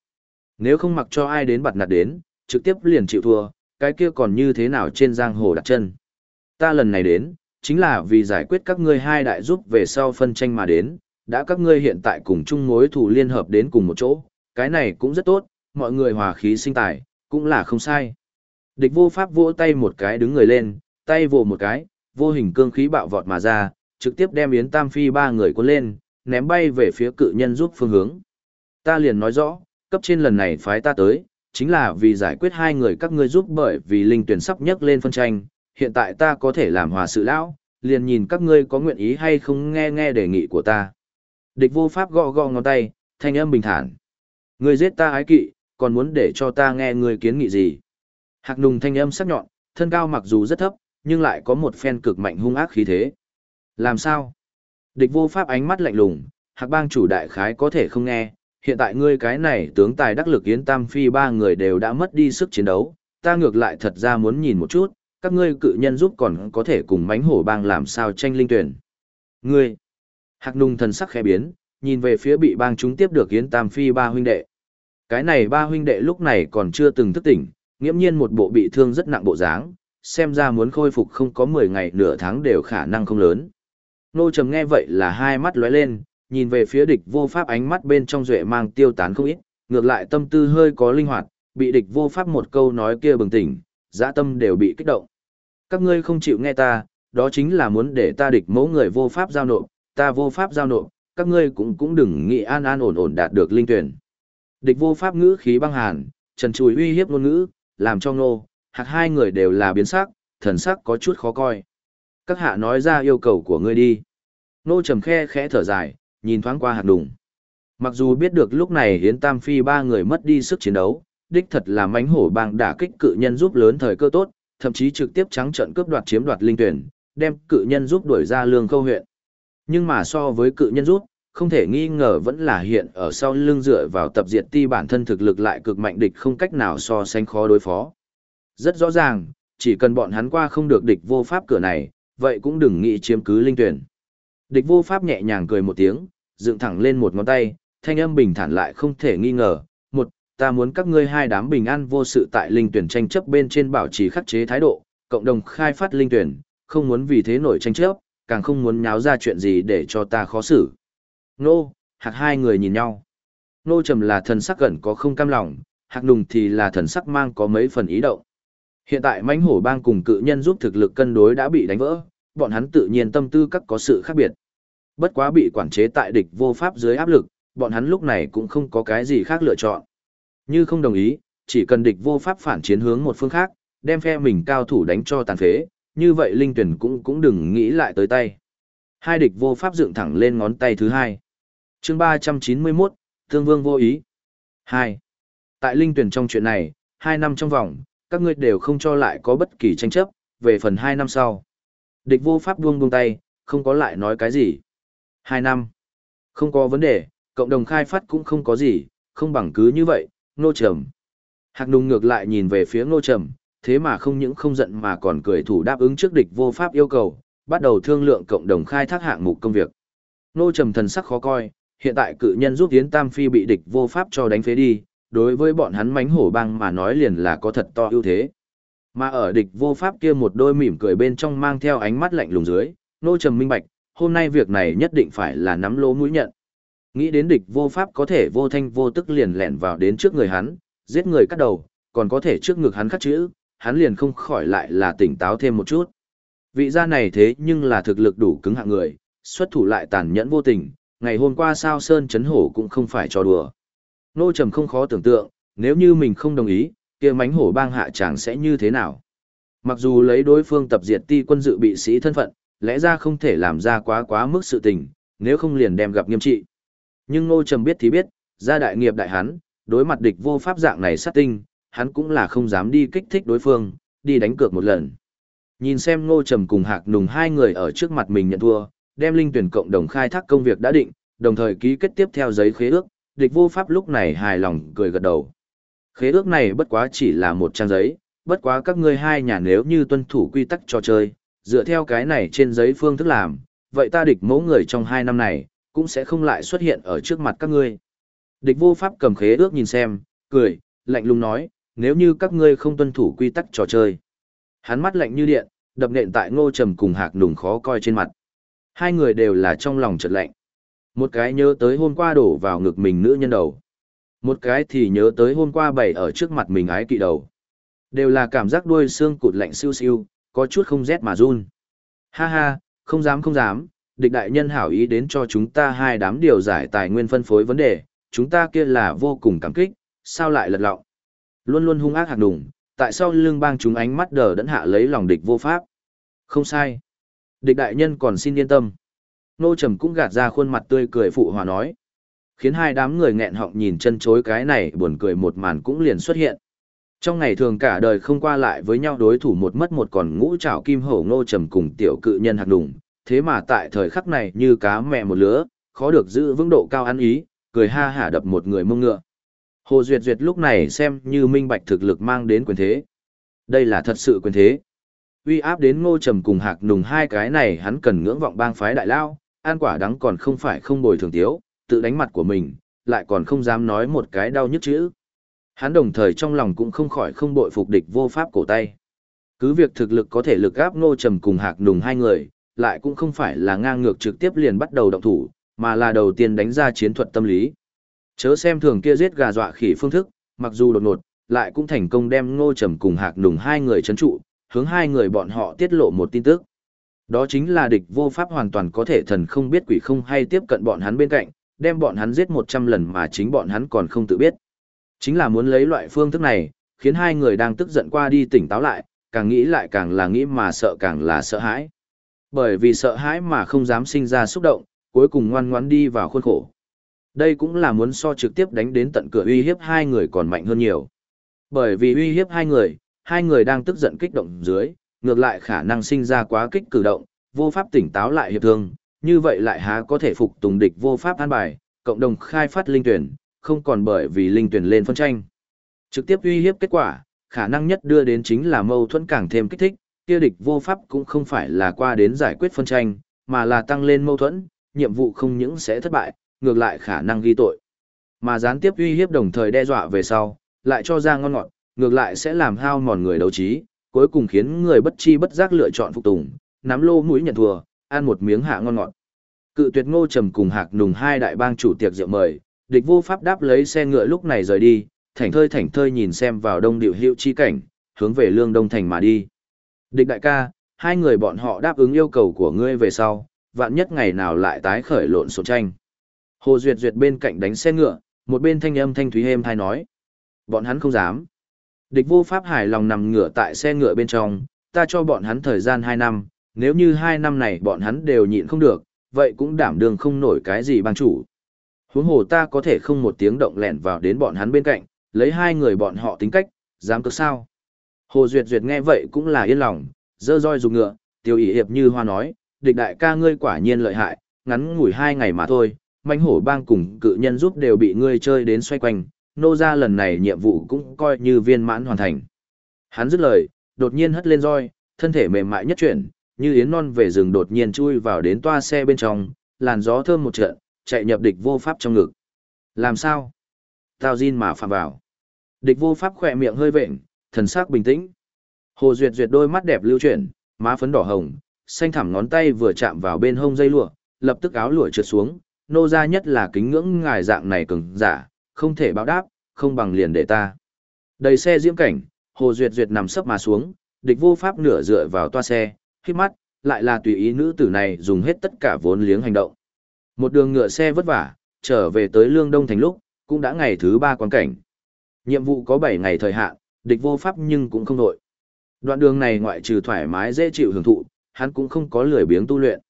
Nếu không mặc cho ai đến bật nạt đến, trực tiếp liền chịu thua, cái kia còn như thế nào trên giang hồ đặt chân. Ta lần này đến, chính là vì giải quyết các ngươi hai đại giúp về sau phân tranh mà đến, đã các ngươi hiện tại cùng chung mối thù liên hợp đến cùng một chỗ, cái này cũng rất tốt, mọi người hòa khí sinh tài, cũng là không sai. Địch vô pháp vỗ tay một cái đứng người lên, tay vỗ một cái, vô hình cương khí bạo vọt mà ra, trực tiếp đem Yến Tam Phi ba người cuốn lên, ném bay về phía cự nhân giúp phương hướng. Ta liền nói rõ, cấp trên lần này phái ta tới, chính là vì giải quyết hai người các ngươi giúp bởi vì linh tuyển sắp nhấc lên phân tranh, hiện tại ta có thể làm hòa sự lão, liền nhìn các ngươi có nguyện ý hay không nghe nghe đề nghị của ta. Địch vô pháp gõ gõ ngón tay, thanh âm bình thản. Ngươi giết ta ái kỵ, còn muốn để cho ta nghe ngươi kiến nghị gì? Hạc nùng thanh âm sắc nhọn, thân cao mặc dù rất thấp, nhưng lại có một phen cực mạnh hung ác khí thế. Làm sao? Địch vô pháp ánh mắt lạnh lùng, hạc bang chủ đại khái có thể không nghe, hiện tại ngươi cái này tướng tài đắc lực yến tam phi ba người đều đã mất đi sức chiến đấu, ta ngược lại thật ra muốn nhìn một chút, các ngươi cự nhân giúp còn có thể cùng mánh hổ bang làm sao tranh linh tuyển. Ngươi, hạc nung thần sắc khẽ biến, nhìn về phía bị bang chúng tiếp được yến tam phi ba huynh đệ. Cái này ba huynh đệ lúc này còn chưa từng thức tỉnh, nghiễm nhiên một bộ bị thương rất nặng bộ dáng, xem ra muốn khôi phục không có 10 ngày nửa tháng đều khả năng không lớn. Nô trầm nghe vậy là hai mắt lóe lên, nhìn về phía địch vô pháp ánh mắt bên trong duệ mang tiêu tán không ít, ngược lại tâm tư hơi có linh hoạt, bị địch vô pháp một câu nói kia bừng tỉnh, dã tâm đều bị kích động. Các ngươi không chịu nghe ta, đó chính là muốn để ta địch mẫu người vô pháp giao nộp, ta vô pháp giao nộp, các ngươi cũng cũng đừng nghĩ an an ổn ổn đạt được linh tuyển. Địch vô pháp ngữ khí băng hàn, trần chùi uy hiếp ngôn ngữ, làm cho nô, hạt hai người đều là biến sắc, thần sắc có chút khó coi. Các hạ nói ra yêu cầu của ngươi đi. Nô trầm khe khẽ thở dài, nhìn thoáng qua hạt đùng. Mặc dù biết được lúc này Hiến Tam Phi ba người mất đi sức chiến đấu, đích thật là mánh hổ bang đả kích cự nhân giúp lớn thời cơ tốt, thậm chí trực tiếp trắng trận cướp đoạt chiếm đoạt linh tuyển, đem cự nhân giúp đuổi ra lương câu huyện. Nhưng mà so với cự nhân giúp, không thể nghi ngờ vẫn là hiện ở sau lưng dựa vào tập diệt ti bản thân thực lực lại cực mạnh địch không cách nào so sánh khó đối phó. Rất rõ ràng, chỉ cần bọn hắn qua không được địch vô pháp cửa này, vậy cũng đừng nghĩ chiếm cứ linh tuyển. Địch vô pháp nhẹ nhàng cười một tiếng, dựng thẳng lên một ngón tay, thanh âm bình thản lại không thể nghi ngờ. Một, ta muốn các ngươi hai đám bình an vô sự tại linh tuyển tranh chấp bên trên bảo trì khắc chế thái độ, cộng đồng khai phát linh tuyển, không muốn vì thế nổi tranh chấp, càng không muốn nháo ra chuyện gì để cho ta khó xử. Nô, hạc hai người nhìn nhau. Nô trầm là thần sắc gần có không cam lòng, hạc nùng thì là thần sắc mang có mấy phần ý động. Hiện tại mãnh hổ bang cùng cự nhân giúp thực lực cân đối đã bị đánh vỡ, bọn hắn tự nhiên tâm tư các có sự khác biệt. Bất quá bị quản chế tại địch vô pháp dưới áp lực, bọn hắn lúc này cũng không có cái gì khác lựa chọn. Như không đồng ý, chỉ cần địch vô pháp phản chiến hướng một phương khác, đem phe mình cao thủ đánh cho tàn phế, như vậy linh tuyển cũng cũng đừng nghĩ lại tới tay. Hai địch vô pháp dựng thẳng lên ngón tay thứ hai. chương 391, Thương Vương vô ý. 2. Tại linh tuyển trong chuyện này, hai năm trong vòng, các ngươi đều không cho lại có bất kỳ tranh chấp, về phần hai năm sau. Địch vô pháp buông buông tay, không có lại nói cái gì. Hai năm. Không có vấn đề, cộng đồng khai phát cũng không có gì, không bằng cứ như vậy, nô trầm. Hạc nùng ngược lại nhìn về phía nô trầm, thế mà không những không giận mà còn cười thủ đáp ứng trước địch vô pháp yêu cầu, bắt đầu thương lượng cộng đồng khai thác hạng mục công việc. Nô trầm thần sắc khó coi, hiện tại cự nhân giúp Yến Tam Phi bị địch vô pháp cho đánh phế đi, đối với bọn hắn mánh hổ băng mà nói liền là có thật to ưu thế. Mà ở địch vô pháp kia một đôi mỉm cười bên trong mang theo ánh mắt lạnh lùng dưới, nô trầm minh bạch, hôm nay việc này nhất định phải là nắm lỗ mũi nhận. Nghĩ đến địch vô pháp có thể vô thanh vô tức liền lẻn vào đến trước người hắn, giết người cắt đầu, còn có thể trước ngực hắn khắc chữ, hắn liền không khỏi lại là tỉnh táo thêm một chút. Vị gia này thế nhưng là thực lực đủ cứng hạng người, xuất thủ lại tàn nhẫn vô tình, ngày hôm qua sao Sơn chấn hổ cũng không phải cho đùa. Nô trầm không khó tưởng tượng, nếu như mình không đồng ý, kia mánh hổ bang hạ chàng sẽ như thế nào. Mặc dù lấy đối phương tập diệt ti quân dự bị sĩ thân phận, lẽ ra không thể làm ra quá quá mức sự tình, nếu không liền đem gặp nghiêm trị. Nhưng Ngô Trầm biết thì biết, ra đại nghiệp đại hắn, đối mặt địch vô pháp dạng này sát tinh, hắn cũng là không dám đi kích thích đối phương, đi đánh cược một lần. Nhìn xem Ngô Trầm cùng Hạc Nùng hai người ở trước mặt mình nhận thua, đem linh tuyển cộng đồng khai thác công việc đã định, đồng thời ký kết tiếp theo giấy khế ước, địch vô pháp lúc này hài lòng cười gật đầu. Khế ước này bất quá chỉ là một trang giấy, bất quá các ngươi hai nhà nếu như tuân thủ quy tắc trò chơi, dựa theo cái này trên giấy phương thức làm, vậy ta địch mẫu người trong hai năm này, cũng sẽ không lại xuất hiện ở trước mặt các ngươi. Địch vô pháp cầm khế ước nhìn xem, cười, lạnh lùng nói, nếu như các ngươi không tuân thủ quy tắc trò chơi. Hắn mắt lạnh như điện, đập nện tại ngô trầm cùng hạc nùng khó coi trên mặt. Hai người đều là trong lòng chợt lạnh. Một cái nhớ tới hôm qua đổ vào ngực mình nữ nhân đầu. Một cái thì nhớ tới hôm qua bày ở trước mặt mình ái kỵ đầu. Đều là cảm giác đuôi xương cụt lạnh siêu siêu, có chút không rét mà run. Ha ha, không dám không dám, địch đại nhân hảo ý đến cho chúng ta hai đám điều giải tài nguyên phân phối vấn đề, chúng ta kia là vô cùng cảm kích, sao lại lật lọng. Luôn luôn hung ác hạt đùng, tại sao lương bang chúng ánh mắt đờ đẫn hạ lấy lòng địch vô pháp. Không sai. Địch đại nhân còn xin yên tâm. Nô Trầm cũng gạt ra khuôn mặt tươi cười phụ hòa nói. Khiến hai đám người nghẹn họng nhìn chân chối cái này buồn cười một màn cũng liền xuất hiện. Trong ngày thường cả đời không qua lại với nhau đối thủ một mất một còn ngũ trảo kim hổ ngô trầm cùng tiểu cự nhân hạt đùng, thế mà tại thời khắc này như cá mẹ một lứa, khó được giữ vững độ cao ăn ý, cười ha hả đập một người mông ngựa. Hồ Duyệt Duyệt lúc này xem như minh bạch thực lực mang đến quyền thế. Đây là thật sự quyền thế. Uy áp đến ngô trầm cùng hạc nùng hai cái này hắn cần ngưỡng vọng bang phái đại lao, an quả đắng còn không phải không bồi thường tiếu, tự đánh mặt của mình, lại còn không dám nói một cái đau nhức chữ. Hắn đồng thời trong lòng cũng không khỏi không bội phục địch vô pháp cổ tay. Cứ việc thực lực có thể lực gáp ngô trầm cùng hạc nùng hai người, lại cũng không phải là ngang ngược trực tiếp liền bắt đầu động thủ, mà là đầu tiên đánh ra chiến thuật tâm lý. Chớ xem thường kia giết gà dọa khỉ phương thức, mặc dù đột ngột, lại cũng thành công đem ngô trầm cùng hạc nùng hai người chấn trụ, hướng hai người bọn họ tiết lộ một tin tức. Đó chính là địch vô pháp hoàn toàn có thể thần không biết quỷ không hay tiếp cận bọn hắn bên cạnh, đem bọn hắn giết 100 lần mà chính bọn hắn còn không tự biết. Chính là muốn lấy loại phương thức này, khiến hai người đang tức giận qua đi tỉnh táo lại, càng nghĩ lại càng là nghĩ mà sợ càng là sợ hãi. Bởi vì sợ hãi mà không dám sinh ra xúc động, cuối cùng ngoan ngoãn đi vào khuôn khổ. Đây cũng là muốn so trực tiếp đánh đến tận cửa uy hiếp hai người còn mạnh hơn nhiều. Bởi vì uy hiếp hai người, hai người đang tức giận kích động dưới, ngược lại khả năng sinh ra quá kích cử động, vô pháp tỉnh táo lại hiệp thương, như vậy lại há có thể phục tùng địch vô pháp an bài, cộng đồng khai phát linh tuyển, không còn bởi vì linh tuyển lên phân tranh. Trực tiếp uy hiếp kết quả, khả năng nhất đưa đến chính là mâu thuẫn càng thêm kích thích, kia địch vô pháp cũng không phải là qua đến giải quyết phân tranh, mà là tăng lên mâu thuẫn, nhiệm vụ không những sẽ thất bại, ngược lại khả năng ghi tội. Mà gián tiếp uy hiếp đồng thời đe dọa về sau, lại cho ra ngon ngọt, ngược lại sẽ làm hao mòn người đấu trí, cuối cùng khiến người bất chi bất giác lựa chọn phục tùng, nắm lô mũi nhận thua, ăn một miếng hạ ngon ngọt. Cự tuyệt ngô trầm cùng hạc nùng hai đại bang chủ tiệc rượu mời, địch vô pháp đáp lấy xe ngựa lúc này rời đi, thảnh thơi thảnh thơi nhìn xem vào đông điệu hiệu chi cảnh, hướng về lương đông thành mà đi. Địch đại ca, hai người bọn họ đáp ứng yêu cầu của ngươi về sau, vạn nhất ngày nào lại tái khởi lộn xộn tranh. Hồ Duyệt Duyệt bên cạnh đánh xe ngựa, một bên thanh âm thanh thúy êm thai nói. Bọn hắn không dám. Địch vô pháp hài lòng nằm ngựa tại xe ngựa bên trong, ta cho bọn hắn thời gian 2 năm, nếu như hai năm này bọn hắn đều nhịn không được, vậy cũng đảm đường không nổi cái gì bang chủ. Huống hồ ta có thể không một tiếng động lẻn vào đến bọn hắn bên cạnh, lấy hai người bọn họ tính cách, dám cực sao. Hồ Duyệt Duyệt nghe vậy cũng là yên lòng, dơ roi dùng ngựa, tiêu ý hiệp như hoa nói, địch đại ca ngươi quả nhiên lợi hại, ngắn ngủi hai ngày mà thôi, manh hổ bang cùng cự nhân giúp đều bị ngươi chơi đến xoay quanh, nô ra lần này nhiệm vụ cũng coi như viên mãn hoàn thành. Hắn dứt lời, đột nhiên hất lên roi, thân thể mềm mại nhất chuyển, như yến non về rừng đột nhiên chui vào đến toa xe bên trong, làn gió thơm một trận, chạy nhập địch vô pháp trong ngực. Làm sao? Tao Jin mà phạm vào. Địch vô pháp khỏe miệng hơi vện, thần sắc bình tĩnh. Hồ Duyệt Duyệt đôi mắt đẹp lưu chuyển, má phấn đỏ hồng, xanh thẳm ngón tay vừa chạm vào bên hông dây lụa, lập tức áo lụa trượt xuống, nô gia nhất là kính ngưỡng ngài dạng này cường giả, không thể báo đáp, không bằng liền để ta. Đầy xe diễm cảnh, Hồ Duyệt Duyệt nằm sấp mà xuống, địch vô pháp nửa dựa vào toa xe, khi mắt, lại là tùy ý nữ tử này dùng hết tất cả vốn liếng hành động. Một đường ngựa xe vất vả, trở về tới Lương Đông Thành lúc, cũng đã ngày thứ ba quan cảnh. Nhiệm vụ có 7 ngày thời hạn, địch vô pháp nhưng cũng không đội. Đoạn đường này ngoại trừ thoải mái dễ chịu hưởng thụ, hắn cũng không có lười biếng tu luyện.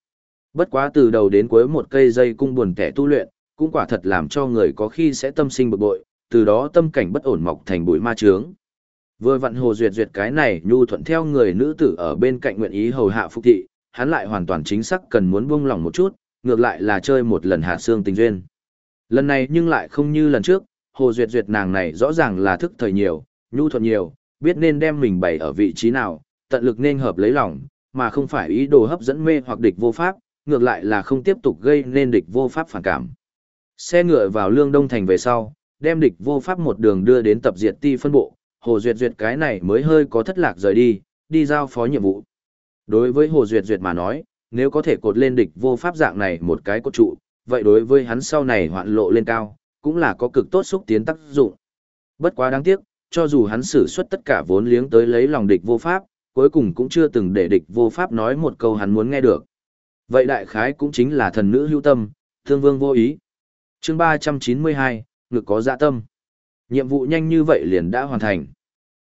Bất quá từ đầu đến cuối một cây dây cung buồn kẻ tu luyện, cũng quả thật làm cho người có khi sẽ tâm sinh bực bội, từ đó tâm cảnh bất ổn mọc thành bụi ma trướng. Vừa vặn hồ duyệt duyệt cái này nhu thuận theo người nữ tử ở bên cạnh nguyện ý hầu hạ phục thị, hắn lại hoàn toàn chính xác cần muốn buông lòng một chút, ngược lại là chơi một lần hạ xương tình duyên. Lần này nhưng lại không như lần trước, hồ duyệt duyệt nàng này rõ ràng là thức thời nhiều, nhu thuận nhiều, biết nên đem mình bày ở vị trí nào, tận lực nên hợp lấy lòng, mà không phải ý đồ hấp dẫn mê hoặc địch vô pháp, ngược lại là không tiếp tục gây nên địch vô pháp phản cảm. Xe ngựa vào lương đông thành về sau, đem địch vô pháp một đường đưa đến tập diệt ti phân bộ, Hồ Duyệt Duyệt cái này mới hơi có thất lạc rời đi, đi giao phó nhiệm vụ. Đối với Hồ Duyệt Duyệt mà nói, nếu có thể cột lên địch vô pháp dạng này một cái cốt trụ, vậy đối với hắn sau này hoạn lộ lên cao, cũng là có cực tốt xúc tiến tác dụng. Bất quá đáng tiếc, cho dù hắn sử xuất tất cả vốn liếng tới lấy lòng địch vô pháp, cuối cùng cũng chưa từng để địch vô pháp nói một câu hắn muốn nghe được. Vậy đại khái cũng chính là thần nữ hữu tâm, thương vương vô ý. chương 392, ngực có dạ tâm. Nhiệm vụ nhanh như vậy liền đã hoàn thành.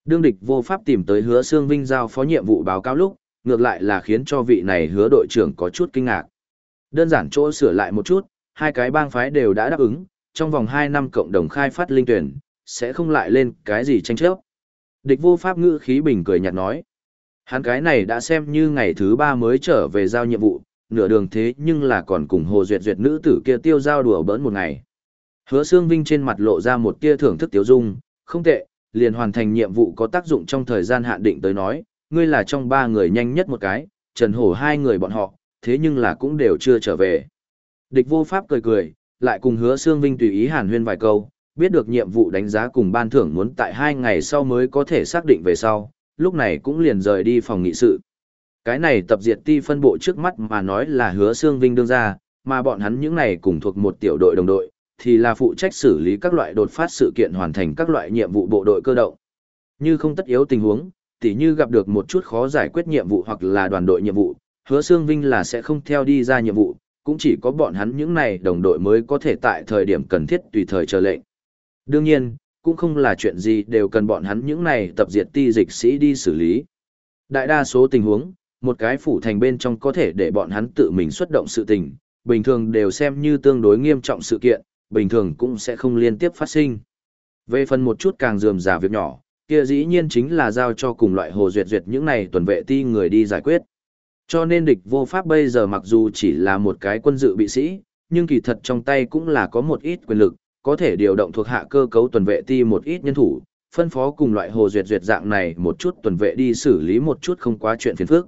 Đương địch vô pháp tìm tới hứa Sương Vinh giao phó nhiệm vụ báo cáo lúc, ngược lại là khiến cho vị này hứa đội trưởng có chút kinh ngạc. Đơn giản chỗ sửa lại một chút, hai cái bang phái đều đã đáp ứng, trong vòng 2 năm cộng đồng khai phát linh tuyển, sẽ không lại lên cái gì tranh chấp. Địch vô pháp ngữ khí bình cười nhạt nói. Hắn cái này đã xem như ngày thứ ba mới trở về giao nhiệm vụ, nửa đường thế nhưng là còn cùng hồ duyệt duyệt nữ tử kia tiêu giao đùa bỡn một ngày. Hứa Sương Vinh trên mặt lộ ra một tia thưởng thức tiêu dung, không tệ, liền hoàn thành nhiệm vụ có tác dụng trong thời gian hạn định tới nói, ngươi là trong ba người nhanh nhất một cái, Trần Hổ hai người bọn họ, thế nhưng là cũng đều chưa trở về. Địch vô pháp cười cười, lại cùng hứa Sương Vinh tùy ý hàn huyên vài câu, biết được nhiệm vụ đánh giá cùng ban thưởng muốn tại hai ngày sau mới có thể xác định về sau, lúc này cũng liền rời đi phòng nghị sự. Cái này tập diệt ti phân bộ trước mắt mà nói là hứa Sương Vinh đương ra, mà bọn hắn những này cùng thuộc một tiểu đội đồng đội, thì là phụ trách xử lý các loại đột phát sự kiện hoàn thành các loại nhiệm vụ bộ đội cơ động. Như không tất yếu tình huống, tỉ như gặp được một chút khó giải quyết nhiệm vụ hoặc là đoàn đội nhiệm vụ, hứa xương Vinh là sẽ không theo đi ra nhiệm vụ, cũng chỉ có bọn hắn những này đồng đội mới có thể tại thời điểm cần thiết tùy thời chờ lệnh. Đương nhiên, cũng không là chuyện gì đều cần bọn hắn những này tập diệt ti dịch sĩ đi xử lý. Đại đa số tình huống, một cái phủ thành bên trong có thể để bọn hắn tự mình xuất động sự tình, bình thường đều xem như tương đối nghiêm trọng sự kiện, bình thường cũng sẽ không liên tiếp phát sinh. Về phần một chút càng dườm giả việc nhỏ, kia dĩ nhiên chính là giao cho cùng loại hồ duyệt duyệt những này tuần vệ ti người đi giải quyết. Cho nên địch vô pháp bây giờ mặc dù chỉ là một cái quân dự bị sĩ, nhưng kỳ thật trong tay cũng là có một ít quyền lực, có thể điều động thuộc hạ cơ cấu tuần vệ ti một ít nhân thủ, phân phó cùng loại hồ duyệt duyệt dạng này một chút tuần vệ đi xử lý một chút không quá chuyện phiền phức.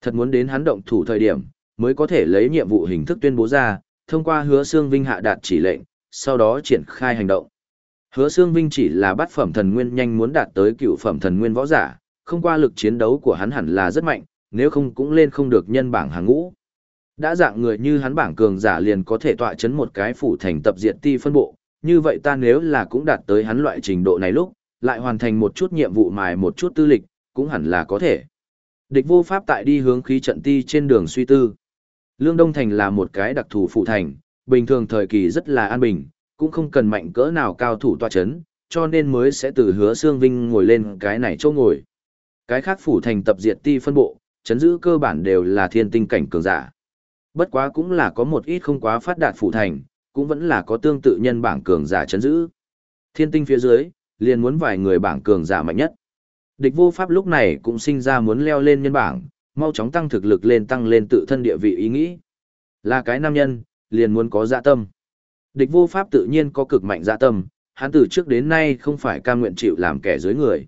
Thật muốn đến hắn động thủ thời điểm, mới có thể lấy nhiệm vụ hình thức tuyên bố ra, thông qua hứa xương vinh hạ đạt chỉ lệnh, sau đó triển khai hành động. Hứa xương vinh chỉ là bắt phẩm thần nguyên nhanh muốn đạt tới cựu phẩm thần nguyên võ giả, không qua lực chiến đấu của hắn hẳn là rất mạnh, nếu không cũng lên không được nhân bảng hàng ngũ. Đã dạng người như hắn bảng cường giả liền có thể tọa chấn một cái phủ thành tập diện ti phân bộ, như vậy ta nếu là cũng đạt tới hắn loại trình độ này lúc, lại hoàn thành một chút nhiệm vụ mài một chút tư lịch, cũng hẳn là có thể. Địch vô pháp tại đi hướng khí trận ti trên đường suy tư. Lương Đông Thành là một cái đặc thù phụ thành, bình thường thời kỳ rất là an bình, cũng không cần mạnh cỡ nào cao thủ tọa chấn, cho nên mới sẽ từ hứa xương vinh ngồi lên cái này chỗ ngồi. Cái khác phủ thành tập diệt ti phân bộ, chấn giữ cơ bản đều là thiên tinh cảnh cường giả. Bất quá cũng là có một ít không quá phát đạt phủ thành, cũng vẫn là có tương tự nhân bảng cường giả chấn giữ. Thiên tinh phía dưới, liền muốn vài người bảng cường giả mạnh nhất. Địch vô pháp lúc này cũng sinh ra muốn leo lên nhân bảng, mau chóng tăng thực lực lên tăng lên tự thân địa vị ý nghĩ. Là cái nam nhân, liền muốn có dạ tâm. Địch vô pháp tự nhiên có cực mạnh dạ tâm, hắn từ trước đến nay không phải cam nguyện chịu làm kẻ dưới người.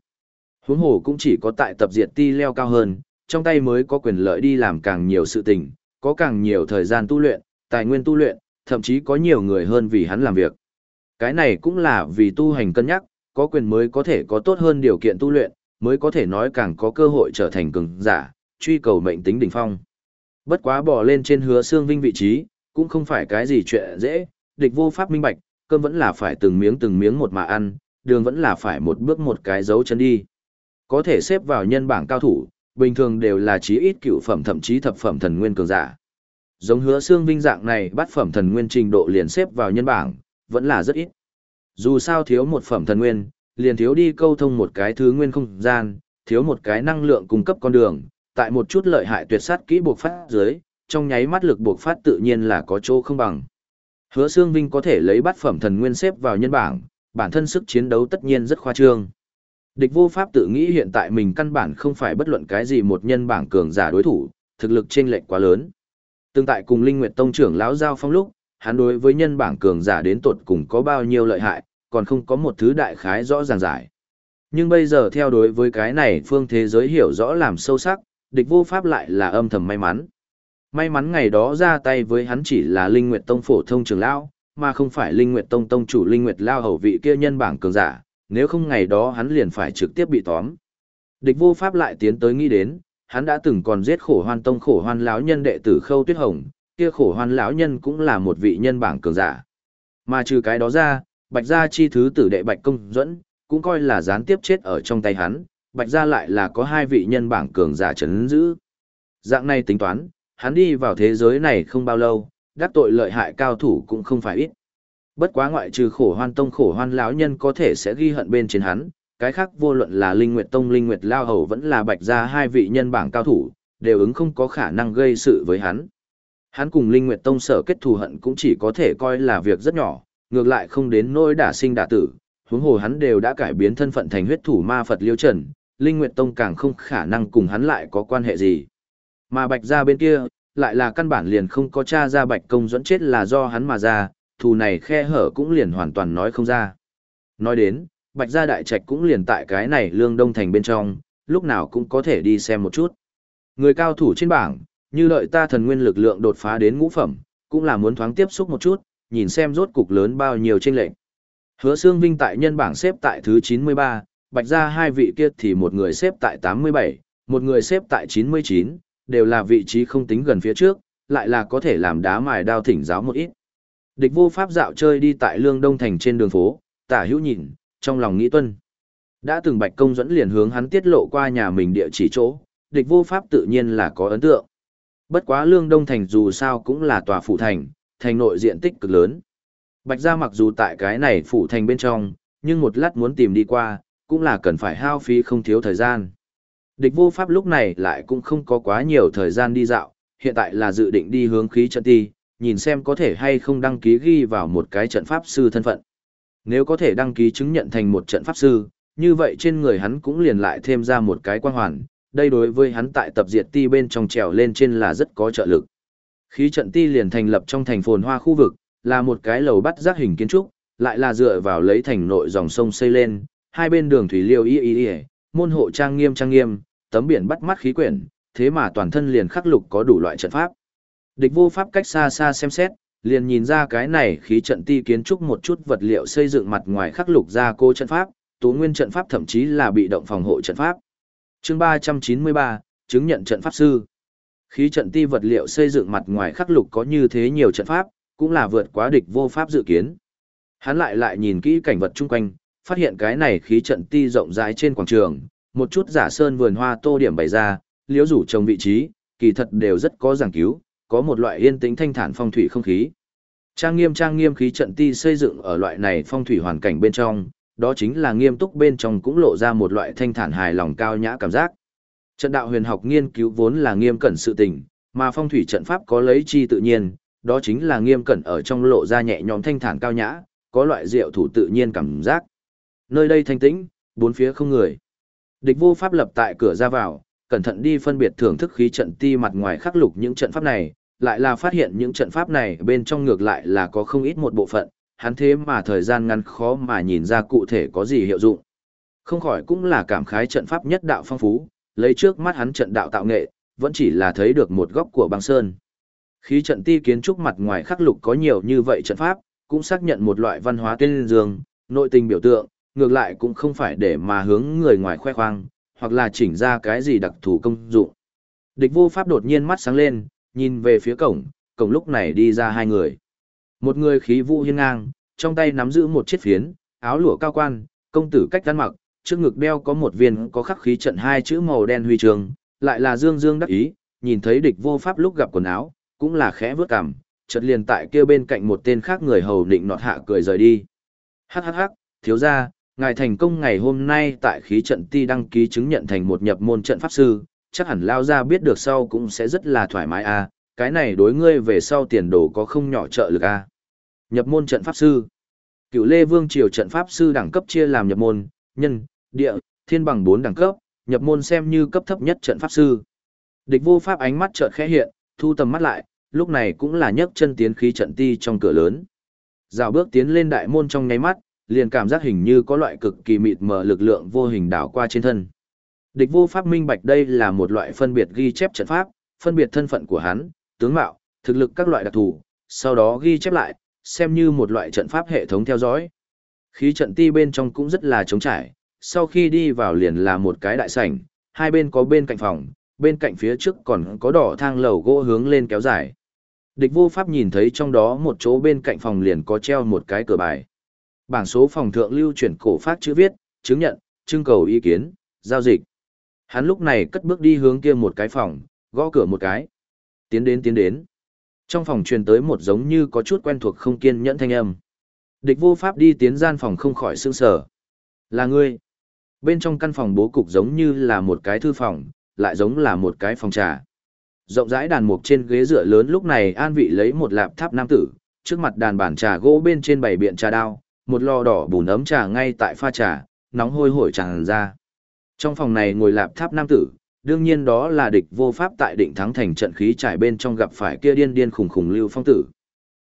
Huống hồ cũng chỉ có tại tập diệt ti leo cao hơn, trong tay mới có quyền lợi đi làm càng nhiều sự tình, có càng nhiều thời gian tu luyện, tài nguyên tu luyện, thậm chí có nhiều người hơn vì hắn làm việc. Cái này cũng là vì tu hành cân nhắc, có quyền mới có thể có tốt hơn điều kiện tu luyện, mới có thể nói càng có cơ hội trở thành cường giả, truy cầu mệnh tính đỉnh phong. Bất quá bỏ lên trên hứa xương vinh vị trí, cũng không phải cái gì chuyện dễ, địch vô pháp minh bạch, cơm vẫn là phải từng miếng từng miếng một mà ăn, đường vẫn là phải một bước một cái dấu chân đi. Có thể xếp vào nhân bảng cao thủ, bình thường đều là chí ít cựu phẩm thậm chí thập phẩm thần nguyên cường giả. Giống hứa xương vinh dạng này bắt phẩm thần nguyên trình độ liền xếp vào nhân bảng, vẫn là rất ít. Dù sao thiếu một phẩm thần nguyên, liền thiếu đi câu thông một cái thứ nguyên không gian, thiếu một cái năng lượng cung cấp con đường, tại một chút lợi hại tuyệt sát kỹ buộc phát dưới, trong nháy mắt lực buộc phát tự nhiên là có chỗ không bằng. Hứa Sương Vinh có thể lấy bát phẩm thần nguyên xếp vào nhân bảng, bản thân sức chiến đấu tất nhiên rất khoa trương. Địch vô pháp tự nghĩ hiện tại mình căn bản không phải bất luận cái gì một nhân bảng cường giả đối thủ, thực lực chênh lệch quá lớn. Tương tại cùng Linh Nguyệt Tông trưởng lão giao phong lúc, hắn đối với nhân bảng cường giả đến tột cùng có bao nhiêu lợi hại, còn không có một thứ đại khái rõ ràng giải. Nhưng bây giờ theo đối với cái này phương thế giới hiểu rõ làm sâu sắc, địch vô pháp lại là âm thầm may mắn. May mắn ngày đó ra tay với hắn chỉ là Linh Nguyệt Tông phổ thông trưởng lão, mà không phải Linh Nguyệt Tông tông chủ Linh Nguyệt Lao hầu vị kia nhân bảng cường giả, nếu không ngày đó hắn liền phải trực tiếp bị tóm. Địch vô pháp lại tiến tới nghĩ đến, hắn đã từng còn giết khổ hoan tông khổ hoan lão nhân đệ tử Khâu Tuyết Hồng, kia khổ hoan lão nhân cũng là một vị nhân bảng cường giả. Mà trừ cái đó ra, Bạch gia chi thứ tử đệ Bạch Công Duẫn, cũng coi là gián tiếp chết ở trong tay hắn, Bạch gia lại là có hai vị nhân bảng cường giả chấn giữ. Dạng này tính toán, hắn đi vào thế giới này không bao lâu, đắc tội lợi hại cao thủ cũng không phải ít. Bất quá ngoại trừ khổ hoan tông khổ hoan lão nhân có thể sẽ ghi hận bên trên hắn, cái khác vô luận là Linh Nguyệt Tông Linh Nguyệt Lao Hầu vẫn là bạch gia hai vị nhân bảng cao thủ, đều ứng không có khả năng gây sự với hắn. Hắn cùng Linh Nguyệt Tông sở kết thù hận cũng chỉ có thể coi là việc rất nhỏ, ngược lại không đến nỗi đả sinh đả tử, huống hồ hắn đều đã cải biến thân phận thành huyết thủ ma Phật Liêu Trần, Linh Nguyệt Tông càng không khả năng cùng hắn lại có quan hệ gì. Mà bạch gia bên kia, lại là căn bản liền không có cha ra bạch công dẫn chết là do hắn mà ra, thù này khe hở cũng liền hoàn toàn nói không ra. Nói đến, bạch gia đại trạch cũng liền tại cái này lương đông thành bên trong, lúc nào cũng có thể đi xem một chút. Người cao thủ trên bảng, như đợi ta thần nguyên lực lượng đột phá đến ngũ phẩm, cũng là muốn thoáng tiếp xúc một chút, nhìn xem rốt cục lớn bao nhiêu trên lệnh. Hứa xương Vinh tại nhân bảng xếp tại thứ 93, bạch gia hai vị kia thì một người xếp tại 87, một người xếp tại 99, đều là vị trí không tính gần phía trước, lại là có thể làm đá mài đao thỉnh giáo một ít. Địch vô pháp dạo chơi đi tại lương đông thành trên đường phố, tả hữu nhìn, trong lòng nghĩ tuân. Đã từng bạch công dẫn liền hướng hắn tiết lộ qua nhà mình địa chỉ chỗ, địch vô pháp tự nhiên là có ấn tượng. Bất quá lương đông thành dù sao cũng là tòa phủ thành, thành nội diện tích cực lớn. Bạch gia mặc dù tại cái này phủ thành bên trong, nhưng một lát muốn tìm đi qua, cũng là cần phải hao phí không thiếu thời gian. Địch vô pháp lúc này lại cũng không có quá nhiều thời gian đi dạo, hiện tại là dự định đi hướng khí trận ti, nhìn xem có thể hay không đăng ký ghi vào một cái trận pháp sư thân phận. Nếu có thể đăng ký chứng nhận thành một trận pháp sư, như vậy trên người hắn cũng liền lại thêm ra một cái quan hoàn, đây đối với hắn tại tập diệt ti bên trong trèo lên trên là rất có trợ lực. Khí trận ti liền thành lập trong thành phồn hoa khu vực, là một cái lầu bắt giác hình kiến trúc, lại là dựa vào lấy thành nội dòng sông xây lên, hai bên đường thủy liêu y y y, môn hộ trang nghiêm trang nghiêm, tấm biển bắt mắt khí quyển, thế mà toàn thân liền khắc lục có đủ loại trận pháp. Địch vô pháp cách xa xa xem xét, liền nhìn ra cái này khí trận ti kiến trúc một chút vật liệu xây dựng mặt ngoài khắc lục ra cô trận pháp, tú nguyên trận pháp thậm chí là bị động phòng hộ trận pháp. Chương 393, chứng nhận trận pháp sư. Khí trận ti vật liệu xây dựng mặt ngoài khắc lục có như thế nhiều trận pháp, cũng là vượt quá địch vô pháp dự kiến. Hắn lại lại nhìn kỹ cảnh vật chung quanh, phát hiện cái này khí trận ti rộng rãi trên quảng trường, một chút giả sơn vườn hoa tô điểm bày ra, liễu rủ trồng vị trí, kỳ thật đều rất có giảng cứu, có một loại yên tĩnh thanh thản phong thủy không khí. Trang nghiêm trang nghiêm khí trận ti xây dựng ở loại này phong thủy hoàn cảnh bên trong, đó chính là nghiêm túc bên trong cũng lộ ra một loại thanh thản hài lòng cao nhã cảm giác. Trận đạo huyền học nghiên cứu vốn là nghiêm cẩn sự tình, mà phong thủy trận pháp có lấy chi tự nhiên, đó chính là nghiêm cẩn ở trong lộ ra nhẹ nhõm thanh thản cao nhã, có loại diệu thủ tự nhiên cảm giác. Nơi đây thanh tĩnh, bốn phía không người. Địch vô pháp lập tại cửa ra vào, cẩn thận đi phân biệt thưởng thức khí trận ti mặt ngoài khắc lục những trận pháp này, lại là phát hiện những trận pháp này bên trong ngược lại là có không ít một bộ phận, hắn thế mà thời gian ngắn khó mà nhìn ra cụ thể có gì hiệu dụng. Không khỏi cũng là cảm khái trận pháp nhất đạo phong phú, lấy trước mắt hắn trận đạo tạo nghệ, vẫn chỉ là thấy được một góc của băng sơn. Khí trận ti kiến trúc mặt ngoài khắc lục có nhiều như vậy trận pháp, cũng xác nhận một loại văn hóa tên dương, nội tình biểu tượng, ngược lại cũng không phải để mà hướng người ngoài khoe khoang, hoặc là chỉnh ra cái gì đặc thù công dụng. Địch vô pháp đột nhiên mắt sáng lên, nhìn về phía cổng, cổng lúc này đi ra hai người. Một người khí vũ hiên ngang, trong tay nắm giữ một chiếc phiến, áo lụa cao quan, công tử cách ăn mặc, trước ngực đeo có một viên có khắc khí trận hai chữ màu đen huy trường, lại là Dương Dương đắc ý, nhìn thấy địch vô pháp lúc gặp quần áo, cũng là khẽ vướt cằm, chợt liền tại kia bên cạnh một tên khác người hầu định nọt hạ cười rời đi. Hắc hắc hắc, thiếu gia, ngài thành công ngày hôm nay tại khí trận ti đăng ký chứng nhận thành một nhập môn trận pháp sư, chắc hẳn lao ra biết được sau cũng sẽ rất là thoải mái a, cái này đối ngươi về sau tiền đồ có không nhỏ trợ lực a. Nhập môn trận pháp sư. Cựu Lê Vương triều trận pháp sư đẳng cấp chia làm nhập môn, nhân, địa, thiên bằng bốn đẳng cấp, nhập môn xem như cấp thấp nhất trận pháp sư. Địch vô pháp ánh mắt chợt khẽ hiện, thu tầm mắt lại, lúc này cũng là nhấc chân tiến khí trận ti trong cửa lớn. Dạo bước tiến lên đại môn trong nháy mắt, liền cảm giác hình như có loại cực kỳ mịt mờ lực lượng vô hình đảo qua trên thân. Địch vô pháp minh bạch đây là một loại phân biệt ghi chép trận pháp, phân biệt thân phận của hắn, tướng mạo, thực lực các loại đặc thù, sau đó ghi chép lại, xem như một loại trận pháp hệ thống theo dõi. Khí trận ti bên trong cũng rất là trống trải, sau khi đi vào liền là một cái đại sảnh, hai bên có bên cạnh phòng, bên cạnh phía trước còn có đỏ thang lầu gỗ hướng lên kéo dài. Địch vô pháp nhìn thấy trong đó một chỗ bên cạnh phòng liền có treo một cái cửa bài. Bảng số phòng thượng lưu chuyển cổ phát chữ viết, chứng nhận, trưng cầu ý kiến, giao dịch. Hắn lúc này cất bước đi hướng kia một cái phòng, gõ cửa một cái. Tiến đến tiến đến. Trong phòng truyền tới một giống như có chút quen thuộc không kiên nhẫn thanh âm. Địch vô pháp đi tiến gian phòng không khỏi sương sở. Là ngươi. Bên trong căn phòng bố cục giống như là một cái thư phòng, lại giống là một cái phòng trà. Rộng rãi đàn mục trên ghế dựa lớn lúc này an vị lấy một lạp tháp nam tử, trước mặt đàn bản trà gỗ bên trên bảy biện trà đao, một lò đỏ bùn ấm trà ngay tại pha trà, nóng hôi hổi tràn ra. Trong phòng này ngồi lạp tháp nam tử, đương nhiên đó là địch vô pháp tại định thắng thành trận khí trải bên trong gặp phải kia điên điên khủng khủng lưu phong tử.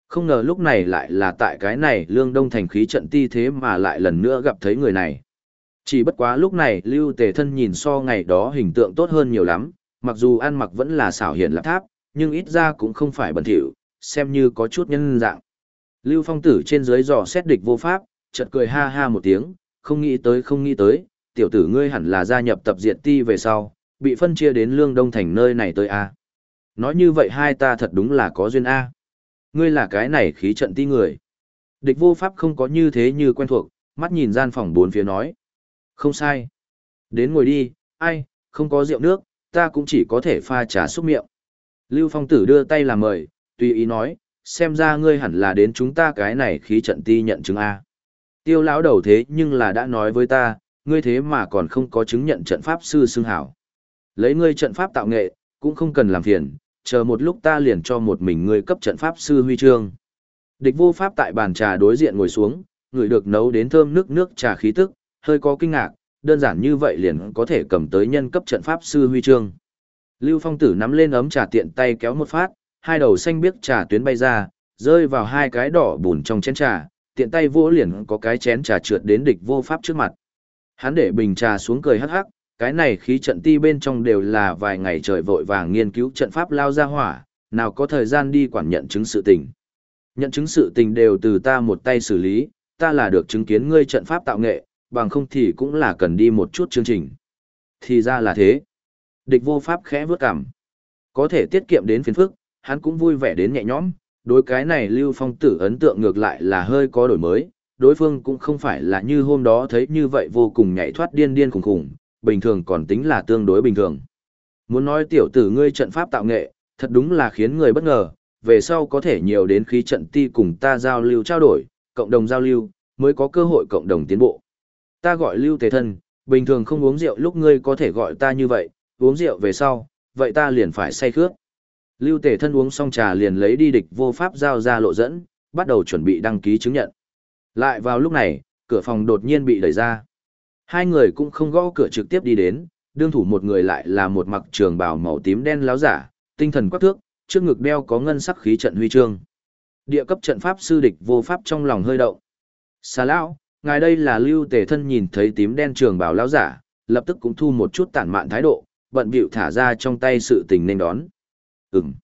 Không ngờ lúc này lại là tại cái này lương đông thành khí trận ti thế mà lại lần nữa gặp thấy người này. Chỉ bất quá lúc này lưu tề thân nhìn so ngày đó hình tượng tốt hơn nhiều lắm, mặc dù ăn mặc vẫn là xảo hiển lạp tháp, nhưng ít ra cũng không phải bẩn thỉu, xem như có chút nhân dạng. Lưu phong tử trên dưới dò xét địch vô pháp, chợt cười ha ha một tiếng, không nghĩ tới không nghĩ tới, tiểu tử ngươi hẳn là gia nhập tập diện ti về sau, bị phân chia đến lương đông thành nơi này tới a. Nói như vậy hai ta thật đúng là có duyên a. Ngươi là cái này khí trận ti người. Địch vô pháp không có như thế như quen thuộc mắt nhìn gian phòng bốn phía nói. Không sai. Đến ngồi đi ai không có rượu nước ta cũng chỉ có thể pha trà xúc miệng. Lưu phong tử đưa tay làm mời tùy ý nói xem ra ngươi hẳn là đến chúng ta cái này khí trận ti nhận chứng a tiêu lão đầu thế nhưng là đã nói với ta ngươi thế mà còn không có chứng nhận trận pháp sư xưng hảo Lấy ngươi trận pháp tạo nghệ, cũng không cần làm phiền, chờ một lúc ta liền cho một mình ngươi cấp trận pháp sư huy chương. Địch vô pháp tại bàn trà đối diện ngồi xuống, người được nấu đến thơm nước nước trà khí tức, hơi có kinh ngạc, đơn giản như vậy liền có thể cầm tới nhân cấp trận pháp sư huy chương. Lưu Phong Tử nắm lên ấm trà tiện tay kéo một phát, hai đầu xanh biếc trà tuyến bay ra, rơi vào hai cái đỏ bùn trong chén trà, tiện tay vỗ liền có cái chén trà trượt đến địch vô pháp trước mặt. Hắn để bình trà xuống cười hắc hắc, cái này khí trận ti bên trong đều là vài ngày trời vội vàng nghiên cứu trận pháp lao ra hỏa, nào có thời gian đi quản nhận chứng sự tình. Nhận chứng sự tình đều từ ta một tay xử lý, ta là được chứng kiến ngươi trận pháp tạo nghệ, bằng không thì cũng là cần đi một chút chương trình. Thì ra là thế. Địch vô pháp khẽ vướt cảm. Có thể tiết kiệm đến phiền phức, hắn cũng vui vẻ đến nhẹ nhõm, đối cái này Lưu Phong tử ấn tượng ngược lại là hơi có đổi mới, đối phương cũng không phải là như hôm đó thấy như vậy vô cùng nhảy thoát điên điên khủng khủng, bình thường còn tính là tương đối bình thường. Muốn nói tiểu tử ngươi trận pháp tạo nghệ, thật đúng là khiến người bất ngờ, về sau có thể nhiều đến khí trận ti cùng ta giao lưu trao đổi, cộng đồng giao lưu, mới có cơ hội cộng đồng tiến bộ. Ta gọi lưu tề thân, bình thường không uống rượu lúc ngươi có thể gọi ta như vậy, uống rượu về sau, vậy ta liền phải say khước. Lưu tề thân uống xong trà liền lấy đi địch vô pháp giao ra lộ dẫn, bắt đầu chuẩn bị đăng ký chứng nhận. Lại vào lúc này, cửa phòng đột nhiên bị đẩy ra. Hai người cũng không gõ cửa trực tiếp đi đến, đương thủ một người lại là một mặc trường bào màu tím đen láo giả, tinh thần quắc thước, trước ngực đeo có ngân sắc khí trận huy chương. Địa cấp trận pháp sư địch vô pháp trong lòng hơi động. Xà lão, ngài đây là lưu tề thân nhìn thấy tím đen trường bào láo giả, lập tức cũng thu một chút tản mạn thái độ, bận bịu thả ra trong tay sự tình nên đón. Ừm.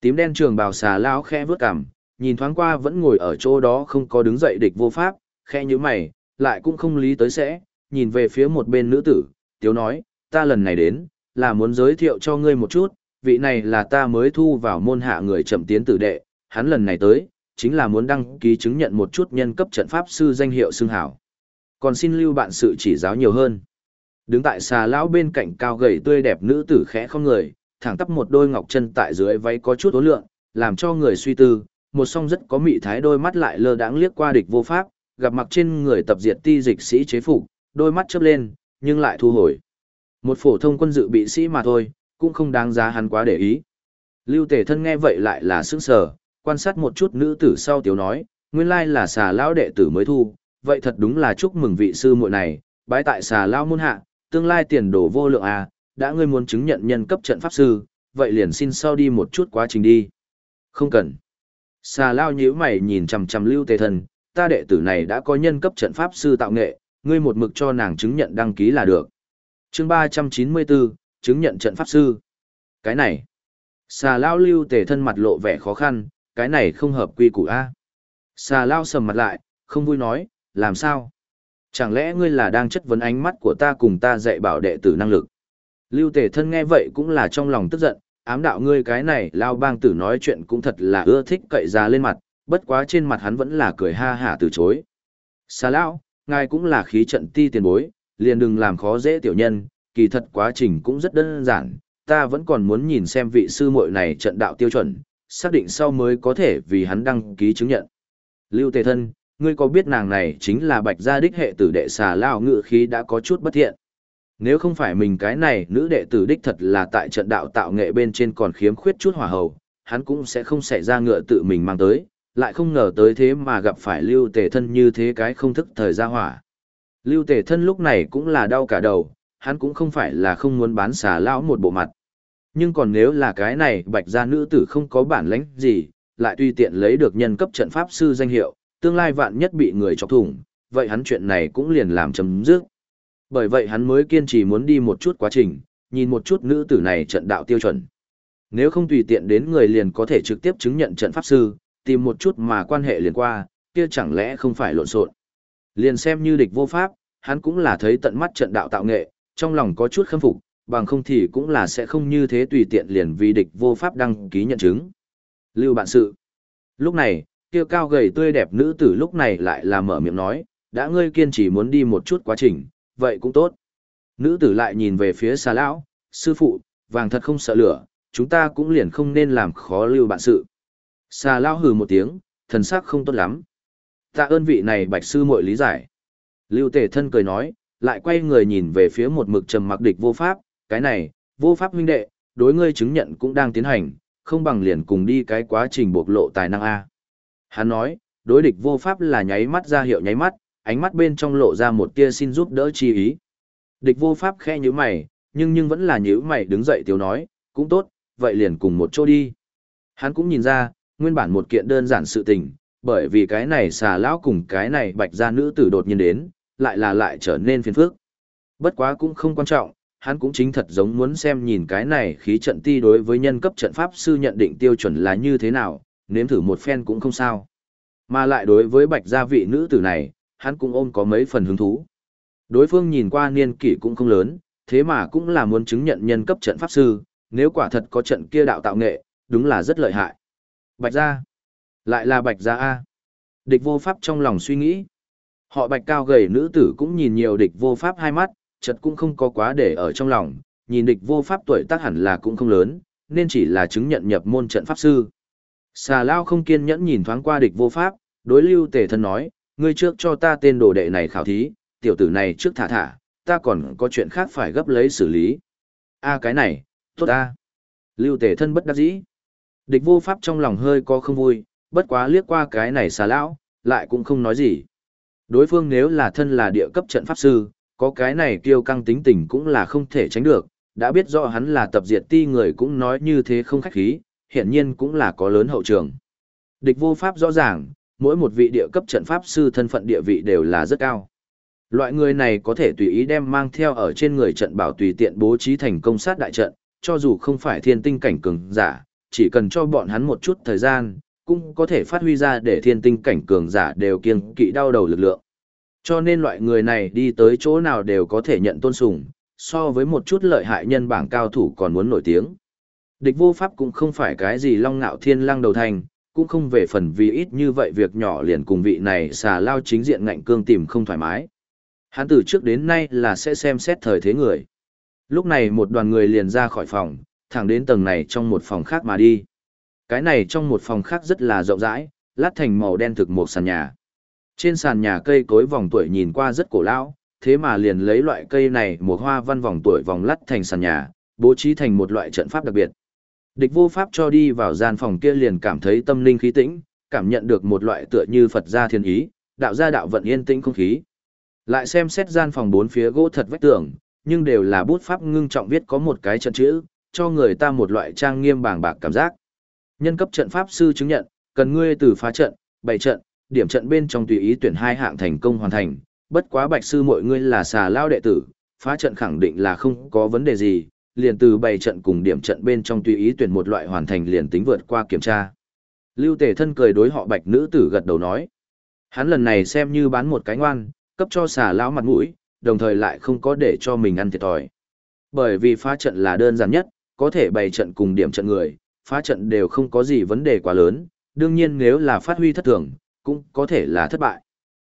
Tím đen trường bào xà lão khẽ vướt cằm, nhìn thoáng qua vẫn ngồi ở chỗ đó không có đứng dậy địch vô pháp, khẽ như mày, lại cũng không lý tới sẽ, nhìn về phía một bên nữ tử, tiếu nói, ta lần này đến, là muốn giới thiệu cho ngươi một chút, vị này là ta mới thu vào môn hạ người chậm tiến tử đệ, hắn lần này tới, chính là muốn đăng ký chứng nhận một chút nhân cấp trận pháp sư danh hiệu xưng hảo. Còn xin lưu bạn sự chỉ giáo nhiều hơn. Đứng tại xà lão bên cạnh cao gầy tươi đẹp nữ tử khẽ không người, thẳng tắp một đôi ngọc chân tại dưới váy có chút ố lượng, làm cho người suy tư, một song rất có mị thái đôi mắt lại lơ đãng liếc qua địch vô pháp, gặp mặc trên người tập diệt ti dịch sĩ chế phục, đôi mắt chớp lên, nhưng lại thu hồi. Một phổ thông quân dự bị sĩ mà thôi, cũng không đáng giá hắn quá để ý. Lưu Tề thân nghe vậy lại là sững sờ, quan sát một chút nữ tử sau tiểu nói, nguyên lai là xà lão đệ tử mới thu, vậy thật đúng là chúc mừng vị sư muội này, bái tại xà lão môn hạ, tương lai tiền đồ vô lượng à, đã ngươi muốn chứng nhận nhân cấp trận pháp sư, vậy liền xin sau đi một chút quá trình đi. Không cần. Xà lao nhíu mày nhìn chằm chằm lưu tề thần, ta đệ tử này đã có nhân cấp trận pháp sư tạo nghệ, ngươi một mực cho nàng chứng nhận đăng ký là được. chương 394, chứng nhận trận pháp sư. Cái này. Xà lao lưu tề thân mặt lộ vẻ khó khăn, cái này không hợp quy củ A. Xà lao sầm mặt lại, không vui nói, làm sao? Chẳng lẽ ngươi là đang chất vấn ánh mắt của ta cùng ta dạy bảo đệ tử năng lực? Lưu tề thân nghe vậy cũng là trong lòng tức giận, ám đạo ngươi cái này lao bang tử nói chuyện cũng thật là ưa thích cậy ra lên mặt, bất quá trên mặt hắn vẫn là cười ha hả từ chối. Xà Lão, ngài cũng là khí trận ti tiền bối, liền đừng làm khó dễ tiểu nhân, kỳ thật quá trình cũng rất đơn giản, ta vẫn còn muốn nhìn xem vị sư muội này trận đạo tiêu chuẩn, xác định sau mới có thể vì hắn đăng ký chứng nhận. Lưu Tề Thân, ngươi có biết nàng này chính là bạch gia đích hệ tử đệ xà lao ngự khí đã có chút bất thiện. Nếu không phải mình cái này nữ đệ tử đích thật là tại trận đạo tạo nghệ bên trên còn khiếm khuyết chút hỏa hầu, hắn cũng sẽ không xảy ra ngựa tự mình mang tới, lại không ngờ tới thế mà gặp phải lưu tề thân như thế cái không thức thời ra hỏa. Lưu tề thân lúc này cũng là đau cả đầu, hắn cũng không phải là không muốn bán xà lão một bộ mặt. Nhưng còn nếu là cái này bạch gia nữ tử không có bản lãnh gì, lại tùy tiện lấy được nhân cấp trận pháp sư danh hiệu, tương lai vạn nhất bị người chọc thủng, vậy hắn chuyện này cũng liền làm chấm dứt. Bởi vậy hắn mới kiên trì muốn đi một chút quá trình, nhìn một chút nữ tử này trận đạo tiêu chuẩn. Nếu không tùy tiện đến người liền có thể trực tiếp chứng nhận trận pháp sư, tìm một chút mà quan hệ liền qua, kia chẳng lẽ không phải lộn xộn. Liền xem như địch vô pháp, hắn cũng là thấy tận mắt trận đạo tạo nghệ, trong lòng có chút khâm phục, bằng không thì cũng là sẽ không như thế tùy tiện liền vì địch vô pháp đăng ký nhận chứng. Lưu bạn sự. Lúc này, kia cao gầy tươi đẹp nữ tử lúc này lại là mở miệng nói, đã ngươi kiên trì muốn đi một chút quá trình, vậy cũng tốt. Nữ tử lại nhìn về phía xà lão, sư phụ, vàng thật không sợ lửa, chúng ta cũng liền không nên làm khó lưu bạn sự. Xà lão hừ một tiếng, thần sắc không tốt lắm. Tạ ơn vị này bạch sư muội lý giải. Lưu tề thân cười nói, lại quay người nhìn về phía một mực trầm mặc địch vô pháp, cái này, vô pháp huynh đệ, đối ngươi chứng nhận cũng đang tiến hành, không bằng liền cùng đi cái quá trình bộc lộ tài năng A. Hắn nói, đối địch vô pháp là nháy mắt ra hiệu nháy mắt, ánh mắt bên trong lộ ra một tia xin giúp đỡ chi ý. Địch vô pháp khe như mày, nhưng nhưng vẫn là nhíu mày đứng dậy tiểu nói, cũng tốt, vậy liền cùng một chỗ đi. Hắn cũng nhìn ra, nguyên bản một kiện đơn giản sự tình, bởi vì cái này xà lão cùng cái này bạch gia nữ tử đột nhiên đến, lại là lại trở nên phiền phức. Bất quá cũng không quan trọng, hắn cũng chính thật giống muốn xem nhìn cái này khí trận ti đối với nhân cấp trận pháp sư nhận định tiêu chuẩn là như thế nào, nếm thử một phen cũng không sao. Mà lại đối với bạch gia vị nữ tử này, hắn cũng ôm có mấy phần hứng thú. Đối phương nhìn qua niên kỷ cũng không lớn, thế mà cũng là muốn chứng nhận nhân cấp trận pháp sư, nếu quả thật có trận kia đạo tạo nghệ, đúng là rất lợi hại. Bạch gia, lại là bạch gia A. Địch vô pháp trong lòng suy nghĩ. Họ bạch cao gầy nữ tử cũng nhìn nhiều địch vô pháp hai mắt, chợt cũng không có quá để ở trong lòng, nhìn địch vô pháp tuổi tác hẳn là cũng không lớn, nên chỉ là chứng nhận nhập môn trận pháp sư. Xà lao không kiên nhẫn nhìn thoáng qua địch vô pháp, đối lưu tề thân nói, ngươi trước cho ta tên đồ đệ này khảo thí, tiểu tử này trước thả thả, ta còn có chuyện khác phải gấp lấy xử lý. a cái này, tốt a Lưu tề thân bất đắc dĩ. Địch vô pháp trong lòng hơi có không vui, bất quá liếc qua cái này xà lão, lại cũng không nói gì. Đối phương nếu là thân là địa cấp trận pháp sư, có cái này kiêu căng tính tình cũng là không thể tránh được, đã biết rõ hắn là tập diệt ti người cũng nói như thế không khách khí, hiển nhiên cũng là có lớn hậu trường. Địch vô pháp rõ ràng, mỗi một vị địa cấp trận pháp sư thân phận địa vị đều là rất cao. Loại người này có thể tùy ý đem mang theo ở trên người trận bảo tùy tiện bố trí thành công sát đại trận, cho dù không phải thiên tinh cảnh cường giả, chỉ cần cho bọn hắn một chút thời gian, cũng có thể phát huy ra để thiên tinh cảnh cường giả đều kiêng kỵ đau đầu lực lượng. Cho nên loại người này đi tới chỗ nào đều có thể nhận tôn sùng, so với một chút lợi hại nhân bảng cao thủ còn muốn nổi tiếng. Địch vô pháp cũng không phải cái gì long ngạo thiên lăng đầu thành, cũng không về phần vì ít như vậy việc nhỏ liền cùng vị này xà lao chính diện ngạnh cương tìm không thoải mái. Hắn từ trước đến nay là sẽ xem xét thời thế người. Lúc này một đoàn người liền ra khỏi phòng, thẳng đến tầng này trong một phòng khác mà đi. Cái này trong một phòng khác rất là rộng rãi, lát thành màu đen thực một sàn nhà. Trên sàn nhà cây cối vòng tuổi nhìn qua rất cổ lão, thế mà liền lấy loại cây này một hoa văn vòng tuổi vòng lắt thành sàn nhà, bố trí thành một loại trận pháp đặc biệt. Địch vô pháp cho đi vào gian phòng kia liền cảm thấy tâm linh khí tĩnh, cảm nhận được một loại tựa như Phật gia thiên ý, đạo gia đạo vận yên tĩnh không khí. Lại xem xét gian phòng bốn phía gỗ thật vách tường, nhưng đều là bút pháp ngưng trọng viết có một cái trận chữ, cho người ta một loại trang nghiêm bàng bạc cảm giác. Nhân cấp trận pháp sư chứng nhận, cần ngươi từ phá trận, bày trận, điểm trận bên trong tùy ý tuyển hai hạng thành công hoàn thành, bất quá bạch sư mọi ngươi là xà lao đệ tử, phá trận khẳng định là không có vấn đề gì, liền từ bày trận cùng điểm trận bên trong tùy ý tuyển một loại hoàn thành liền tính vượt qua kiểm tra. Lưu Tề thân cười đối họ bạch nữ tử gật đầu nói. Hắn lần này xem như bán một cái ngoan, cấp cho xà lão mặt mũi, đồng thời lại không có để cho mình ăn thiệt thòi. Bởi vì phá trận là đơn giản nhất, có thể bày trận cùng điểm trận người, phá trận đều không có gì vấn đề quá lớn, đương nhiên nếu là phát huy thất thường, cũng có thể là thất bại.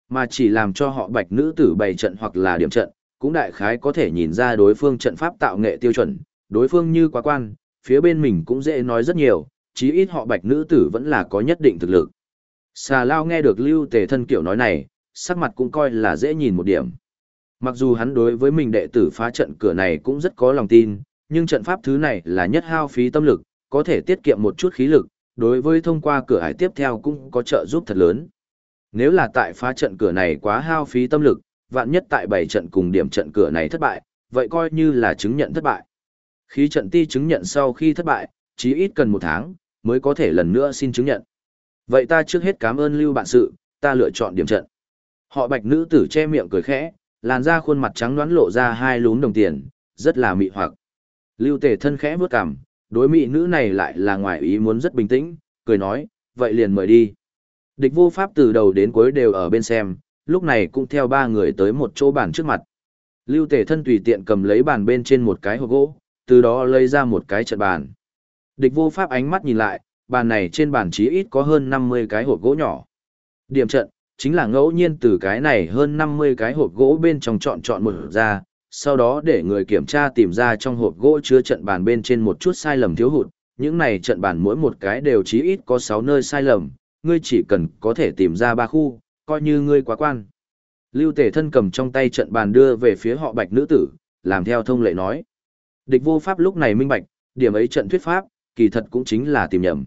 Mà chỉ làm cho họ bạch nữ tử bày trận hoặc là điểm trận, cũng đại khái có thể nhìn ra đối phương trận pháp tạo nghệ tiêu chuẩn, đối phương như quá quan, phía bên mình cũng dễ nói rất nhiều, chí ít họ bạch nữ tử vẫn là có nhất định thực lực. Xà lao nghe được lưu tề thân kiểu nói này, sắc mặt cũng coi là dễ nhìn một điểm. Mặc dù hắn đối với mình đệ tử phá trận cửa này cũng rất có lòng tin, nhưng trận pháp thứ này là nhất hao phí tâm lực, có thể tiết kiệm một chút khí lực, đối với thông qua cửa hải tiếp theo cũng có trợ giúp thật lớn. Nếu là tại phá trận cửa này quá hao phí tâm lực, vạn nhất tại bảy trận cùng điểm trận cửa này thất bại, vậy coi như là chứng nhận thất bại. Khí trận ti chứng nhận sau khi thất bại, chí ít cần một tháng, mới có thể lần nữa xin chứng nhận. Vậy ta trước hết cảm ơn lưu bạn sự, ta lựa chọn điểm trận. Họ bạch nữ tử che miệng cười khẽ, làn da khuôn mặt trắng đoán lộ ra hai lún đồng tiền, rất là mị hoặc. Lưu tề thân khẽ bước cằm, đối mỹ nữ này lại là ngoài ý muốn rất bình tĩnh, cười nói, vậy liền mời đi. Địch vô pháp từ đầu đến cuối đều ở bên xem, lúc này cũng theo ba người tới một chỗ bàn trước mặt. Lưu tề thân tùy tiện cầm lấy bàn bên trên một cái hộp gỗ, từ đó lấy ra một cái trận bàn. Địch vô pháp ánh mắt nhìn lại, bàn này trên bàn chí ít có hơn 50 cái hộp gỗ nhỏ. Điểm trận, chính là ngẫu nhiên từ cái này hơn 50 cái hộp gỗ bên trong chọn chọn một ra, sau đó để người kiểm tra tìm ra trong hộp gỗ chứa trận bàn bên trên một chút sai lầm thiếu hụt, những này trận bàn mỗi một cái đều chí ít có 6 nơi sai lầm, ngươi chỉ cần có thể tìm ra ba khu, coi như ngươi quá quan. Lưu Tề thân cầm trong tay trận bàn đưa về phía họ Bạch nữ tử, làm theo thông lệ nói. Địch vô pháp lúc này minh bạch, điểm ấy trận thuyết pháp, kỳ thật cũng chính là tìm nhầm.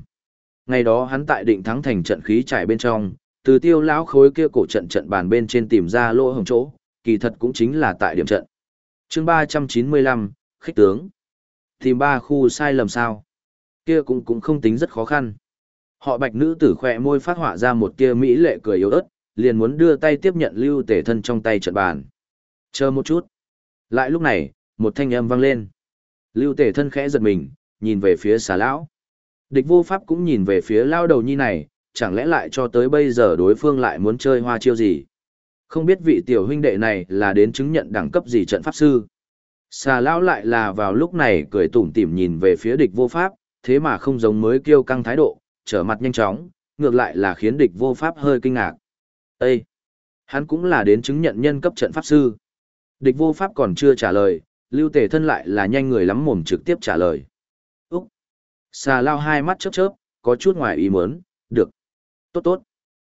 Ngày đó hắn tại định thắng thành trận khí trải bên trong, từ tiêu lão khối kia cổ trận trận bàn bên trên tìm ra lỗ hồng chỗ, kỳ thật cũng chính là tại điểm trận. chương 395, khích tướng. Tìm ba khu sai lầm sao? Kia cũng cũng không tính rất khó khăn. Họ bạch nữ tử khỏe môi phát họa ra một kia mỹ lệ cười yếu ớt, liền muốn đưa tay tiếp nhận lưu tể thân trong tay trận bàn. Chờ một chút. Lại lúc này, một thanh âm vang lên. Lưu tể thân khẽ giật mình, nhìn về phía xà lão. Địch vô pháp cũng nhìn về phía lao đầu nhi này, chẳng lẽ lại cho tới bây giờ đối phương lại muốn chơi hoa chiêu gì. Không biết vị tiểu huynh đệ này là đến chứng nhận đẳng cấp gì trận pháp sư. Xà lão lại là vào lúc này cười tủm tỉm nhìn về phía địch vô pháp, thế mà không giống mới kêu căng thái độ, trở mặt nhanh chóng, ngược lại là khiến địch vô pháp hơi kinh ngạc. Ê! Hắn cũng là đến chứng nhận nhân cấp trận pháp sư. Địch vô pháp còn chưa trả lời, lưu tề thân lại là nhanh người lắm mồm trực tiếp trả lời. Úc! Xà lao hai mắt chớp chớp, có chút ngoài ý muốn, được. Tốt tốt.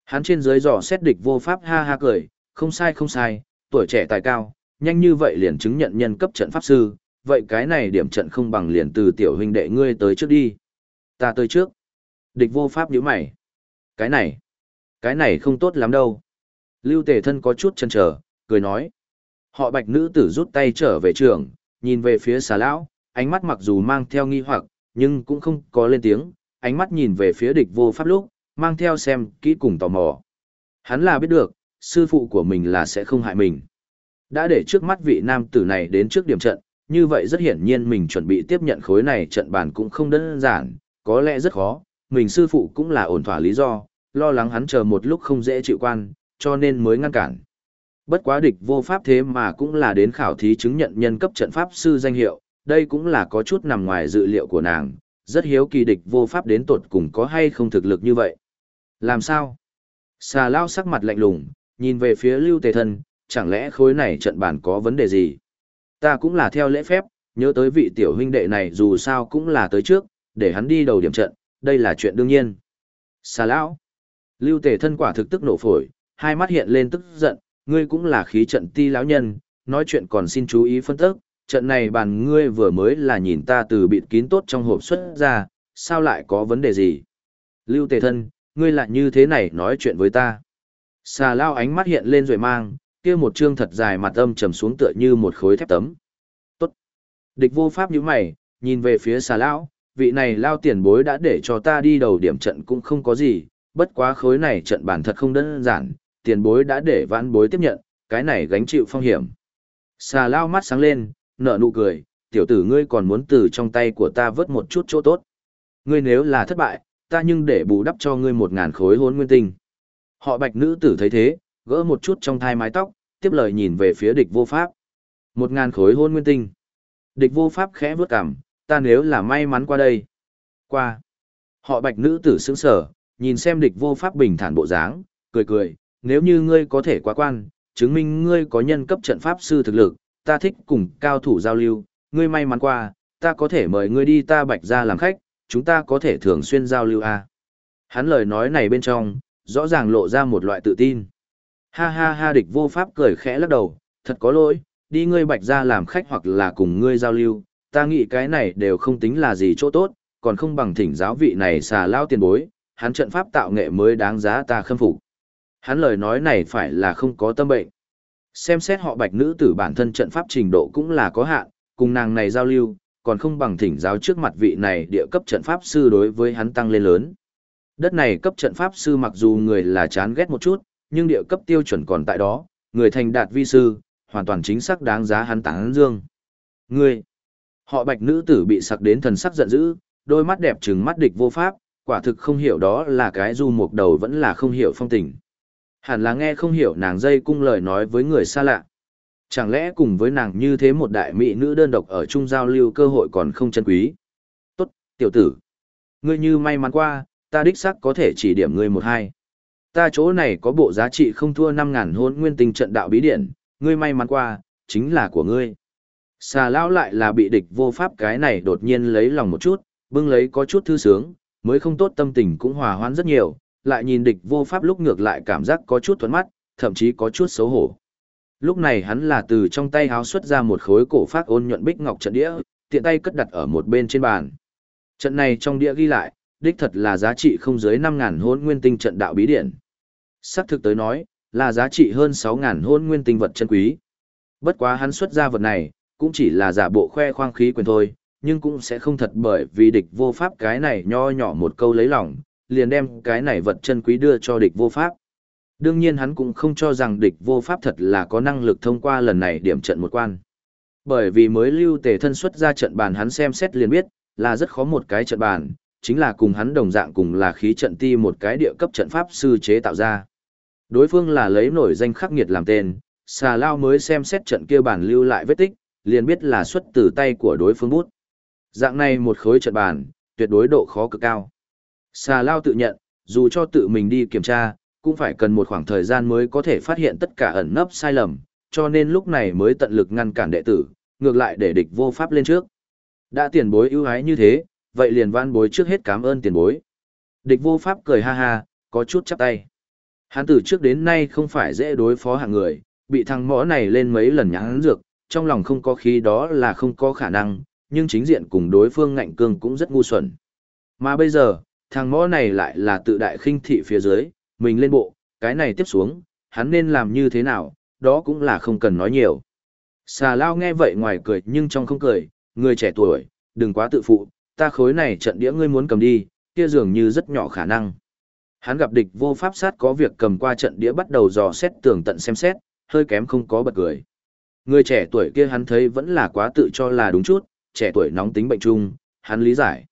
Hắn trên dưới dò xét địch vô pháp ha ha cười, không sai không sai, tuổi trẻ tài cao, nhanh như vậy liền chứng nhận nhân cấp trận pháp sư, vậy cái này điểm trận không bằng liền từ tiểu huynh đệ ngươi tới trước đi. Ta tới trước. Địch vô pháp nhíu mày. Cái này, cái này không tốt lắm đâu. Lưu tề thân có chút chần chờ, cười nói. Họ bạch nữ tử rút tay trở về trường, nhìn về phía xà lão, ánh mắt mặc dù mang theo nghi hoặc, nhưng cũng không có lên tiếng, ánh mắt nhìn về phía địch vô pháp lúc, mang theo xem kỹ cùng tò mò. Hắn là biết được, sư phụ của mình là sẽ không hại mình. Đã để trước mắt vị nam tử này đến trước điểm trận, như vậy rất hiển nhiên mình chuẩn bị tiếp nhận khối này trận bàn cũng không đơn giản, có lẽ rất khó, mình sư phụ cũng là ổn thỏa lý do, lo lắng hắn chờ một lúc không dễ chịu quan, cho nên mới ngăn cản. Bất quá địch vô pháp thế mà cũng là đến khảo thí chứng nhận nhân cấp trận pháp sư danh hiệu, đây cũng là có chút nằm ngoài dự liệu của nàng, rất hiếu kỳ địch vô pháp đến tột cùng có hay không thực lực như vậy. Làm sao? Xà lao sắc mặt lạnh lùng, nhìn về phía lưu tề thân, chẳng lẽ khối này trận bản có vấn đề gì? Ta cũng là theo lễ phép, nhớ tới vị tiểu huynh đệ này dù sao cũng là tới trước, để hắn đi đầu điểm trận, đây là chuyện đương nhiên. Xà lão. Lưu tề thân quả thực tức nổ phổi, hai mắt hiện lên tức giận, ngươi cũng là khí trận ti lão nhân, nói chuyện còn xin chú ý phân tích, trận này bàn ngươi vừa mới là nhìn ta từ bịt kín tốt trong hộp xuất ra, sao lại có vấn đề gì? Lưu tề thân, ngươi lại như thế này nói chuyện với ta. Xà lao ánh mắt hiện lên rồi mang, kia một trương thật dài mặt âm trầm xuống tựa như một khối thép tấm. Tốt. Địch vô pháp như mày, nhìn về phía xà lao, vị này lao tiền bối đã để cho ta đi đầu điểm trận cũng không có gì, bất quá khối này trận bản thật không đơn giản, tiền bối đã để vãn bối tiếp nhận, cái này gánh chịu phong hiểm. Xà lao mắt sáng lên, nở nụ cười, tiểu tử ngươi còn muốn từ trong tay của ta vớt một chút chỗ tốt. Ngươi nếu là thất bại, ta nhưng để bù đắp cho ngươi một ngàn khối hốn nguyên tinh. Họ bạch nữ tử thấy thế, gỡ một chút trong thai mái tóc, tiếp lời nhìn về phía địch vô pháp. Một ngàn khối hôn nguyên tinh. Địch vô pháp khẽ vướt cằm, ta nếu là may mắn qua đây. Qua. Họ bạch nữ tử sững sở, nhìn xem địch vô pháp bình thản bộ dáng, cười cười, nếu như ngươi có thể quá quan, chứng minh ngươi có nhân cấp trận pháp sư thực lực, ta thích cùng cao thủ giao lưu, ngươi may mắn qua, ta có thể mời ngươi đi ta bạch ra làm khách, chúng ta có thể thường xuyên giao lưu à. Hắn lời nói này bên trong, rõ ràng lộ ra một loại tự tin. Ha ha ha địch vô pháp cười khẽ lắc đầu, thật có lỗi, đi ngươi bạch ra làm khách hoặc là cùng ngươi giao lưu, ta nghĩ cái này đều không tính là gì chỗ tốt, còn không bằng thỉnh giáo vị này xà lao tiền bối, hắn trận pháp tạo nghệ mới đáng giá ta khâm phục. Hắn lời nói này phải là không có tâm bệnh. Xem xét họ bạch nữ tử bản thân trận pháp trình độ cũng là có hạn, cùng nàng này giao lưu, còn không bằng thỉnh giáo trước mặt vị này địa cấp trận pháp sư đối với hắn tăng lên lớn. Đất này cấp trận pháp sư mặc dù người là chán ghét một chút, nhưng địa cấp tiêu chuẩn còn tại đó, người thành đạt vi sư, hoàn toàn chính xác đáng giá hắn tán dương. Người, họ bạch nữ tử bị sặc đến thần sắc giận dữ, đôi mắt đẹp trừng mắt địch vô pháp, quả thực không hiểu đó là cái du mục đầu vẫn là không hiểu phong tình. Hẳn là nghe không hiểu nàng dây cung lời nói với người xa lạ. Chẳng lẽ cùng với nàng như thế một đại mỹ nữ đơn độc ở chung giao lưu cơ hội còn không chân quý. Tốt, tiểu tử. Ngươi như may mắn qua, ta đích xác có thể chỉ điểm ngươi một hai. Ta chỗ này có bộ giá trị không thua năm ngàn hôn nguyên tinh trận đạo bí điển, ngươi may mắn qua, chính là của ngươi. Xà lão lại là bị địch vô pháp cái này đột nhiên lấy lòng một chút, bưng lấy có chút thư sướng, mới không tốt tâm tình cũng hòa hoãn rất nhiều, lại nhìn địch vô pháp lúc ngược lại cảm giác có chút thuẫn mắt, thậm chí có chút xấu hổ. Lúc này hắn là từ trong tay háo xuất ra một khối cổ phát ôn nhuận bích ngọc trận đĩa, tiện tay cất đặt ở một bên trên bàn. Trận này trong đĩa ghi lại, đích thật là giá trị không dưới 5.000 hôn nguyên tinh trận đạo bí điển. Sắc thực tới nói, là giá trị hơn 6.000 hôn nguyên tinh vật chân quý. Bất quá hắn xuất ra vật này, cũng chỉ là giả bộ khoe khoang khí quyền thôi, nhưng cũng sẽ không thật bởi vì địch vô pháp cái này nho nhỏ một câu lấy lòng, liền đem cái này vật chân quý đưa cho địch vô pháp. Đương nhiên hắn cũng không cho rằng địch vô pháp thật là có năng lực thông qua lần này điểm trận một quan. Bởi vì mới lưu tề thân xuất ra trận bàn hắn xem xét liền biết, là rất khó một cái trận bàn, chính là cùng hắn đồng dạng cùng là khí trận ti một cái địa cấp trận pháp sư chế tạo ra. Đối phương là lấy nổi danh khắc nghiệt làm tên, xà lao mới xem xét trận kia bản lưu lại vết tích, liền biết là xuất từ tay của đối phương bút. Dạng này một khối trận bàn, tuyệt đối độ khó cực cao. Xà lao tự nhận, dù cho tự mình đi kiểm tra, cũng phải cần một khoảng thời gian mới có thể phát hiện tất cả ẩn nấp sai lầm, cho nên lúc này mới tận lực ngăn cản đệ tử, ngược lại để địch vô pháp lên trước. Đã tiền bối ưu ái như thế, vậy liền van bối trước hết cảm ơn tiền bối. Địch vô pháp cười ha ha, có chút chắp tay. Hắn từ trước đến nay không phải dễ đối phó hạng người, bị thằng mõ này lên mấy lần nhãn dược, trong lòng không có khí đó là không có khả năng, nhưng chính diện cùng đối phương ngạnh cương cũng rất ngu xuẩn. Mà bây giờ, thằng mõ này lại là tự đại khinh thị phía dưới, mình lên bộ, cái này tiếp xuống, hắn nên làm như thế nào, đó cũng là không cần nói nhiều. Xà lao nghe vậy ngoài cười nhưng trong không cười, người trẻ tuổi, đừng quá tự phụ, ta khối này trận đĩa ngươi muốn cầm đi, kia dường như rất nhỏ khả năng. Hắn gặp địch vô pháp sát có việc cầm qua trận đĩa bắt đầu dò xét tường tận xem xét, hơi kém không có bật cười. Người trẻ tuổi kia hắn thấy vẫn là quá tự cho là đúng chút, trẻ tuổi nóng tính bệnh chung, hắn lý giải.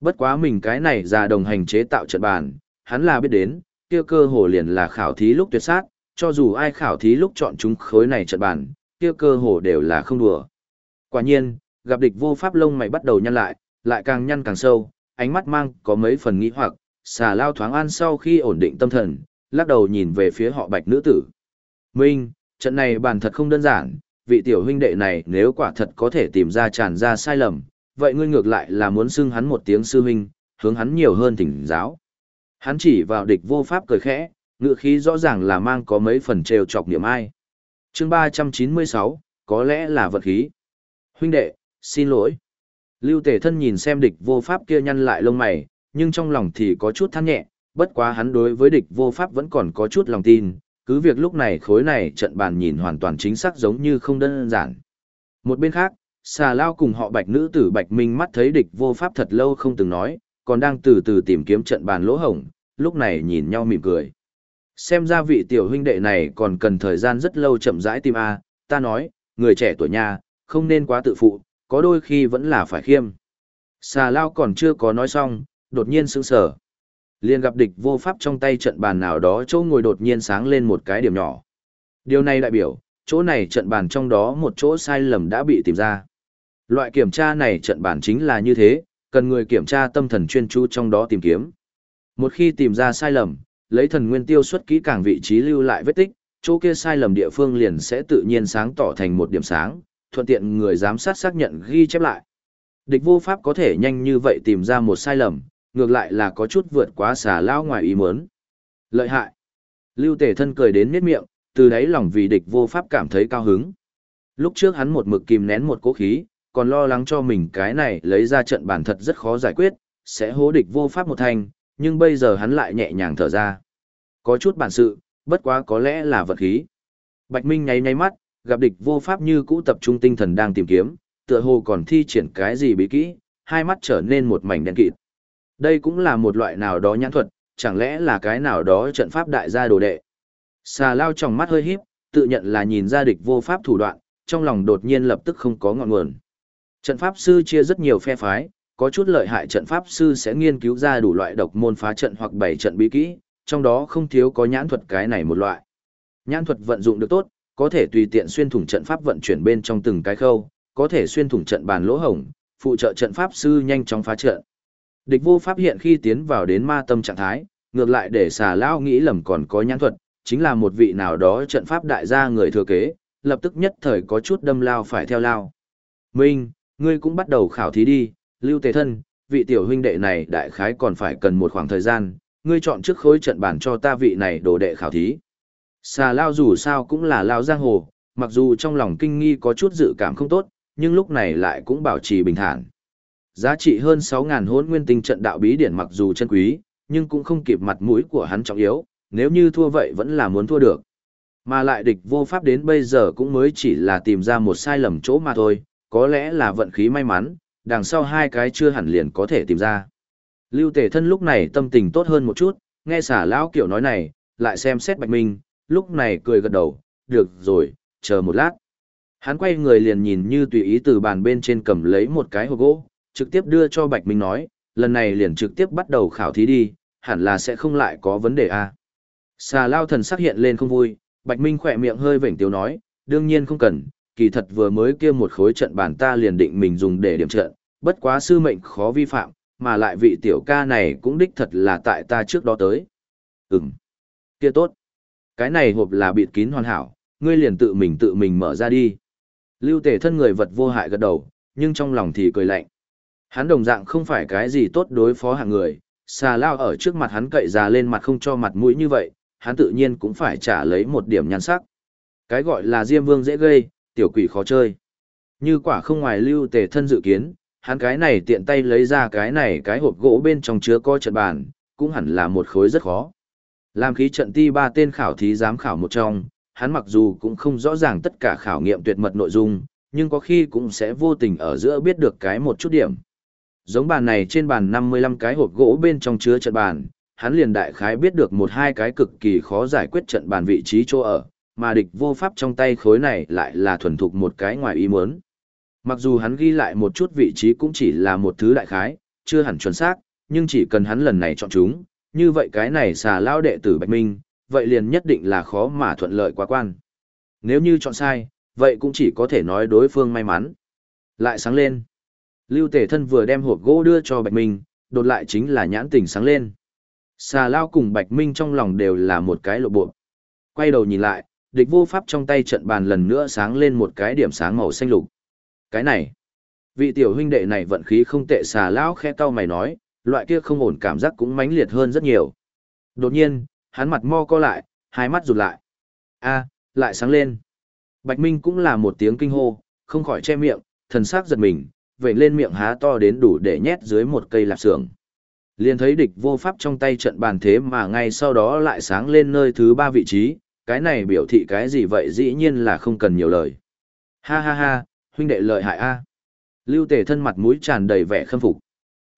Bất quá mình cái này ra đồng hành chế tạo trận bàn, hắn là biết đến, kia cơ hồ liền là khảo thí lúc tuyệt sát, cho dù ai khảo thí lúc chọn chúng khối này trận bàn, kia cơ hồ đều là không đùa. Quả nhiên, gặp địch vô pháp lông mày bắt đầu nhăn lại, lại càng nhăn càng sâu, ánh mắt mang có mấy phần nghĩ hoặc, xà lao thoáng an sau khi ổn định tâm thần, lắc đầu nhìn về phía họ bạch nữ tử. Minh, trận này bàn thật không đơn giản, vị tiểu huynh đệ này nếu quả thật có thể tìm ra tràn ra sai lầm, vậy ngươi ngược lại là muốn xưng hắn một tiếng sư huynh, hướng hắn nhiều hơn thỉnh giáo. Hắn chỉ vào địch vô pháp cười khẽ, ngựa khí rõ ràng là mang có mấy phần trêu chọc niệm ai. chương 396, có lẽ là vật khí. Huynh đệ, xin lỗi. Lưu tể thân nhìn xem địch vô pháp kia nhăn lại lông mày, nhưng trong lòng thì có chút than nhẹ, bất quá hắn đối với địch vô pháp vẫn còn có chút lòng tin, cứ việc lúc này khối này trận bàn nhìn hoàn toàn chính xác giống như không đơn giản. Một bên khác, xà lao cùng họ bạch nữ tử bạch minh mắt thấy địch vô pháp thật lâu không từng nói, còn đang từ từ tìm kiếm trận bàn lỗ hổng, lúc này nhìn nhau mỉm cười. Xem ra vị tiểu huynh đệ này còn cần thời gian rất lâu chậm rãi tìm A, ta nói, người trẻ tuổi nhà, không nên quá tự phụ, có đôi khi vẫn là phải khiêm. Xà lao còn chưa có nói xong, đột nhiên sững sờ. Liền gặp địch vô pháp trong tay trận bàn nào đó chỗ ngồi đột nhiên sáng lên một cái điểm nhỏ. Điều này đại biểu, chỗ này trận bàn trong đó một chỗ sai lầm đã bị tìm ra. Loại kiểm tra này trận bàn chính là như thế, cần người kiểm tra tâm thần chuyên chú trong đó tìm kiếm. Một khi tìm ra sai lầm, lấy thần nguyên tiêu xuất kỹ càng vị trí lưu lại vết tích, chỗ kia sai lầm địa phương liền sẽ tự nhiên sáng tỏ thành một điểm sáng, thuận tiện người giám sát xác nhận ghi chép lại. Địch vô pháp có thể nhanh như vậy tìm ra một sai lầm, ngược lại là có chút vượt quá xà lao ngoài ý muốn. Lợi hại. Lưu Tề thân cười đến miết miệng, từ đấy lòng vì địch vô pháp cảm thấy cao hứng. Lúc trước hắn một mực kìm nén một cố khí, còn lo lắng cho mình cái này lấy ra trận bản thật rất khó giải quyết, sẽ hố địch vô pháp một thành, nhưng bây giờ hắn lại nhẹ nhàng thở ra. Có chút bản sự, bất quá có lẽ là vật khí. Bạch Minh nháy nháy mắt, gặp địch vô pháp như cũ tập trung tinh thần đang tìm kiếm, tựa hồ còn thi triển cái gì bí kỹ, hai mắt trở nên một mảnh đen kịt. Đây cũng là một loại nào đó nhãn thuật, chẳng lẽ là cái nào đó trận pháp đại gia đồ đệ. Xà lao trong mắt hơi híp, tự nhận là nhìn ra địch vô pháp thủ đoạn, trong lòng đột nhiên lập tức không có ngọn nguồn. Trận pháp sư chia rất nhiều phe phái, có chút lợi hại trận pháp sư sẽ nghiên cứu ra đủ loại độc môn phá trận hoặc bảy trận bí kỹ, trong đó không thiếu có nhãn thuật cái này một loại. Nhãn thuật vận dụng được tốt, có thể tùy tiện xuyên thủng trận pháp vận chuyển bên trong từng cái khâu, có thể xuyên thủng trận bàn lỗ hổng, phụ trợ trận pháp sư nhanh chóng phá trận. Địch vô pháp hiện khi tiến vào đến ma tâm trạng thái, ngược lại để xà lao nghĩ lầm còn có nhãn thuật, chính là một vị nào đó trận pháp đại gia người thừa kế, lập tức nhất thời có chút đâm lao phải theo lao. Minh, ngươi cũng bắt đầu khảo thí đi, lưu tề thân, vị tiểu huynh đệ này đại khái còn phải cần một khoảng thời gian, ngươi chọn trước khối trận bản cho ta vị này đồ đệ khảo thí. Xà lao dù sao cũng là lao giang hồ, mặc dù trong lòng kinh nghi có chút dự cảm không tốt, nhưng lúc này lại cũng bảo trì bình thản. Giá trị hơn 6.000 hôn nguyên tinh trận đạo bí điển mặc dù chân quý, nhưng cũng không kịp mặt mũi của hắn trọng yếu, nếu như thua vậy vẫn là muốn thua được. Mà lại địch vô pháp đến bây giờ cũng mới chỉ là tìm ra một sai lầm chỗ mà thôi, có lẽ là vận khí may mắn, đằng sau hai cái chưa hẳn liền có thể tìm ra. Lưu tể thân lúc này tâm tình tốt hơn một chút, nghe xả lão kiểu nói này, lại xem xét bạch minh, lúc này cười gật đầu, được rồi, chờ một lát. Hắn quay người liền nhìn như tùy ý từ bàn bên trên cầm lấy một cái hộp gỗ, trực tiếp đưa cho Bạch Minh nói, lần này liền trực tiếp bắt đầu khảo thí đi, hẳn là sẽ không lại có vấn đề a. Xà lao thần sắc hiện lên không vui, Bạch Minh khỏe miệng hơi vểnh tiêu nói, đương nhiên không cần, kỳ thật vừa mới kia một khối trận bản ta liền định mình dùng để điểm trận, bất quá sư mệnh khó vi phạm, mà lại vị tiểu ca này cũng đích thật là tại ta trước đó tới. Ừm, kia tốt. Cái này hộp là bịt kín hoàn hảo, ngươi liền tự mình tự mình mở ra đi. Lưu tể thân người vật vô hại gật đầu, nhưng trong lòng thì cười lạnh. Hắn đồng dạng không phải cái gì tốt đối phó hạng người, xà lao ở trước mặt hắn cậy ra lên mặt không cho mặt mũi như vậy, hắn tự nhiên cũng phải trả lấy một điểm nhan sắc. Cái gọi là Diêm Vương dễ gây, tiểu quỷ khó chơi. Như quả không ngoài lưu tề thân dự kiến, hắn cái này tiện tay lấy ra cái này cái hộp gỗ bên trong chứa coi trận bàn, cũng hẳn là một khối rất khó. Làm khí trận ti ba tên khảo thí giám khảo một trong, hắn mặc dù cũng không rõ ràng tất cả khảo nghiệm tuyệt mật nội dung, nhưng có khi cũng sẽ vô tình ở giữa biết được cái một chút điểm. Giống bàn này trên bàn 55 cái hộp gỗ bên trong chứa trận bàn, hắn liền đại khái biết được một hai cái cực kỳ khó giải quyết trận bàn vị trí chỗ ở, mà địch vô pháp trong tay khối này lại là thuần thục một cái ngoài ý muốn. Mặc dù hắn ghi lại một chút vị trí cũng chỉ là một thứ đại khái, chưa hẳn chuẩn xác, nhưng chỉ cần hắn lần này chọn chúng, như vậy cái này xà lao đệ tử Bạch Minh, vậy liền nhất định là khó mà thuận lợi quá quan. Nếu như chọn sai, vậy cũng chỉ có thể nói đối phương may mắn. Lại sáng lên. Lưu Tề Thân vừa đem hộp gỗ đưa cho Bạch Minh, đột lại chính là nhãn tình sáng lên. Xà Lao cùng Bạch Minh trong lòng đều là một cái lộ bộ. Quay đầu nhìn lại, địch vô pháp trong tay trận bàn lần nữa sáng lên một cái điểm sáng màu xanh lục. Cái này, vị tiểu huynh đệ này vận khí không tệ xà lão khẽ cau mày nói, loại kia không ổn cảm giác cũng mãnh liệt hơn rất nhiều. Đột nhiên, hắn mặt mo co lại, hai mắt rụt lại. A, lại sáng lên. Bạch Minh cũng là một tiếng kinh hô, không khỏi che miệng, thần sắc giật mình, vậy lên miệng há to đến đủ để nhét dưới một cây lạp xưởng. Liền thấy địch vô pháp trong tay trận bàn thế mà ngay sau đó lại sáng lên nơi thứ ba vị trí, cái này biểu thị cái gì vậy dĩ nhiên là không cần nhiều lời. Ha ha ha, huynh đệ lợi hại a. Lưu Tề thân mặt mũi tràn đầy vẻ khâm phục.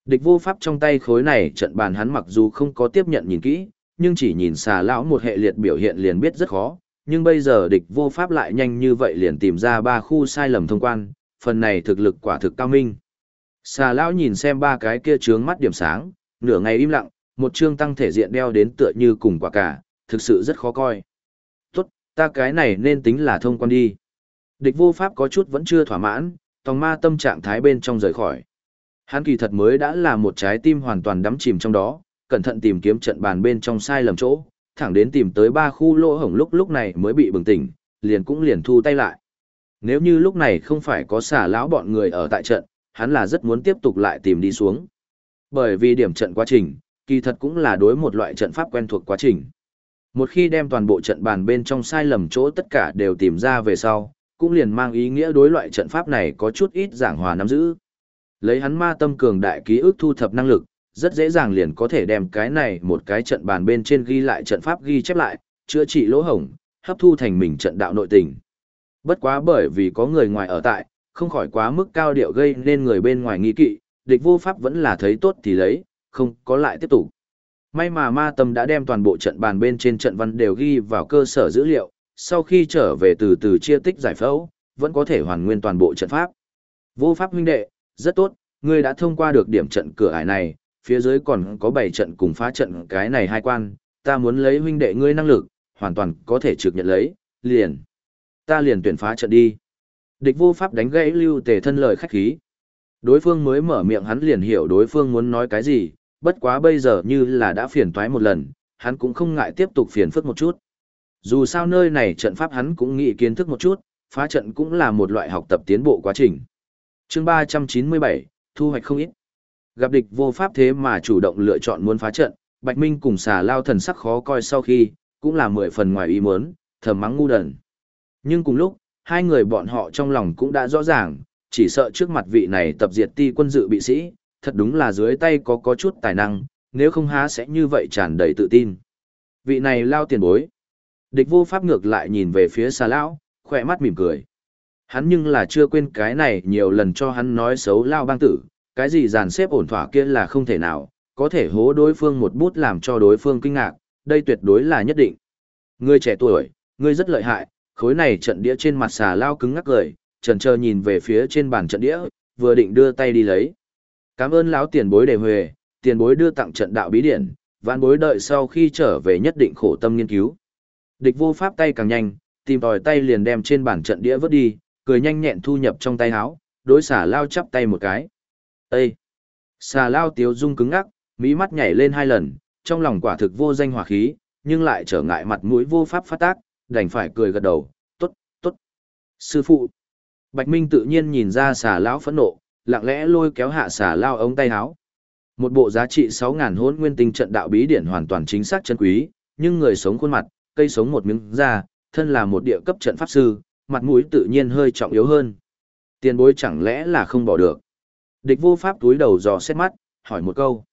Địch vô pháp trong tay khối này trận bàn hắn mặc dù không có tiếp nhận nhìn kỹ, nhưng chỉ nhìn xà lão một hệ liệt biểu hiện liền biết rất khó, nhưng bây giờ địch vô pháp lại nhanh như vậy liền tìm ra ba khu sai lầm thông quan, phần này thực lực quả thực cao minh. Xà lão nhìn xem ba cái kia trướng mắt điểm sáng, nửa ngày im lặng, một chương tăng thể diện đeo đến tựa như cùng quả cả, thực sự rất khó coi. Tốt, ta cái này nên tính là thông quan đi. Địch vô pháp có chút vẫn chưa thỏa mãn, tòng ma tâm trạng thái bên trong rời khỏi. Hắn kỳ thật mới đã là một trái tim hoàn toàn đắm chìm trong đó, cẩn thận tìm kiếm trận bàn bên trong sai lầm chỗ, thẳng đến tìm tới ba khu lỗ hổng lúc lúc này mới bị bừng tỉnh, liền cũng liền thu tay lại. Nếu như lúc này không phải có xả lão bọn người ở tại trận, hắn là rất muốn tiếp tục lại tìm đi xuống. Bởi vì điểm trận quá trình, kỳ thật cũng là đối một loại trận pháp quen thuộc quá trình. Một khi đem toàn bộ trận bàn bên trong sai lầm chỗ tất cả đều tìm ra về sau, cũng liền mang ý nghĩa đối loại trận pháp này có chút ít giảng hòa nắm giữ. Lấy hắn ma tâm cường đại ký ức thu thập năng lực, rất dễ dàng liền có thể đem cái này một cái trận bàn bên trên ghi lại trận pháp ghi chép lại, chữa trị lỗ hổng, hấp thu thành mình trận đạo nội tình. Bất quá bởi vì có người ngoài ở tại, không khỏi quá mức cao điệu gây nên người bên ngoài nghi kỵ, địch vô pháp vẫn là thấy tốt thì lấy, không có lại tiếp tục. May mà ma tâm đã đem toàn bộ trận bàn bên trên trận văn đều ghi vào cơ sở dữ liệu, sau khi trở về từ từ chia tích giải phẫu, vẫn có thể hoàn nguyên toàn bộ trận pháp. Vô pháp huynh đệ, rất tốt, ngươi đã thông qua được điểm trận cửa ải này, phía dưới còn có 7 trận cùng phá trận cái này hai quan, ta muốn lấy huynh đệ ngươi năng lực, hoàn toàn có thể trực nhận lấy, liền. Ta liền tuyển phá trận đi. Địch vô pháp đánh gãy lưu tề thân lời khách khí. Đối phương mới mở miệng hắn liền hiểu đối phương muốn nói cái gì, bất quá bây giờ như là đã phiền toái một lần, hắn cũng không ngại tiếp tục phiền phức một chút. Dù sao nơi này trận pháp hắn cũng nghĩ kiến thức một chút, phá trận cũng là một loại học tập tiến bộ quá trình. chương 397, thu hoạch không ít. Gặp địch vô pháp thế mà chủ động lựa chọn muốn phá trận, Bạch Minh cùng xà lao thần sắc khó coi sau khi, cũng là mười phần ngoài ý muốn, thầm mắng ngu đần. Nhưng cùng lúc, hai người bọn họ trong lòng cũng đã rõ ràng, chỉ sợ trước mặt vị này tập diệt ti quân dự bị sĩ, thật đúng là dưới tay có có chút tài năng, nếu không há sẽ như vậy tràn đầy tự tin. Vị này lao tiền bối. Địch vô pháp ngược lại nhìn về phía xà lão, khỏe mắt mỉm cười. Hắn nhưng là chưa quên cái này nhiều lần cho hắn nói xấu lao bang tử, cái gì dàn xếp ổn thỏa kia là không thể nào, có thể hố đối phương một bút làm cho đối phương kinh ngạc, đây tuyệt đối là nhất định. Ngươi trẻ tuổi, ngươi rất lợi hại, khối này trận đĩa trên mặt xà lao cứng ngắc cười, trần trờ nhìn về phía trên bàn trận đĩa, vừa định đưa tay đi lấy. Cảm ơn lão tiền bối đề huề, tiền bối đưa tặng trận đạo bí điển, vạn bối đợi sau khi trở về nhất định khổ tâm nghiên cứu. Địch vô pháp tay càng nhanh, tìm tòi tay liền đem trên bàn trận đĩa vứt đi, cười nhanh nhẹn thu nhập trong tay áo, đối xà lao chắp tay một cái. Ê! Xà lao tiếu dung cứng ngắc, mỹ mắt nhảy lên hai lần, trong lòng quả thực vô danh hỏa khí, nhưng lại trở ngại mặt mũi vô pháp phát tác, đành phải cười gật đầu, tốt, tốt. Sư phụ! Bạch Minh tự nhiên nhìn ra xà lão phẫn nộ, lặng lẽ lôi kéo hạ xà lao ống tay áo. Một bộ giá trị 6.000 hôn nguyên tinh trận đạo bí điển hoàn toàn chính xác chân quý, nhưng người sống khuôn mặt, cây sống một miếng da, thân là một địa cấp trận pháp sư, mặt mũi tự nhiên hơi trọng yếu hơn. Tiền bối chẳng lẽ là không bỏ được. Địch vô pháp túi đầu dò xét mắt, hỏi một câu.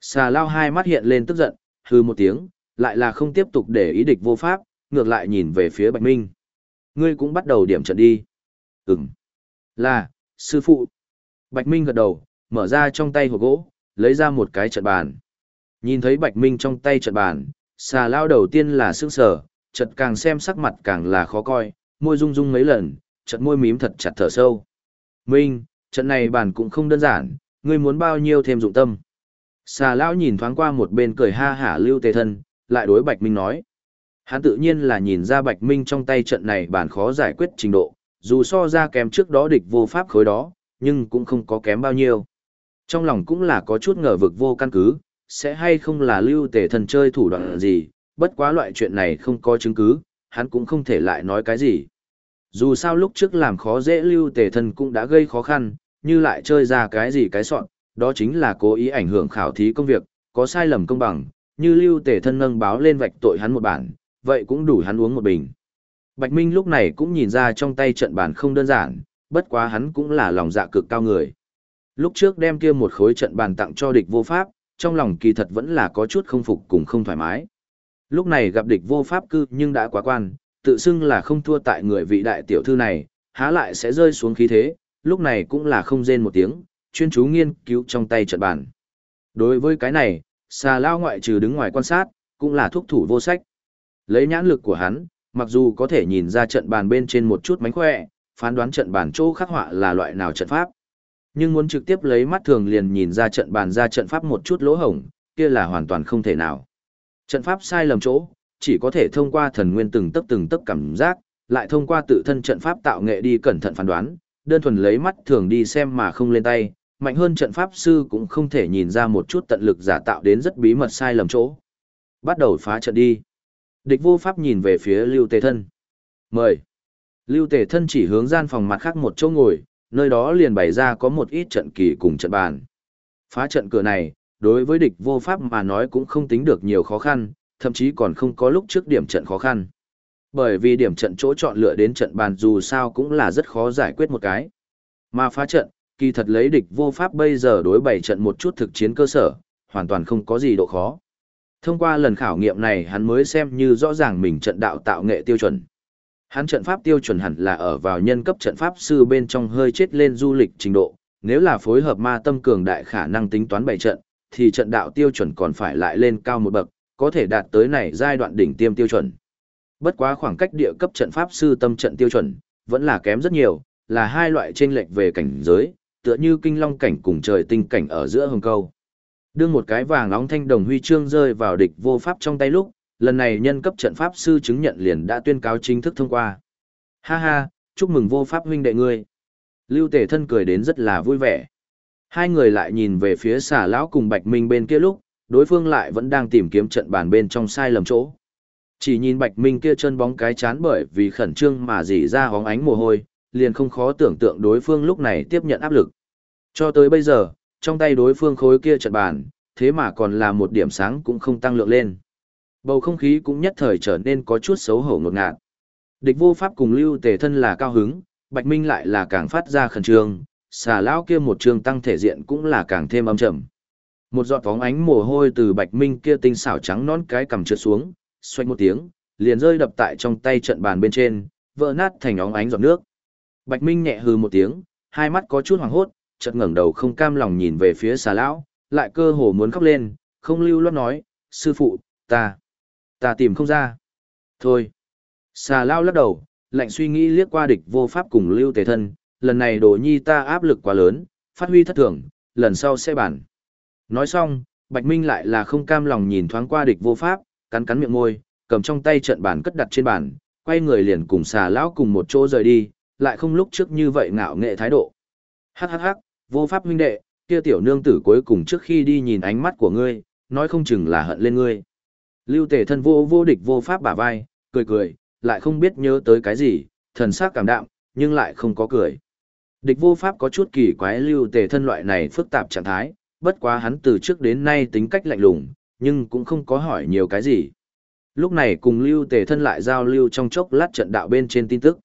Xà lao hai mắt hiện lên tức giận, hư một tiếng, lại là không tiếp tục để ý địch vô pháp, ngược lại nhìn về phía Bạch Minh. Ngươi cũng bắt đầu điểm trận đi. Ừm. Là, sư phụ. Bạch Minh gật đầu, mở ra trong tay hộp gỗ, lấy ra một cái trận bàn. Nhìn thấy Bạch Minh trong tay trận bàn, xà lao đầu tiên là sương sở, chợt càng xem sắc mặt càng là khó coi, môi rung rung mấy lần, chợt môi mím thật chặt thở sâu. Minh, trận này bàn cũng không đơn giản, ngươi muốn bao nhiêu thêm dụng tâm. Xà lão nhìn thoáng qua một bên cười ha hả lưu tề thân, lại đối Bạch Minh nói. Hắn tự nhiên là nhìn ra Bạch Minh trong tay trận này bản khó giải quyết trình độ, dù so ra kém trước đó địch vô pháp khối đó, nhưng cũng không có kém bao nhiêu. Trong lòng cũng là có chút ngờ vực vô căn cứ, sẽ hay không là lưu tề thần chơi thủ đoạn gì, bất quá loại chuyện này không có chứng cứ, hắn cũng không thể lại nói cái gì. Dù sao lúc trước làm khó dễ lưu tề thần cũng đã gây khó khăn, như lại chơi ra cái gì cái soạn, đó chính là cố ý ảnh hưởng khảo thí công việc, có sai lầm công bằng, như lưu tề thân nâng báo lên vạch tội hắn một bản, vậy cũng đủ hắn uống một bình. Bạch Minh lúc này cũng nhìn ra trong tay trận bàn không đơn giản, bất quá hắn cũng là lòng dạ cực cao người. Lúc trước đem kia một khối trận bàn tặng cho địch vô pháp, trong lòng kỳ thật vẫn là có chút không phục cùng không thoải mái. Lúc này gặp địch vô pháp cư nhưng đã quá quan, tự xưng là không thua tại người vị đại tiểu thư này, há lại sẽ rơi xuống khí thế, lúc này cũng là không rên một tiếng, chuyên chú nghiên cứu trong tay trận bàn. Đối với cái này, xà lao ngoại trừ đứng ngoài quan sát, cũng là thuốc thủ vô sách. Lấy nhãn lực của hắn, mặc dù có thể nhìn ra trận bàn bên trên một chút mánh khỏe, phán đoán trận bàn chỗ khắc họa là loại nào trận pháp. Nhưng muốn trực tiếp lấy mắt thường liền nhìn ra trận bàn ra trận pháp một chút lỗ hổng, kia là hoàn toàn không thể nào. Trận pháp sai lầm chỗ, chỉ có thể thông qua thần nguyên từng tấc từng tấc cảm giác, lại thông qua tự thân trận pháp tạo nghệ đi cẩn thận phán đoán, đơn thuần lấy mắt thường đi xem mà không lên tay, mạnh hơn trận pháp sư cũng không thể nhìn ra một chút tận lực giả tạo đến rất bí mật sai lầm chỗ. Bắt đầu phá trận đi. Địch vô pháp nhìn về phía Lưu Tề Thân. Mời. Lưu Tề Thân chỉ hướng gian phòng mặt khác một chỗ ngồi, nơi đó liền bày ra có một ít trận kỳ cùng trận bàn. Phá trận cửa này, đối với địch vô pháp mà nói cũng không tính được nhiều khó khăn, thậm chí còn không có lúc trước điểm trận khó khăn. Bởi vì điểm trận chỗ chọn lựa đến trận bàn dù sao cũng là rất khó giải quyết một cái. Mà phá trận, kỳ thật lấy địch vô pháp bây giờ đối bày trận một chút thực chiến cơ sở, hoàn toàn không có gì độ khó. Thông qua lần khảo nghiệm này hắn mới xem như rõ ràng mình trận đạo tạo nghệ tiêu chuẩn. Hắn trận pháp tiêu chuẩn hẳn là ở vào nhân cấp trận pháp sư bên trong hơi chết lên du lịch trình độ, nếu là phối hợp ma tâm cường đại khả năng tính toán bảy trận, thì trận đạo tiêu chuẩn còn phải lại lên cao một bậc, có thể đạt tới này giai đoạn đỉnh tiêm tiêu chuẩn. Bất quá khoảng cách địa cấp trận pháp sư tâm trận tiêu chuẩn, vẫn là kém rất nhiều, là hai loại chênh lệch về cảnh giới, tựa như kinh long cảnh cùng trời tinh cảnh ở giữa hồng câu. Đưa một cái vàng nóng thanh đồng huy chương rơi vào địch vô pháp trong tay lúc, lần này nhân cấp trận pháp sư chứng nhận liền đã tuyên cáo chính thức thông qua. Ha ha, chúc mừng vô pháp huynh đệ ngươi. Lưu Tề thân cười đến rất là vui vẻ. Hai người lại nhìn về phía xà lão cùng Bạch Minh bên kia lúc, đối phương lại vẫn đang tìm kiếm trận bàn bên trong sai lầm chỗ. Chỉ nhìn Bạch Minh kia chân bóng cái chán bởi vì khẩn trương mà dỉ ra hóng ánh mồ hôi, liền không khó tưởng tượng đối phương lúc này tiếp nhận áp lực. Cho tới bây giờ, trong tay đối phương khối kia trận bàn, thế mà còn là một điểm sáng cũng không tăng lượng lên. Bầu không khí cũng nhất thời trở nên có chút xấu hổ ngột ngạt. Địch vô pháp cùng lưu tề thân là cao hứng, Bạch Minh lại là càng phát ra khẩn trương, xà lão kia một trường tăng thể diện cũng là càng thêm âm trầm. Một giọt phóng ánh mồ hôi từ Bạch Minh kia tinh xảo trắng nón cái cầm trượt xuống, xoay một tiếng, liền rơi đập tại trong tay trận bàn bên trên, vỡ nát thành óng ánh giọt nước. Bạch Minh nhẹ hừ một tiếng, hai mắt có chút hoàng hốt, chợt ngẩng đầu không cam lòng nhìn về phía xà lão, lại cơ hồ muốn khóc lên, không lưu loát nói, sư phụ, ta, ta tìm không ra. Thôi. Xà lão lắc đầu, lạnh suy nghĩ liếc qua địch vô pháp cùng lưu tề thân, lần này đồ nhi ta áp lực quá lớn, phát huy thất thường, lần sau sẽ bản. Nói xong, Bạch Minh lại là không cam lòng nhìn thoáng qua địch vô pháp, cắn cắn miệng môi, cầm trong tay trận bản cất đặt trên bàn, quay người liền cùng xà lão cùng một chỗ rời đi, lại không lúc trước như vậy ngạo nghệ thái độ. Hắc hắc hắc, vô pháp huynh đệ, kia tiểu nương tử cuối cùng trước khi đi nhìn ánh mắt của ngươi, nói không chừng là hận lên ngươi. Lưu tề thân vô vô địch vô pháp bả vai, cười cười, lại không biết nhớ tới cái gì, thần sắc cảm đạm, nhưng lại không có cười. Địch vô pháp có chút kỳ quái lưu tề thân loại này phức tạp trạng thái, bất quá hắn từ trước đến nay tính cách lạnh lùng, nhưng cũng không có hỏi nhiều cái gì. Lúc này cùng lưu tề thân lại giao lưu trong chốc lát trận đạo bên trên tin tức.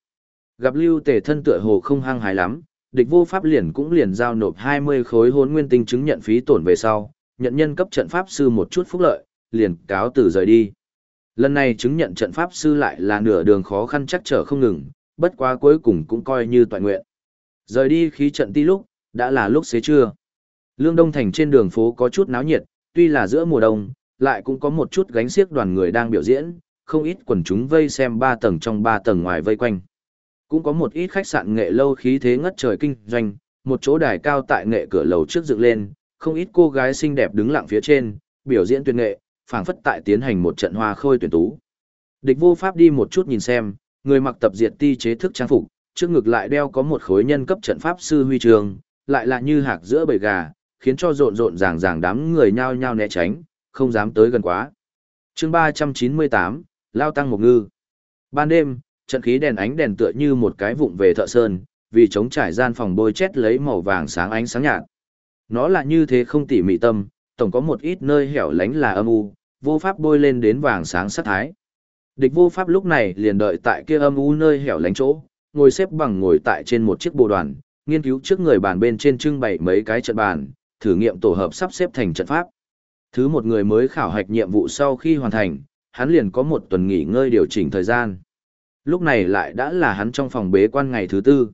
Gặp lưu tề thân tựa hồ không hăng hái lắm, địch vô pháp liền cũng liền giao nộp 20 khối hốn nguyên tinh chứng nhận phí tổn về sau, nhận nhân cấp trận pháp sư một chút phúc lợi, liền cáo từ rời đi. Lần này chứng nhận trận pháp sư lại là nửa đường khó khăn chắc trở không ngừng, bất quá cuối cùng cũng coi như toàn nguyện. Rời đi khí trận ti lúc, đã là lúc xế trưa. Lương Đông Thành trên đường phố có chút náo nhiệt, tuy là giữa mùa đông, lại cũng có một chút gánh xiếc đoàn người đang biểu diễn, không ít quần chúng vây xem ba tầng trong ba tầng ngoài vây quanh. Cũng có một ít khách sạn nghệ lâu khí thế ngất trời kinh doanh, một chỗ đài cao tại nghệ cửa lầu trước dựng lên, không ít cô gái xinh đẹp đứng lặng phía trên, biểu diễn tuyệt nghệ, phảng phất tại tiến hành một trận hoa khôi tuyển tú. Địch vô pháp đi một chút nhìn xem, người mặc tập diệt ti chế thức trang phục, trước ngực lại đeo có một khối nhân cấp trận pháp sư huy trường, lại là như hạc giữa bầy gà, khiến cho rộn rộn ràng ràng đám người nhao nhao né tránh, không dám tới gần quá. chương 398, Lao Tăng Mộc Ngư. Ban đêm, trận khí đèn ánh đèn tựa như một cái vụng về thợ sơn, vì chống trải gian phòng bôi chét lấy màu vàng sáng ánh sáng nhạt. Nó là như thế không tỉ mỉ tâm, tổng có một ít nơi hẻo lánh là âm u, vô pháp bôi lên đến vàng sáng sắc thái. Địch vô pháp lúc này liền đợi tại kia âm u nơi hẻo lánh chỗ, ngồi xếp bằng ngồi tại trên một chiếc bộ đoàn, nghiên cứu trước người bàn bên trên trưng bày mấy cái trận bàn, thử nghiệm tổ hợp sắp xếp thành trận pháp. Thứ một người mới khảo hạch nhiệm vụ sau khi hoàn thành, hắn liền có một tuần nghỉ ngơi điều chỉnh thời gian. Lúc này lại đã là hắn trong phòng bế quan ngày thứ tư.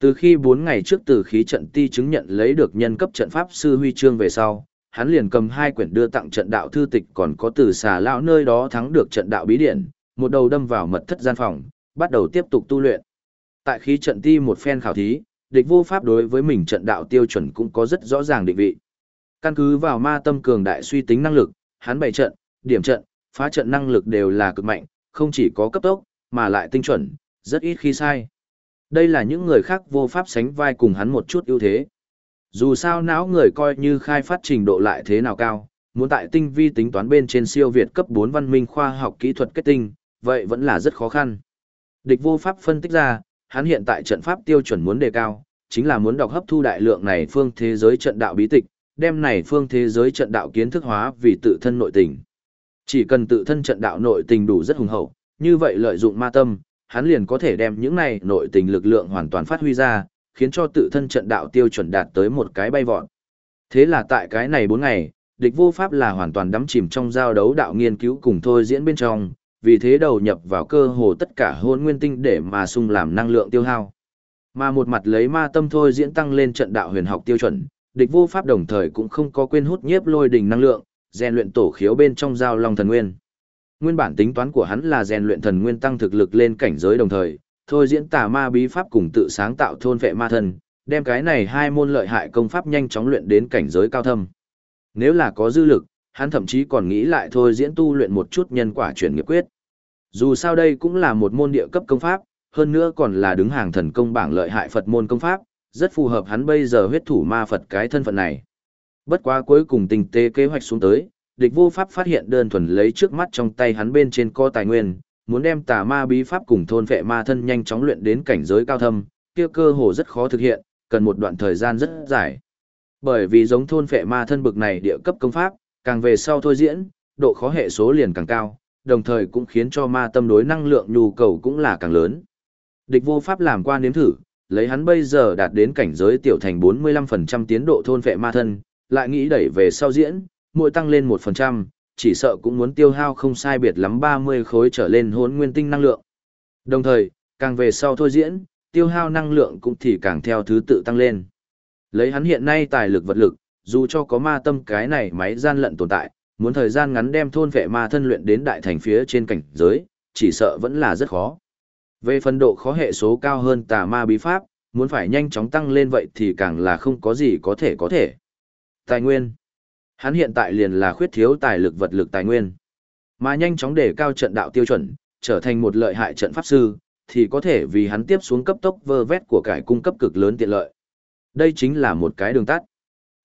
Từ khi 4 ngày trước từ khí trận ti chứng nhận lấy được nhân cấp trận pháp sư huy chương về sau, hắn liền cầm hai quyển đưa tặng trận đạo thư tịch còn có từ xà lão nơi đó thắng được trận đạo bí điển, một đầu đâm vào mật thất gian phòng, bắt đầu tiếp tục tu luyện. Tại khí trận ti một phen khảo thí, địch vô pháp đối với mình trận đạo tiêu chuẩn cũng có rất rõ ràng định vị. Căn cứ vào ma tâm cường đại suy tính năng lực, hắn bày trận, điểm trận, phá trận năng lực đều là cực mạnh, không chỉ có cấp tốc, mà lại tinh chuẩn, rất ít khi sai. Đây là những người khác vô pháp sánh vai cùng hắn một chút ưu thế. Dù sao não người coi như khai phát trình độ lại thế nào cao, muốn tại tinh vi tính toán bên trên siêu việt cấp 4 văn minh khoa học kỹ thuật kết tinh, vậy vẫn là rất khó khăn. Địch vô pháp phân tích ra, hắn hiện tại trận pháp tiêu chuẩn muốn đề cao, chính là muốn đọc hấp thu đại lượng này phương thế giới trận đạo bí tịch, đem này phương thế giới trận đạo kiến thức hóa vì tự thân nội tình. Chỉ cần tự thân trận đạo nội tình đủ rất hùng hậu, như vậy lợi dụng ma tâm, hắn liền có thể đem những này nội tình lực lượng hoàn toàn phát huy ra, khiến cho tự thân trận đạo tiêu chuẩn đạt tới một cái bay vọt. Thế là tại cái này 4 ngày, địch vô pháp là hoàn toàn đắm chìm trong giao đấu đạo nghiên cứu cùng thôi diễn bên trong, vì thế đầu nhập vào cơ hồ tất cả hôn nguyên tinh để mà sung làm năng lượng tiêu hao. Mà một mặt lấy ma tâm thôi diễn tăng lên trận đạo huyền học tiêu chuẩn, địch vô pháp đồng thời cũng không có quên hút nhiếp lôi đỉnh năng lượng, rèn luyện tổ khiếu bên trong giao long thần nguyên. Nguyên bản tính toán của hắn là rèn luyện thần nguyên tăng thực lực lên cảnh giới đồng thời, thôi diễn tà ma bí pháp cùng tự sáng tạo thôn vệ ma thân, đem cái này hai môn lợi hại công pháp nhanh chóng luyện đến cảnh giới cao thâm. Nếu là có dư lực, hắn thậm chí còn nghĩ lại thôi diễn tu luyện một chút nhân quả chuyển nghiệp quyết. Dù sao đây cũng là một môn địa cấp công pháp, hơn nữa còn là đứng hàng thần công bảng lợi hại Phật môn công pháp, rất phù hợp hắn bây giờ huyết thủ ma Phật cái thân phận này. Bất quá cuối cùng tình tế kế hoạch xuống tới, địch vô pháp phát hiện đơn thuần lấy trước mắt trong tay hắn bên trên co tài nguyên, muốn đem tà ma bí pháp cùng thôn vệ ma thân nhanh chóng luyện đến cảnh giới cao thâm, kia cơ hồ rất khó thực hiện, cần một đoạn thời gian rất dài. Bởi vì giống thôn vệ ma thân bực này địa cấp công pháp, càng về sau thôi diễn, độ khó hệ số liền càng cao, đồng thời cũng khiến cho ma tâm đối năng lượng nhu cầu cũng là càng lớn. Địch vô pháp làm qua nếm thử, lấy hắn bây giờ đạt đến cảnh giới tiểu thành 45% tiến độ thôn vệ ma thân, lại nghĩ đẩy về sau diễn, mỗi tăng lên 1%, chỉ sợ cũng muốn tiêu hao không sai biệt lắm 30 khối trở lên hỗn nguyên tinh năng lượng. Đồng thời, càng về sau thôi diễn, tiêu hao năng lượng cũng thì càng theo thứ tự tăng lên. Lấy hắn hiện nay tài lực vật lực, dù cho có ma tâm cái này máy gian lận tồn tại, muốn thời gian ngắn đem thôn vệ ma thân luyện đến đại thành phía trên cảnh giới, chỉ sợ vẫn là rất khó. Về phần độ khó hệ số cao hơn tà ma bí pháp, muốn phải nhanh chóng tăng lên vậy thì càng là không có gì có thể có thể. Tài nguyên Hắn hiện tại liền là khuyết thiếu tài lực vật lực tài nguyên. Mà nhanh chóng để cao trận đạo tiêu chuẩn, trở thành một lợi hại trận pháp sư, thì có thể vì hắn tiếp xuống cấp tốc vơ vét của cải cung cấp cực lớn tiện lợi. Đây chính là một cái đường tắt.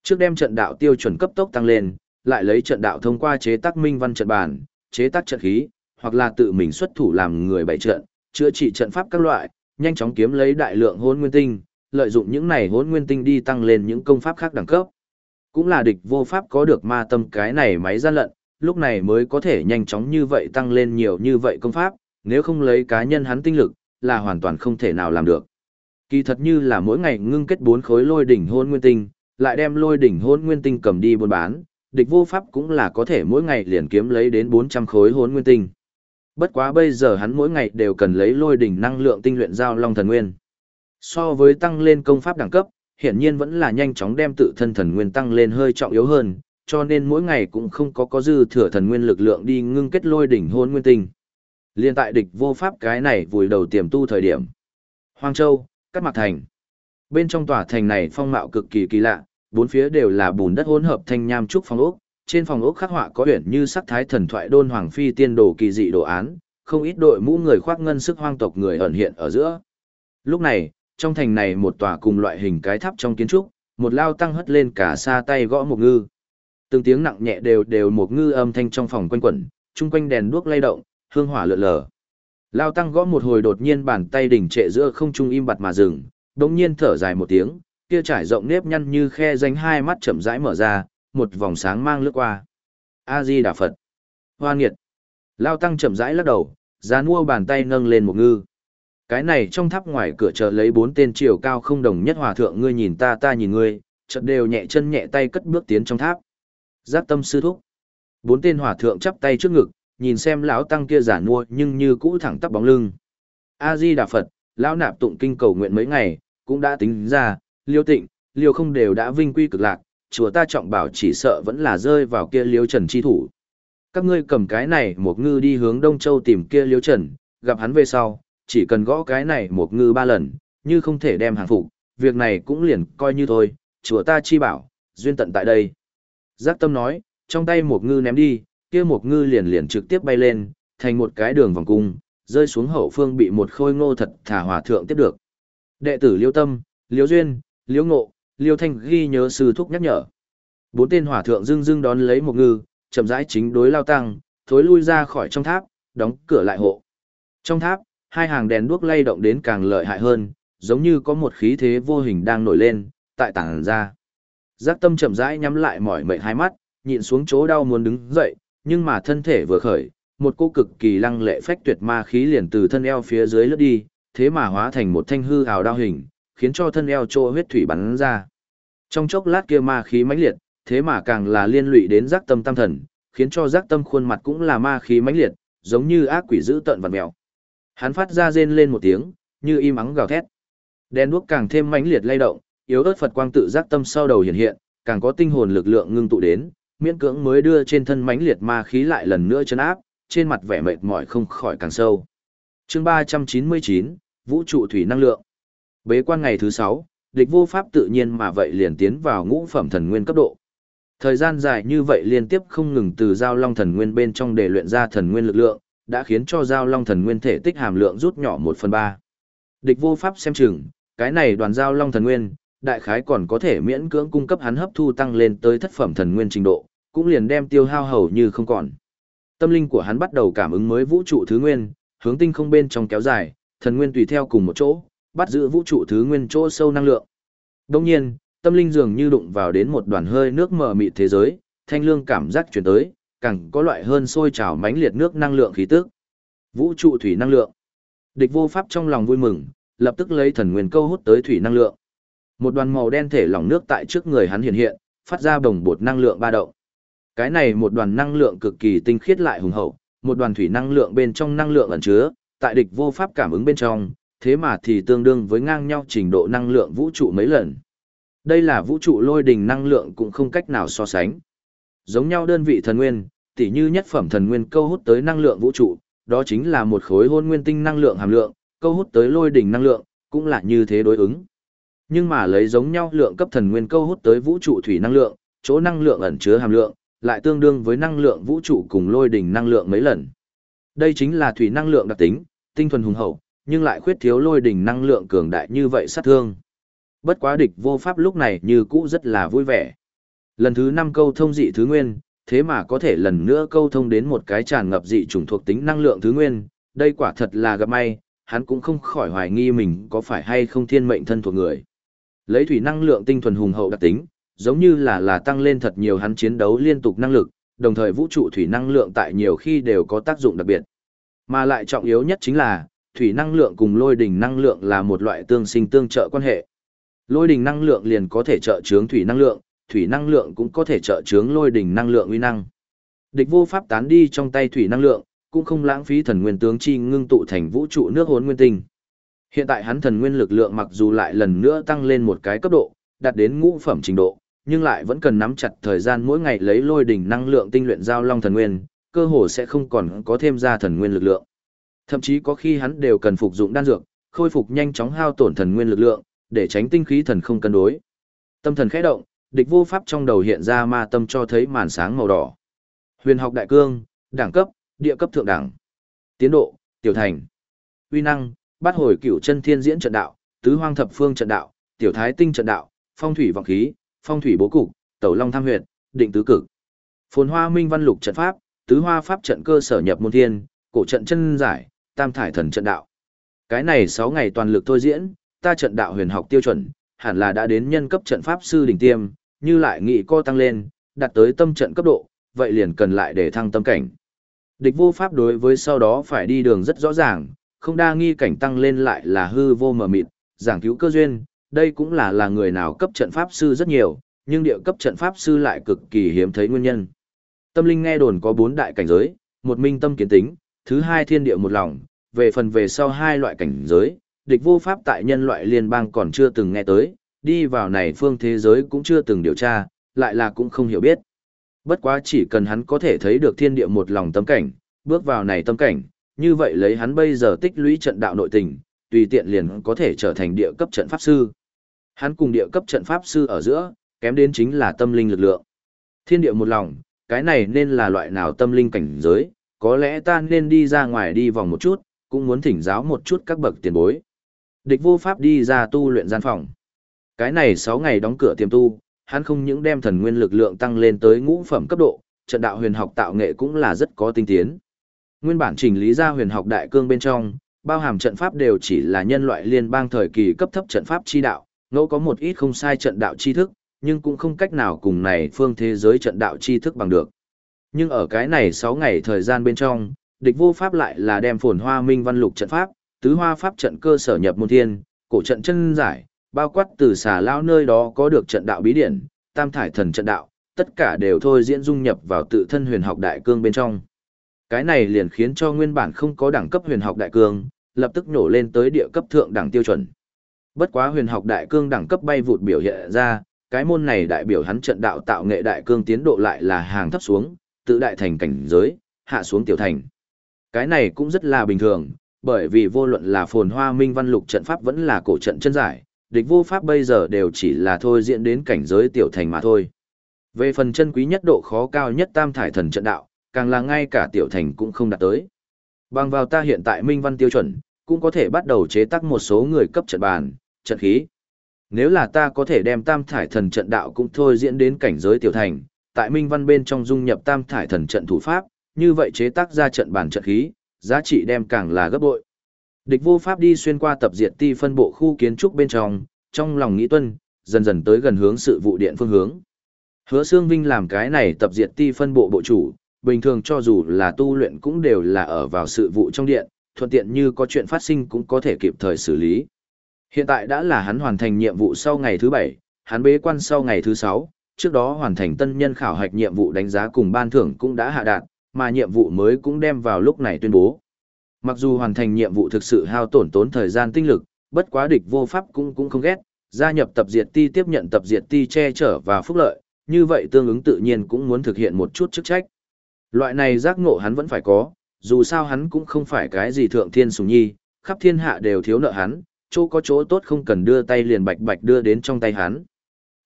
Trước đem trận đạo tiêu chuẩn cấp tốc tăng lên, lại lấy trận đạo thông qua chế tác minh văn trận bản, chế tác trận khí, hoặc là tự mình xuất thủ làm người bày trận, chữa trị trận pháp các loại, nhanh chóng kiếm lấy đại lượng hôn nguyên tinh, lợi dụng những này hôn nguyên tinh đi tăng lên những công pháp khác đẳng cấp. Cũng là địch vô pháp có được ma tâm cái này máy gian lận, lúc này mới có thể nhanh chóng như vậy tăng lên nhiều như vậy công pháp, nếu không lấy cá nhân hắn tinh lực, là hoàn toàn không thể nào làm được. Kỳ thật như là mỗi ngày ngưng kết bốn khối lôi đỉnh hôn nguyên tinh, lại đem lôi đỉnh hôn nguyên tinh cầm đi buôn bán, địch vô pháp cũng là có thể mỗi ngày liền kiếm lấy đến 400 khối hôn nguyên tinh. Bất quá bây giờ hắn mỗi ngày đều cần lấy lôi đỉnh năng lượng tinh luyện giao long thần nguyên. So với tăng lên công pháp đẳng cấp, hiển nhiên vẫn là nhanh chóng đem tự thân thần nguyên tăng lên hơi trọng yếu hơn, cho nên mỗi ngày cũng không có có dư thừa thần nguyên lực lượng đi ngưng kết lôi đỉnh hôn nguyên tinh. Liên tại địch vô pháp cái này vùi đầu tiềm tu thời điểm. Hoang Châu, Cát Mạc Thành. Bên trong tòa thành này phong mạo cực kỳ kỳ lạ, bốn phía đều là bùn đất hỗn hợp thanh nham trúc phong ốc, trên phòng ốc khắc họa có huyền như sắc thái thần thoại đôn hoàng phi tiên đồ kỳ dị đồ án, không ít đội mũ người khoác ngân sức hoang tộc người ẩn hiện ở giữa. Lúc này, trong thành này một tòa cùng loại hình cái tháp trong kiến trúc, một lao tăng hất lên cả xa tay gõ một ngư. Từng tiếng nặng nhẹ đều đều một ngư âm thanh trong phòng quanh quẩn, chung quanh đèn đuốc lay động, hương hỏa lượn lờ. Lao tăng gõ một hồi đột nhiên bàn tay đỉnh trệ giữa không trung im bặt mà dừng, đống nhiên thở dài một tiếng, kia trải rộng nếp nhăn như khe danh hai mắt chậm rãi mở ra, một vòng sáng mang lướt qua. A-di Đà Phật. Hoa nghiệt. Lao tăng chậm rãi lắc đầu, gián mua bàn tay nâng lên một ngư. Cái này trong tháp ngoài cửa chờ lấy bốn tên chiều cao không đồng nhất hòa thượng ngươi nhìn ta ta nhìn ngươi, chợt đều nhẹ chân nhẹ tay cất bước tiến trong tháp. Giác tâm sư thúc. Bốn tên hòa thượng chắp tay trước ngực, nhìn xem lão tăng kia giả mua nhưng như cũ thẳng tắp bóng lưng. A Di Đà Phật, lão nạp tụng kinh cầu nguyện mấy ngày, cũng đã tính ra, Liêu Tịnh, Liêu không đều đã vinh quy cực lạc, chùa ta trọng bảo chỉ sợ vẫn là rơi vào kia Liêu Trần chi thủ. Các ngươi cầm cái này một ngư đi hướng Đông Châu tìm kia Liêu Trần, gặp hắn về sau, chỉ cần gõ cái này một ngư ba lần, như không thể đem hàng phục, việc này cũng liền coi như thôi, chùa ta chi bảo, duyên tận tại đây. Giác tâm nói, trong tay một ngư ném đi, kia một ngư liền liền trực tiếp bay lên, thành một cái đường vòng cung, rơi xuống hậu phương bị một khôi ngô thật thả hòa thượng tiếp được. Đệ tử Liêu Tâm, Liêu Duyên, Liêu Ngộ, Liêu Thanh ghi nhớ sư thúc nhắc nhở. Bốn tên hòa thượng dưng dưng đón lấy một ngư, chậm rãi chính đối lao tăng, thối lui ra khỏi trong tháp, đóng cửa lại hộ. Trong tháp, hai hàng đèn đuốc lay động đến càng lợi hại hơn, giống như có một khí thế vô hình đang nổi lên, tại tảng ra. Giác tâm chậm rãi nhắm lại mỏi mệt hai mắt, nhịn xuống chỗ đau muốn đứng dậy, nhưng mà thân thể vừa khởi, một cô cực kỳ lăng lệ phách tuyệt ma khí liền từ thân eo phía dưới lướt đi, thế mà hóa thành một thanh hư hào đao hình, khiến cho thân eo trô huyết thủy bắn ra. Trong chốc lát kia ma khí mãnh liệt, thế mà càng là liên lụy đến giác tâm tam thần, khiến cho giác tâm khuôn mặt cũng là ma khí mãnh liệt, giống như ác quỷ dữ tợn vật mèo. Hắn phát ra rên lên một tiếng, như im ắng gào thét. Đen đuốc càng thêm mãnh liệt lay động, yếu ớt Phật quang tự giác tâm sau đầu hiện hiện, càng có tinh hồn lực lượng ngưng tụ đến, miễn cưỡng mới đưa trên thân mãnh liệt ma khí lại lần nữa chấn áp, trên mặt vẻ mệt mỏi không khỏi càng sâu. Chương 399, Vũ trụ thủy năng lượng. Bế quan ngày thứ 6, địch vô pháp tự nhiên mà vậy liền tiến vào ngũ phẩm thần nguyên cấp độ. Thời gian dài như vậy liên tiếp không ngừng từ giao long thần nguyên bên trong để luyện ra thần nguyên lực lượng, đã khiến cho giao long thần nguyên thể tích hàm lượng rút nhỏ một phần ba. Địch vô pháp xem chừng, cái này đoàn giao long thần nguyên, đại khái còn có thể miễn cưỡng cung cấp hắn hấp thu tăng lên tới thất phẩm thần nguyên trình độ, cũng liền đem tiêu hao hầu như không còn. Tâm linh của hắn bắt đầu cảm ứng mới vũ trụ thứ nguyên, hướng tinh không bên trong kéo dài, thần nguyên tùy theo cùng một chỗ, bắt giữ vũ trụ thứ nguyên chỗ sâu năng lượng. Đồng nhiên, tâm linh dường như đụng vào đến một đoàn hơi nước mờ mịt thế giới, thanh lương cảm giác truyền tới, càng có loại hơn sôi trào mãnh liệt nước năng lượng khí tức. Vũ trụ thủy năng lượng. Địch vô pháp trong lòng vui mừng, lập tức lấy thần nguyên câu hút tới thủy năng lượng. Một đoàn màu đen thể lỏng nước tại trước người hắn hiện hiện, phát ra bồng bột năng lượng ba động. Cái này một đoàn năng lượng cực kỳ tinh khiết lại hùng hậu, một đoàn thủy năng lượng bên trong năng lượng ẩn chứa, tại địch vô pháp cảm ứng bên trong, thế mà thì tương đương với ngang nhau trình độ năng lượng vũ trụ mấy lần. Đây là vũ trụ lôi đình năng lượng cũng không cách nào so sánh. Giống nhau đơn vị thần nguyên, tỉ như nhất phẩm thần nguyên câu hút tới năng lượng vũ trụ, đó chính là một khối hôn nguyên tinh năng lượng hàm lượng, câu hút tới lôi đỉnh năng lượng, cũng là như thế đối ứng. Nhưng mà lấy giống nhau lượng cấp thần nguyên câu hút tới vũ trụ thủy năng lượng, chỗ năng lượng ẩn chứa hàm lượng, lại tương đương với năng lượng vũ trụ cùng lôi đỉnh năng lượng mấy lần. Đây chính là thủy năng lượng đặc tính, tinh thuần hùng hậu, nhưng lại khuyết thiếu lôi đỉnh năng lượng cường đại như vậy sát thương. Bất quá địch vô pháp lúc này như cũ rất là vui vẻ. Lần thứ 5 câu thông dị thứ nguyên, thế mà có thể lần nữa câu thông đến một cái tràn ngập dị chủng thuộc tính năng lượng thứ nguyên, đây quả thật là gặp may, hắn cũng không khỏi hoài nghi mình có phải hay không thiên mệnh thân thuộc người. Lấy thủy năng lượng tinh thuần hùng hậu đặc tính, giống như là là tăng lên thật nhiều hắn chiến đấu liên tục năng lực, đồng thời vũ trụ thủy năng lượng tại nhiều khi đều có tác dụng đặc biệt. Mà lại trọng yếu nhất chính là, thủy năng lượng cùng lôi đỉnh năng lượng là một loại tương sinh tương trợ quan hệ. Lôi đỉnh năng lượng liền có thể trợ chướng thủy năng lượng, thủy năng lượng cũng có thể trợ chướng lôi đỉnh năng lượng uy năng. Địch vô pháp tán đi trong tay thủy năng lượng, cũng không lãng phí thần nguyên tướng chi ngưng tụ thành vũ trụ nước hốn nguyên tinh. Hiện tại hắn thần nguyên lực lượng mặc dù lại lần nữa tăng lên một cái cấp độ, đạt đến ngũ phẩm trình độ, nhưng lại vẫn cần nắm chặt thời gian mỗi ngày lấy lôi đỉnh năng lượng tinh luyện giao long thần nguyên, cơ hồ sẽ không còn có thêm ra thần nguyên lực lượng. Thậm chí có khi hắn đều cần phục dụng đan dược, khôi phục nhanh chóng hao tổn thần nguyên lực lượng, để tránh tinh khí thần không cân đối. Tâm thần khẽ động, địch vô pháp trong đầu hiện ra ma tâm cho thấy màn sáng màu đỏ. Huyền học đại cương, đẳng cấp, địa cấp thượng đẳng. Tiến độ, tiểu thành. Uy năng, bắt hồi cửu chân thiên diễn trận đạo, tứ hoang thập phương trận đạo, tiểu thái tinh trận đạo, phong thủy vọng khí, phong thủy bố cục, tẩu long tham huyệt, định tứ cực. Phồn hoa minh văn lục trận pháp, tứ hoa pháp trận cơ sở nhập môn thiên, cổ trận chân giải, tam thải thần trận đạo. Cái này 6 ngày toàn lực thôi diễn, ta trận đạo huyền học tiêu chuẩn, hẳn là đã đến nhân cấp trận pháp sư đỉnh tiêm, như lại nghị co tăng lên, đạt tới tâm trận cấp độ, vậy liền cần lại để thăng tâm cảnh. Địch vô pháp đối với sau đó phải đi đường rất rõ ràng, không đa nghi cảnh tăng lên lại là hư vô mờ mịt, giảng cứu cơ duyên, đây cũng là là người nào cấp trận pháp sư rất nhiều, nhưng địa cấp trận pháp sư lại cực kỳ hiếm thấy nguyên nhân. Tâm linh nghe đồn có bốn đại cảnh giới, một minh tâm kiến tính, thứ hai thiên địa một lòng, về phần về sau hai loại cảnh giới, địch vô pháp tại nhân loại liên bang còn chưa từng nghe tới, đi vào này phương thế giới cũng chưa từng điều tra, lại là cũng không hiểu biết. Bất quá chỉ cần hắn có thể thấy được thiên địa một lòng tâm cảnh, bước vào này tâm cảnh, như vậy lấy hắn bây giờ tích lũy trận đạo nội tình, tùy tiện liền có thể trở thành địa cấp trận pháp sư. Hắn cùng địa cấp trận pháp sư ở giữa, kém đến chính là tâm linh lực lượng. Thiên địa một lòng, cái này nên là loại nào tâm linh cảnh giới, có lẽ ta nên đi ra ngoài đi vòng một chút, cũng muốn thỉnh giáo một chút các bậc tiền bối. Địch vô pháp đi ra tu luyện gian phòng. Cái này 6 ngày đóng cửa tiềm tu, hắn không những đem thần nguyên lực lượng tăng lên tới ngũ phẩm cấp độ, trận đạo huyền học tạo nghệ cũng là rất có tinh tiến. Nguyên bản chỉnh lý ra huyền học đại cương bên trong, bao hàm trận pháp đều chỉ là nhân loại liên bang thời kỳ cấp thấp trận pháp chi đạo, ngẫu có một ít không sai trận đạo chi thức, nhưng cũng không cách nào cùng này phương thế giới trận đạo chi thức bằng được. Nhưng ở cái này 6 ngày thời gian bên trong, địch vô pháp lại là đem phồn hoa minh văn lục trận pháp, tứ hoa pháp trận cơ sở nhập môn thiên, cổ trận chân giải, bao quát từ xà lao nơi đó có được trận đạo bí điển, tam thải thần trận đạo, tất cả đều thôi diễn dung nhập vào tự thân huyền học đại cương bên trong. Cái này liền khiến cho nguyên bản không có đẳng cấp huyền học đại cương, lập tức nổ lên tới địa cấp thượng đẳng tiêu chuẩn. Bất quá huyền học đại cương đẳng cấp bay vụt biểu hiện ra, cái môn này đại biểu hắn trận đạo tạo nghệ đại cương tiến độ lại là hàng thấp xuống, tự đại thành cảnh giới, hạ xuống tiểu thành. Cái này cũng rất là bình thường, bởi vì vô luận là phồn hoa minh văn lục trận pháp vẫn là cổ trận chân giải, địch vô pháp bây giờ đều chỉ là thôi diễn đến cảnh giới tiểu thành mà thôi. Về phần chân quý nhất độ khó cao nhất tam thải thần trận đạo, càng là ngay cả tiểu thành cũng không đạt tới. Bằng vào ta hiện tại minh văn tiêu chuẩn, cũng có thể bắt đầu chế tác một số người cấp trận bàn, trận khí. Nếu là ta có thể đem tam thải thần trận đạo cũng thôi diễn đến cảnh giới tiểu thành, tại minh văn bên trong dung nhập tam thải thần trận thủ pháp, như vậy chế tác ra trận bàn trận khí, giá trị đem càng là gấp bội. Địch vô pháp đi xuyên qua tập diệt ti phân bộ khu kiến trúc bên trong, trong lòng nghĩ tuân, dần dần tới gần hướng sự vụ điện phương hướng. Hứa Sương Vinh làm cái này tập diệt ti phân bộ bộ chủ, bình thường cho dù là tu luyện cũng đều là ở vào sự vụ trong điện, thuận tiện như có chuyện phát sinh cũng có thể kịp thời xử lý. Hiện tại đã là hắn hoàn thành nhiệm vụ sau ngày thứ bảy, hắn bế quan sau ngày thứ sáu, trước đó hoàn thành tân nhân khảo hạch nhiệm vụ đánh giá cùng ban thưởng cũng đã hạ đạt, mà nhiệm vụ mới cũng đem vào lúc này tuyên bố. Mặc dù hoàn thành nhiệm vụ thực sự hao tổn tốn thời gian tinh lực, bất quá địch vô pháp cũng cũng không ghét, gia nhập tập diệt ti tiếp nhận tập diệt ti che chở và phúc lợi, như vậy tương ứng tự nhiên cũng muốn thực hiện một chút chức trách. Loại này giác ngộ hắn vẫn phải có, dù sao hắn cũng không phải cái gì thượng thiên sùng nhi, khắp thiên hạ đều thiếu nợ hắn, chỗ có chỗ tốt không cần đưa tay liền bạch bạch đưa đến trong tay hắn.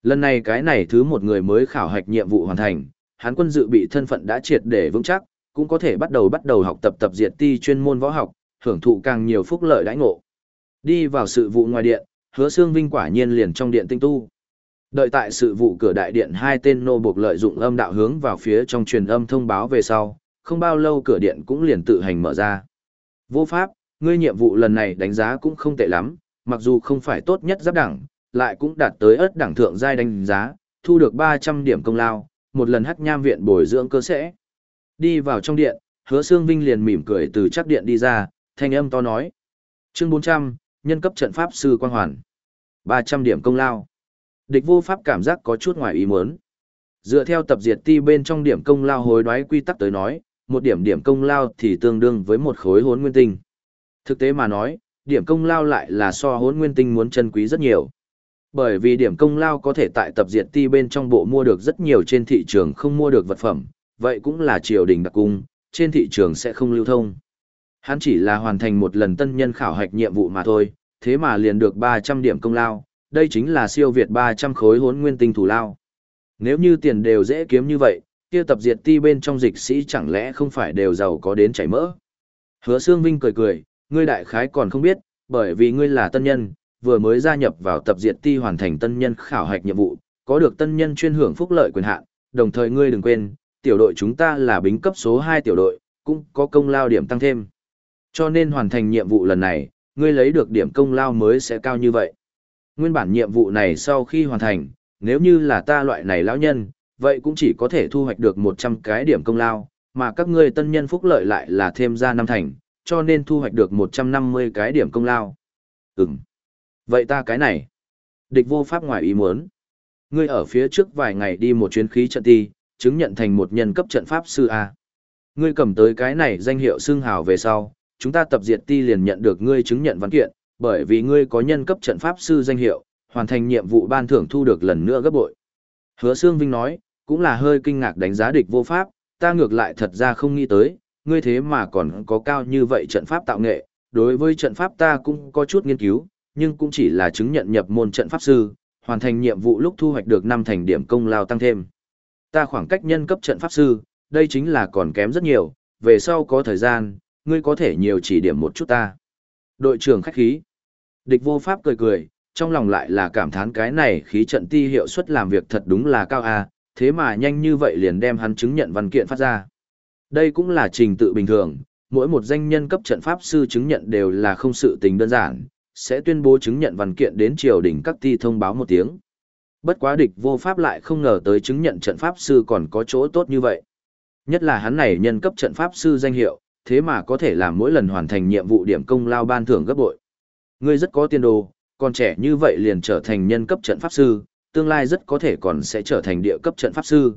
Lần này cái này thứ một người mới khảo hạch nhiệm vụ hoàn thành, hắn quân dự bị thân phận đã triệt để vững chắc, cũng có thể bắt đầu bắt đầu học tập tập diệt ti chuyên môn võ học, hưởng thụ càng nhiều phúc lợi đãi ngộ. Đi vào sự vụ ngoài điện, hứa xương vinh quả nhiên liền trong điện tinh tu. Đợi tại sự vụ cửa đại điện hai tên nô buộc lợi dụng âm đạo hướng vào phía trong truyền âm thông báo về sau, không bao lâu cửa điện cũng liền tự hành mở ra. Vô pháp, ngươi nhiệm vụ lần này đánh giá cũng không tệ lắm, mặc dù không phải tốt nhất giáp đẳng, lại cũng đạt tới ớt đẳng thượng giai đánh giá, thu được 300 điểm công lao, một lần hắc nham viện bồi dưỡng cơ sẽ. Đi vào trong điện, hứa xương vinh liền mỉm cười từ chắc điện đi ra, thanh âm to nói. Chương 400, nhân cấp trận pháp sư quang hoàn. 300 điểm công lao. Địch vô pháp cảm giác có chút ngoài ý muốn. Dựa theo tập diệt ti bên trong điểm công lao hối đoái quy tắc tới nói, một điểm điểm công lao thì tương đương với một khối hốn nguyên tinh. Thực tế mà nói, điểm công lao lại là so hốn nguyên tinh muốn chân quý rất nhiều. Bởi vì điểm công lao có thể tại tập diệt ti bên trong bộ mua được rất nhiều trên thị trường không mua được vật phẩm, vậy cũng là triều đình đặc cung, trên thị trường sẽ không lưu thông. Hắn chỉ là hoàn thành một lần tân nhân khảo hạch nhiệm vụ mà thôi, thế mà liền được 300 điểm công lao, đây chính là siêu việt 300 khối hốn nguyên tinh thủ lao. Nếu như tiền đều dễ kiếm như vậy, kia tập diệt ti bên trong dịch sĩ chẳng lẽ không phải đều giàu có đến chảy mỡ. Hứa Sương Vinh cười cười, ngươi đại khái còn không biết, bởi vì ngươi là tân nhân, vừa mới gia nhập vào tập diệt ti hoàn thành tân nhân khảo hạch nhiệm vụ, có được tân nhân chuyên hưởng phúc lợi quyền hạn, đồng thời ngươi đừng quên, tiểu đội chúng ta là bính cấp số 2 tiểu đội, cũng có công lao điểm tăng thêm. Cho nên hoàn thành nhiệm vụ lần này, ngươi lấy được điểm công lao mới sẽ cao như vậy. Nguyên bản nhiệm vụ này sau khi hoàn thành, nếu như là ta loại này lão nhân, vậy cũng chỉ có thể thu hoạch được 100 cái điểm công lao, mà các ngươi tân nhân phúc lợi lại là thêm ra năm thành, cho nên thu hoạch được 150 cái điểm công lao. Ừm. Vậy ta cái này. Địch vô pháp ngoài ý muốn. Ngươi ở phía trước vài ngày đi một chuyến khí trận ti, chứng nhận thành một nhân cấp trận pháp sư A. Ngươi cầm tới cái này danh hiệu xương hào về sau, chúng ta tập diệt ti liền nhận được ngươi chứng nhận văn kiện, bởi vì ngươi có nhân cấp trận pháp sư danh hiệu, hoàn thành nhiệm vụ ban thưởng thu được lần nữa gấp bội. Hứa Sương Vinh nói, cũng là hơi kinh ngạc đánh giá địch vô pháp, ta ngược lại thật ra không nghĩ tới, ngươi thế mà còn có cao như vậy trận pháp tạo nghệ, đối với trận pháp ta cũng có chút nghiên cứu, nhưng cũng chỉ là chứng nhận nhập môn trận pháp sư, hoàn thành nhiệm vụ lúc thu hoạch được năm thành điểm công lao tăng thêm. Ta khoảng cách nhân cấp trận pháp sư, đây chính là còn kém rất nhiều, về sau có thời gian, ngươi có thể nhiều chỉ điểm một chút ta. Đội trưởng khách khí. Địch vô pháp cười cười, trong lòng lại là cảm thán cái này khí trận ti hiệu suất làm việc thật đúng là cao a, thế mà nhanh như vậy liền đem hắn chứng nhận văn kiện phát ra. Đây cũng là trình tự bình thường, mỗi một danh nhân cấp trận pháp sư chứng nhận đều là không sự tình đơn giản, sẽ tuyên bố chứng nhận văn kiện đến triều đình các ti thông báo một tiếng. Bất quá địch vô pháp lại không ngờ tới chứng nhận trận pháp sư còn có chỗ tốt như vậy. Nhất là hắn này nhân cấp trận pháp sư danh hiệu, thế mà có thể làm mỗi lần hoàn thành nhiệm vụ điểm công lao ban thưởng gấp bội. Ngươi rất có tiền đồ, còn trẻ như vậy liền trở thành nhân cấp trận pháp sư, tương lai rất có thể còn sẽ trở thành địa cấp trận pháp sư.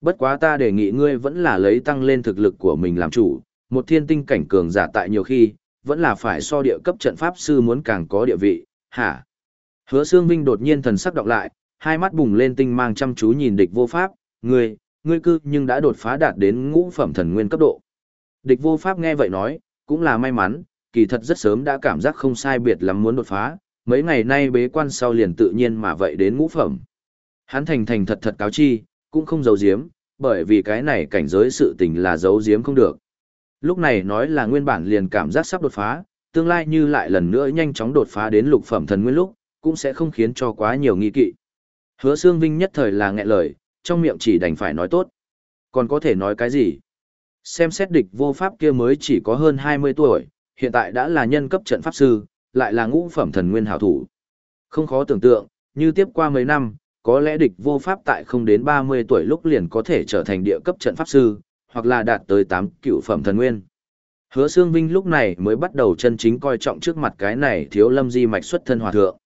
Bất quá ta đề nghị ngươi vẫn là lấy tăng lên thực lực của mình làm chủ, một thiên tinh cảnh cường giả tại nhiều khi, vẫn là phải so địa cấp trận pháp sư muốn càng có địa vị, hả? Hứa Sương Vinh đột nhiên thần sắc đọc lại, hai mắt bùng lên tinh mang chăm chú nhìn địch vô pháp, ngươi, ngươi cư nhưng đã đột phá đạt đến ngũ phẩm thần nguyên cấp độ. Địch vô pháp nghe vậy nói, cũng là may mắn, kỳ thật rất sớm đã cảm giác không sai biệt lắm muốn đột phá, mấy ngày nay bế quan sau liền tự nhiên mà vậy đến ngũ phẩm. Hắn thành thành thật thật cáo chi, cũng không giấu giếm, bởi vì cái này cảnh giới sự tình là giấu giếm không được. Lúc này nói là nguyên bản liền cảm giác sắp đột phá, tương lai như lại lần nữa nhanh chóng đột phá đến lục phẩm thần nguyên lúc, cũng sẽ không khiến cho quá nhiều nghi kỵ. Hứa Sương Vinh nhất thời là nghẹn lời, trong miệng chỉ đành phải nói tốt. Còn có thể nói cái gì? Xem xét địch vô pháp kia mới chỉ có hơn 20 tuổi, hiện tại đã là nhân cấp trận pháp sư, lại là ngũ phẩm thần nguyên hảo thủ. Không khó tưởng tượng, như tiếp qua mấy năm, có lẽ địch vô pháp tại không đến 30 tuổi lúc liền có thể trở thành địa cấp trận pháp sư, hoặc là đạt tới 8 cựu phẩm thần nguyên. Hứa Sương Vinh lúc này mới bắt đầu chân chính coi trọng trước mặt cái này thiếu lâm di mạch xuất thân hòa thượng.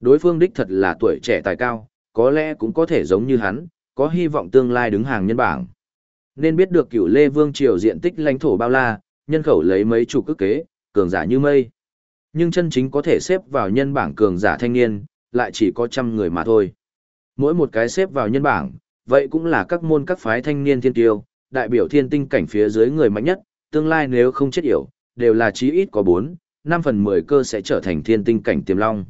Đối phương đích thật là tuổi trẻ tài cao, có lẽ cũng có thể giống như hắn, có hy vọng tương lai đứng hàng nhân bảng. Nên biết được cựu Lê Vương triều diện tích lãnh thổ bao la, nhân khẩu lấy mấy chục cước kế, cường giả như mây. Nhưng chân chính có thể xếp vào nhân bảng cường giả thanh niên, lại chỉ có trăm người mà thôi. Mỗi một cái xếp vào nhân bảng, vậy cũng là các môn các phái thanh niên thiên tiêu, đại biểu thiên tinh cảnh phía dưới người mạnh nhất, tương lai nếu không chết yểu, đều là chí ít có 4, 5 phần 10 cơ sẽ trở thành thiên tinh cảnh tiềm long.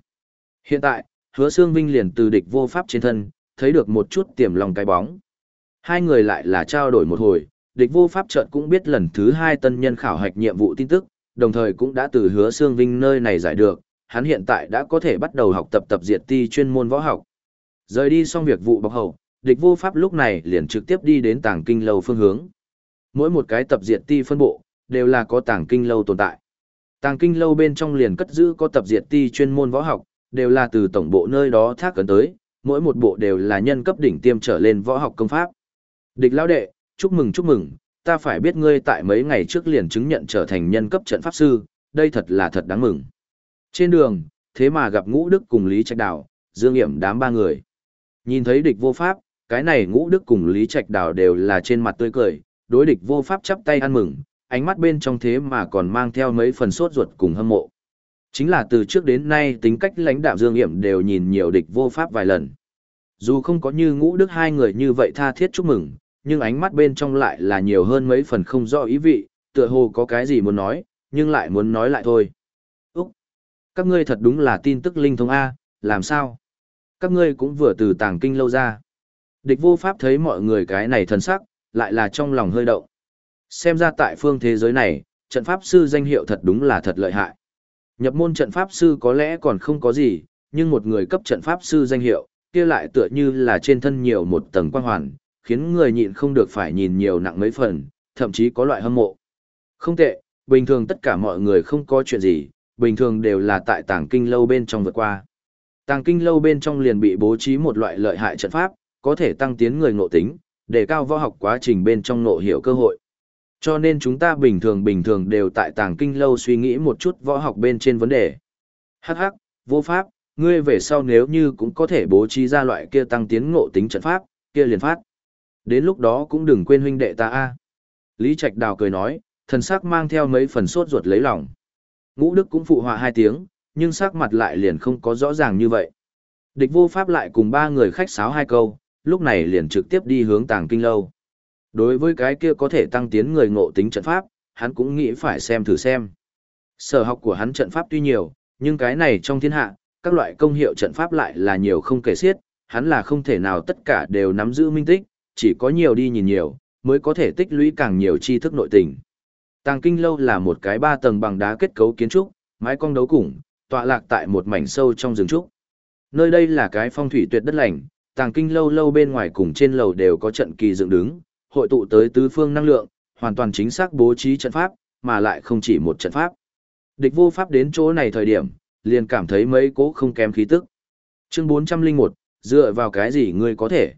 Hiện tại, hứa xương vinh liền từ địch vô pháp trên thân, thấy được một chút tiềm long cái bóng. Hai người lại là trao đổi một hồi, địch vô pháp chợt cũng biết lần thứ hai tân nhân khảo hạch nhiệm vụ tin tức, đồng thời cũng đã từ hứa xương vinh nơi này giải được, hắn hiện tại đã có thể bắt đầu học tập tập diệt ti chuyên môn võ học. Rời đi xong việc vụ bọc hậu, địch vô pháp lúc này liền trực tiếp đi đến tàng kinh lâu phương hướng. Mỗi một cái tập diệt ti phân bộ, đều là có tàng kinh lâu tồn tại. Tàng kinh lâu bên trong liền cất giữ có tập diệt ti chuyên môn võ học, đều là từ tổng bộ nơi đó thác cấn tới, mỗi một bộ đều là nhân cấp đỉnh tiêm trở lên võ học công pháp. Địch lão đệ, chúc mừng chúc mừng, ta phải biết ngươi tại mấy ngày trước liền chứng nhận trở thành nhân cấp trận pháp sư, đây thật là thật đáng mừng. Trên đường, thế mà gặp Ngũ Đức cùng Lý Trạch Đào, Dương Hiểm đám ba người. Nhìn thấy địch vô pháp, cái này Ngũ Đức cùng Lý Trạch Đào đều là trên mặt tươi cười, đối địch vô pháp chắp tay ăn mừng, ánh mắt bên trong thế mà còn mang theo mấy phần sốt ruột cùng hâm mộ. Chính là từ trước đến nay tính cách lãnh đạo Dương Hiểm đều nhìn nhiều địch vô pháp vài lần. Dù không có như ngũ đức hai người như vậy tha thiết chúc mừng, nhưng ánh mắt bên trong lại là nhiều hơn mấy phần không rõ ý vị, tựa hồ có cái gì muốn nói, nhưng lại muốn nói lại thôi. Úc! Các ngươi thật đúng là tin tức linh thông A, làm sao? Các ngươi cũng vừa từ tàng kinh lâu ra. Địch vô pháp thấy mọi người cái này thần sắc, lại là trong lòng hơi động. Xem ra tại phương thế giới này, trận pháp sư danh hiệu thật đúng là thật lợi hại. Nhập môn trận pháp sư có lẽ còn không có gì, nhưng một người cấp trận pháp sư danh hiệu, kia lại tựa như là trên thân nhiều một tầng quang hoàn, khiến người nhịn không được phải nhìn nhiều nặng mấy phần, thậm chí có loại hâm mộ. Không tệ, bình thường tất cả mọi người không có chuyện gì, bình thường đều là tại tàng kinh lâu bên trong vượt qua. Tàng kinh lâu bên trong liền bị bố trí một loại lợi hại trận pháp, có thể tăng tiến người ngộ tính, để cao võ học quá trình bên trong ngộ hiểu cơ hội. Cho nên chúng ta bình thường bình thường đều tại tàng kinh lâu suy nghĩ một chút võ học bên trên vấn đề. Hắc hắc, vô pháp, ngươi về sau nếu như cũng có thể bố trí ra loại kia tăng tiến ngộ tính trận pháp, kia liền phát. Đến lúc đó cũng đừng quên huynh đệ ta a. Lý Trạch Đào cười nói, thần sắc mang theo mấy phần sốt ruột lấy lòng. Ngũ Đức cũng phụ họa hai tiếng, nhưng sắc mặt lại liền không có rõ ràng như vậy. Địch vô pháp lại cùng ba người khách sáo hai câu, lúc này liền trực tiếp đi hướng tàng kinh lâu. Đối với cái kia có thể tăng tiến người ngộ tính trận pháp, hắn cũng nghĩ phải xem thử xem. Sở học của hắn trận pháp tuy nhiều, nhưng cái này trong thiên hạ, các loại công hiệu trận pháp lại là nhiều không kể xiết, hắn là không thể nào tất cả đều nắm giữ minh tích, chỉ có nhiều đi nhìn nhiều, mới có thể tích lũy càng nhiều tri thức nội tình. Tàng Kinh Lâu là một cái ba tầng bằng đá kết cấu kiến trúc, mái cong đấu củng, tọa lạc tại một mảnh sâu trong rừng trúc. Nơi đây là cái phong thủy tuyệt đất lành, Tàng Kinh Lâu lâu bên ngoài cùng trên lầu đều có trận kỳ dựng đứng, hội tụ tới tứ phương năng lượng, hoàn toàn chính xác bố trí trận pháp, mà lại không chỉ một trận pháp. Địch vô pháp đến chỗ này thời điểm, liền cảm thấy mấy cố không kém khí tức. Chương 401, dựa vào cái gì ngươi có thể?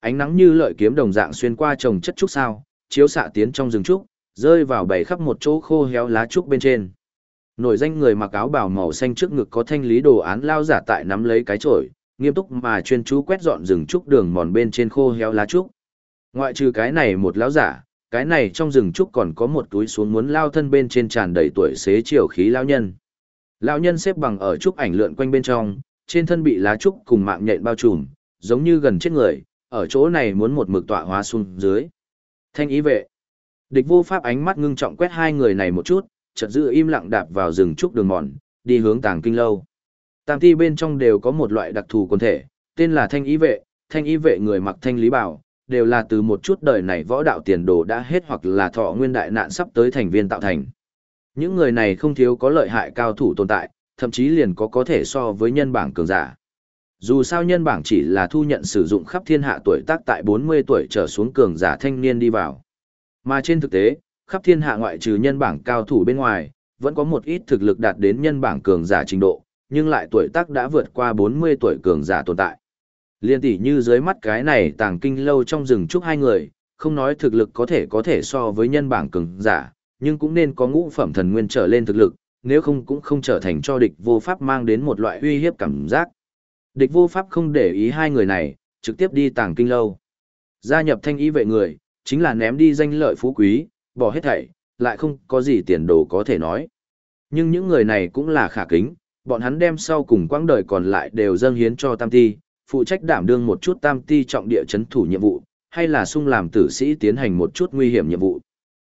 Ánh nắng như lợi kiếm đồng dạng xuyên qua trồng chất trúc sao, chiếu xạ tiến trong rừng trúc, rơi vào bầy khắp một chỗ khô héo lá trúc bên trên. Nổi danh người mặc áo bào màu xanh trước ngực có thanh lý đồ án lao giả tại nắm lấy cái chổi, nghiêm túc mà chuyên chú quét dọn rừng trúc đường mòn bên trên khô héo lá trúc. Ngoại trừ cái này một lão giả, cái này trong rừng trúc còn có một túi xuống muốn lao thân bên trên tràn đầy tuổi xế chiều khí lão nhân. Lão nhân xếp bằng ở trúc ảnh lượn quanh bên trong, trên thân bị lá trúc cùng mạng nhện bao trùm, giống như gần chết người, ở chỗ này muốn một mực tọa hóa xuống dưới. Thanh ý vệ. Địch vô pháp ánh mắt ngưng trọng quét hai người này một chút, chợt giữ im lặng đạp vào rừng trúc đường mòn, đi hướng tàng kinh lâu. Tam ti bên trong đều có một loại đặc thù quần thể, tên là thanh ý vệ, thanh ý vệ người mặc thanh lý bảo, đều là từ một chút đời này võ đạo tiền đồ đã hết hoặc là thọ nguyên đại nạn sắp tới thành viên tạo thành. Những người này không thiếu có lợi hại cao thủ tồn tại, thậm chí liền có có thể so với nhân bảng cường giả. Dù sao nhân bảng chỉ là thu nhận sử dụng khắp thiên hạ tuổi tác tại 40 tuổi trở xuống cường giả thanh niên đi vào. Mà trên thực tế, khắp thiên hạ ngoại trừ nhân bảng cao thủ bên ngoài, vẫn có một ít thực lực đạt đến nhân bảng cường giả trình độ, nhưng lại tuổi tác đã vượt qua 40 tuổi cường giả tồn tại. Liên tỷ như dưới mắt cái này tàng kinh lâu trong rừng trúc hai người, không nói thực lực có thể có thể so với nhân bảng cường giả, nhưng cũng nên có ngũ phẩm thần nguyên trở lên thực lực, nếu không cũng không trở thành cho địch vô pháp mang đến một loại uy hiếp cảm giác. Địch vô pháp không để ý hai người này, trực tiếp đi tàng kinh lâu. Gia nhập thanh ý vệ người, chính là ném đi danh lợi phú quý, bỏ hết thảy, lại không có gì tiền đồ có thể nói. Nhưng những người này cũng là khả kính, bọn hắn đem sau cùng quãng đời còn lại đều dâng hiến cho Tam Ti, phụ trách đảm đương một chút Tam Ti trọng địa chấn thủ nhiệm vụ, hay là sung làm tử sĩ tiến hành một chút nguy hiểm nhiệm vụ.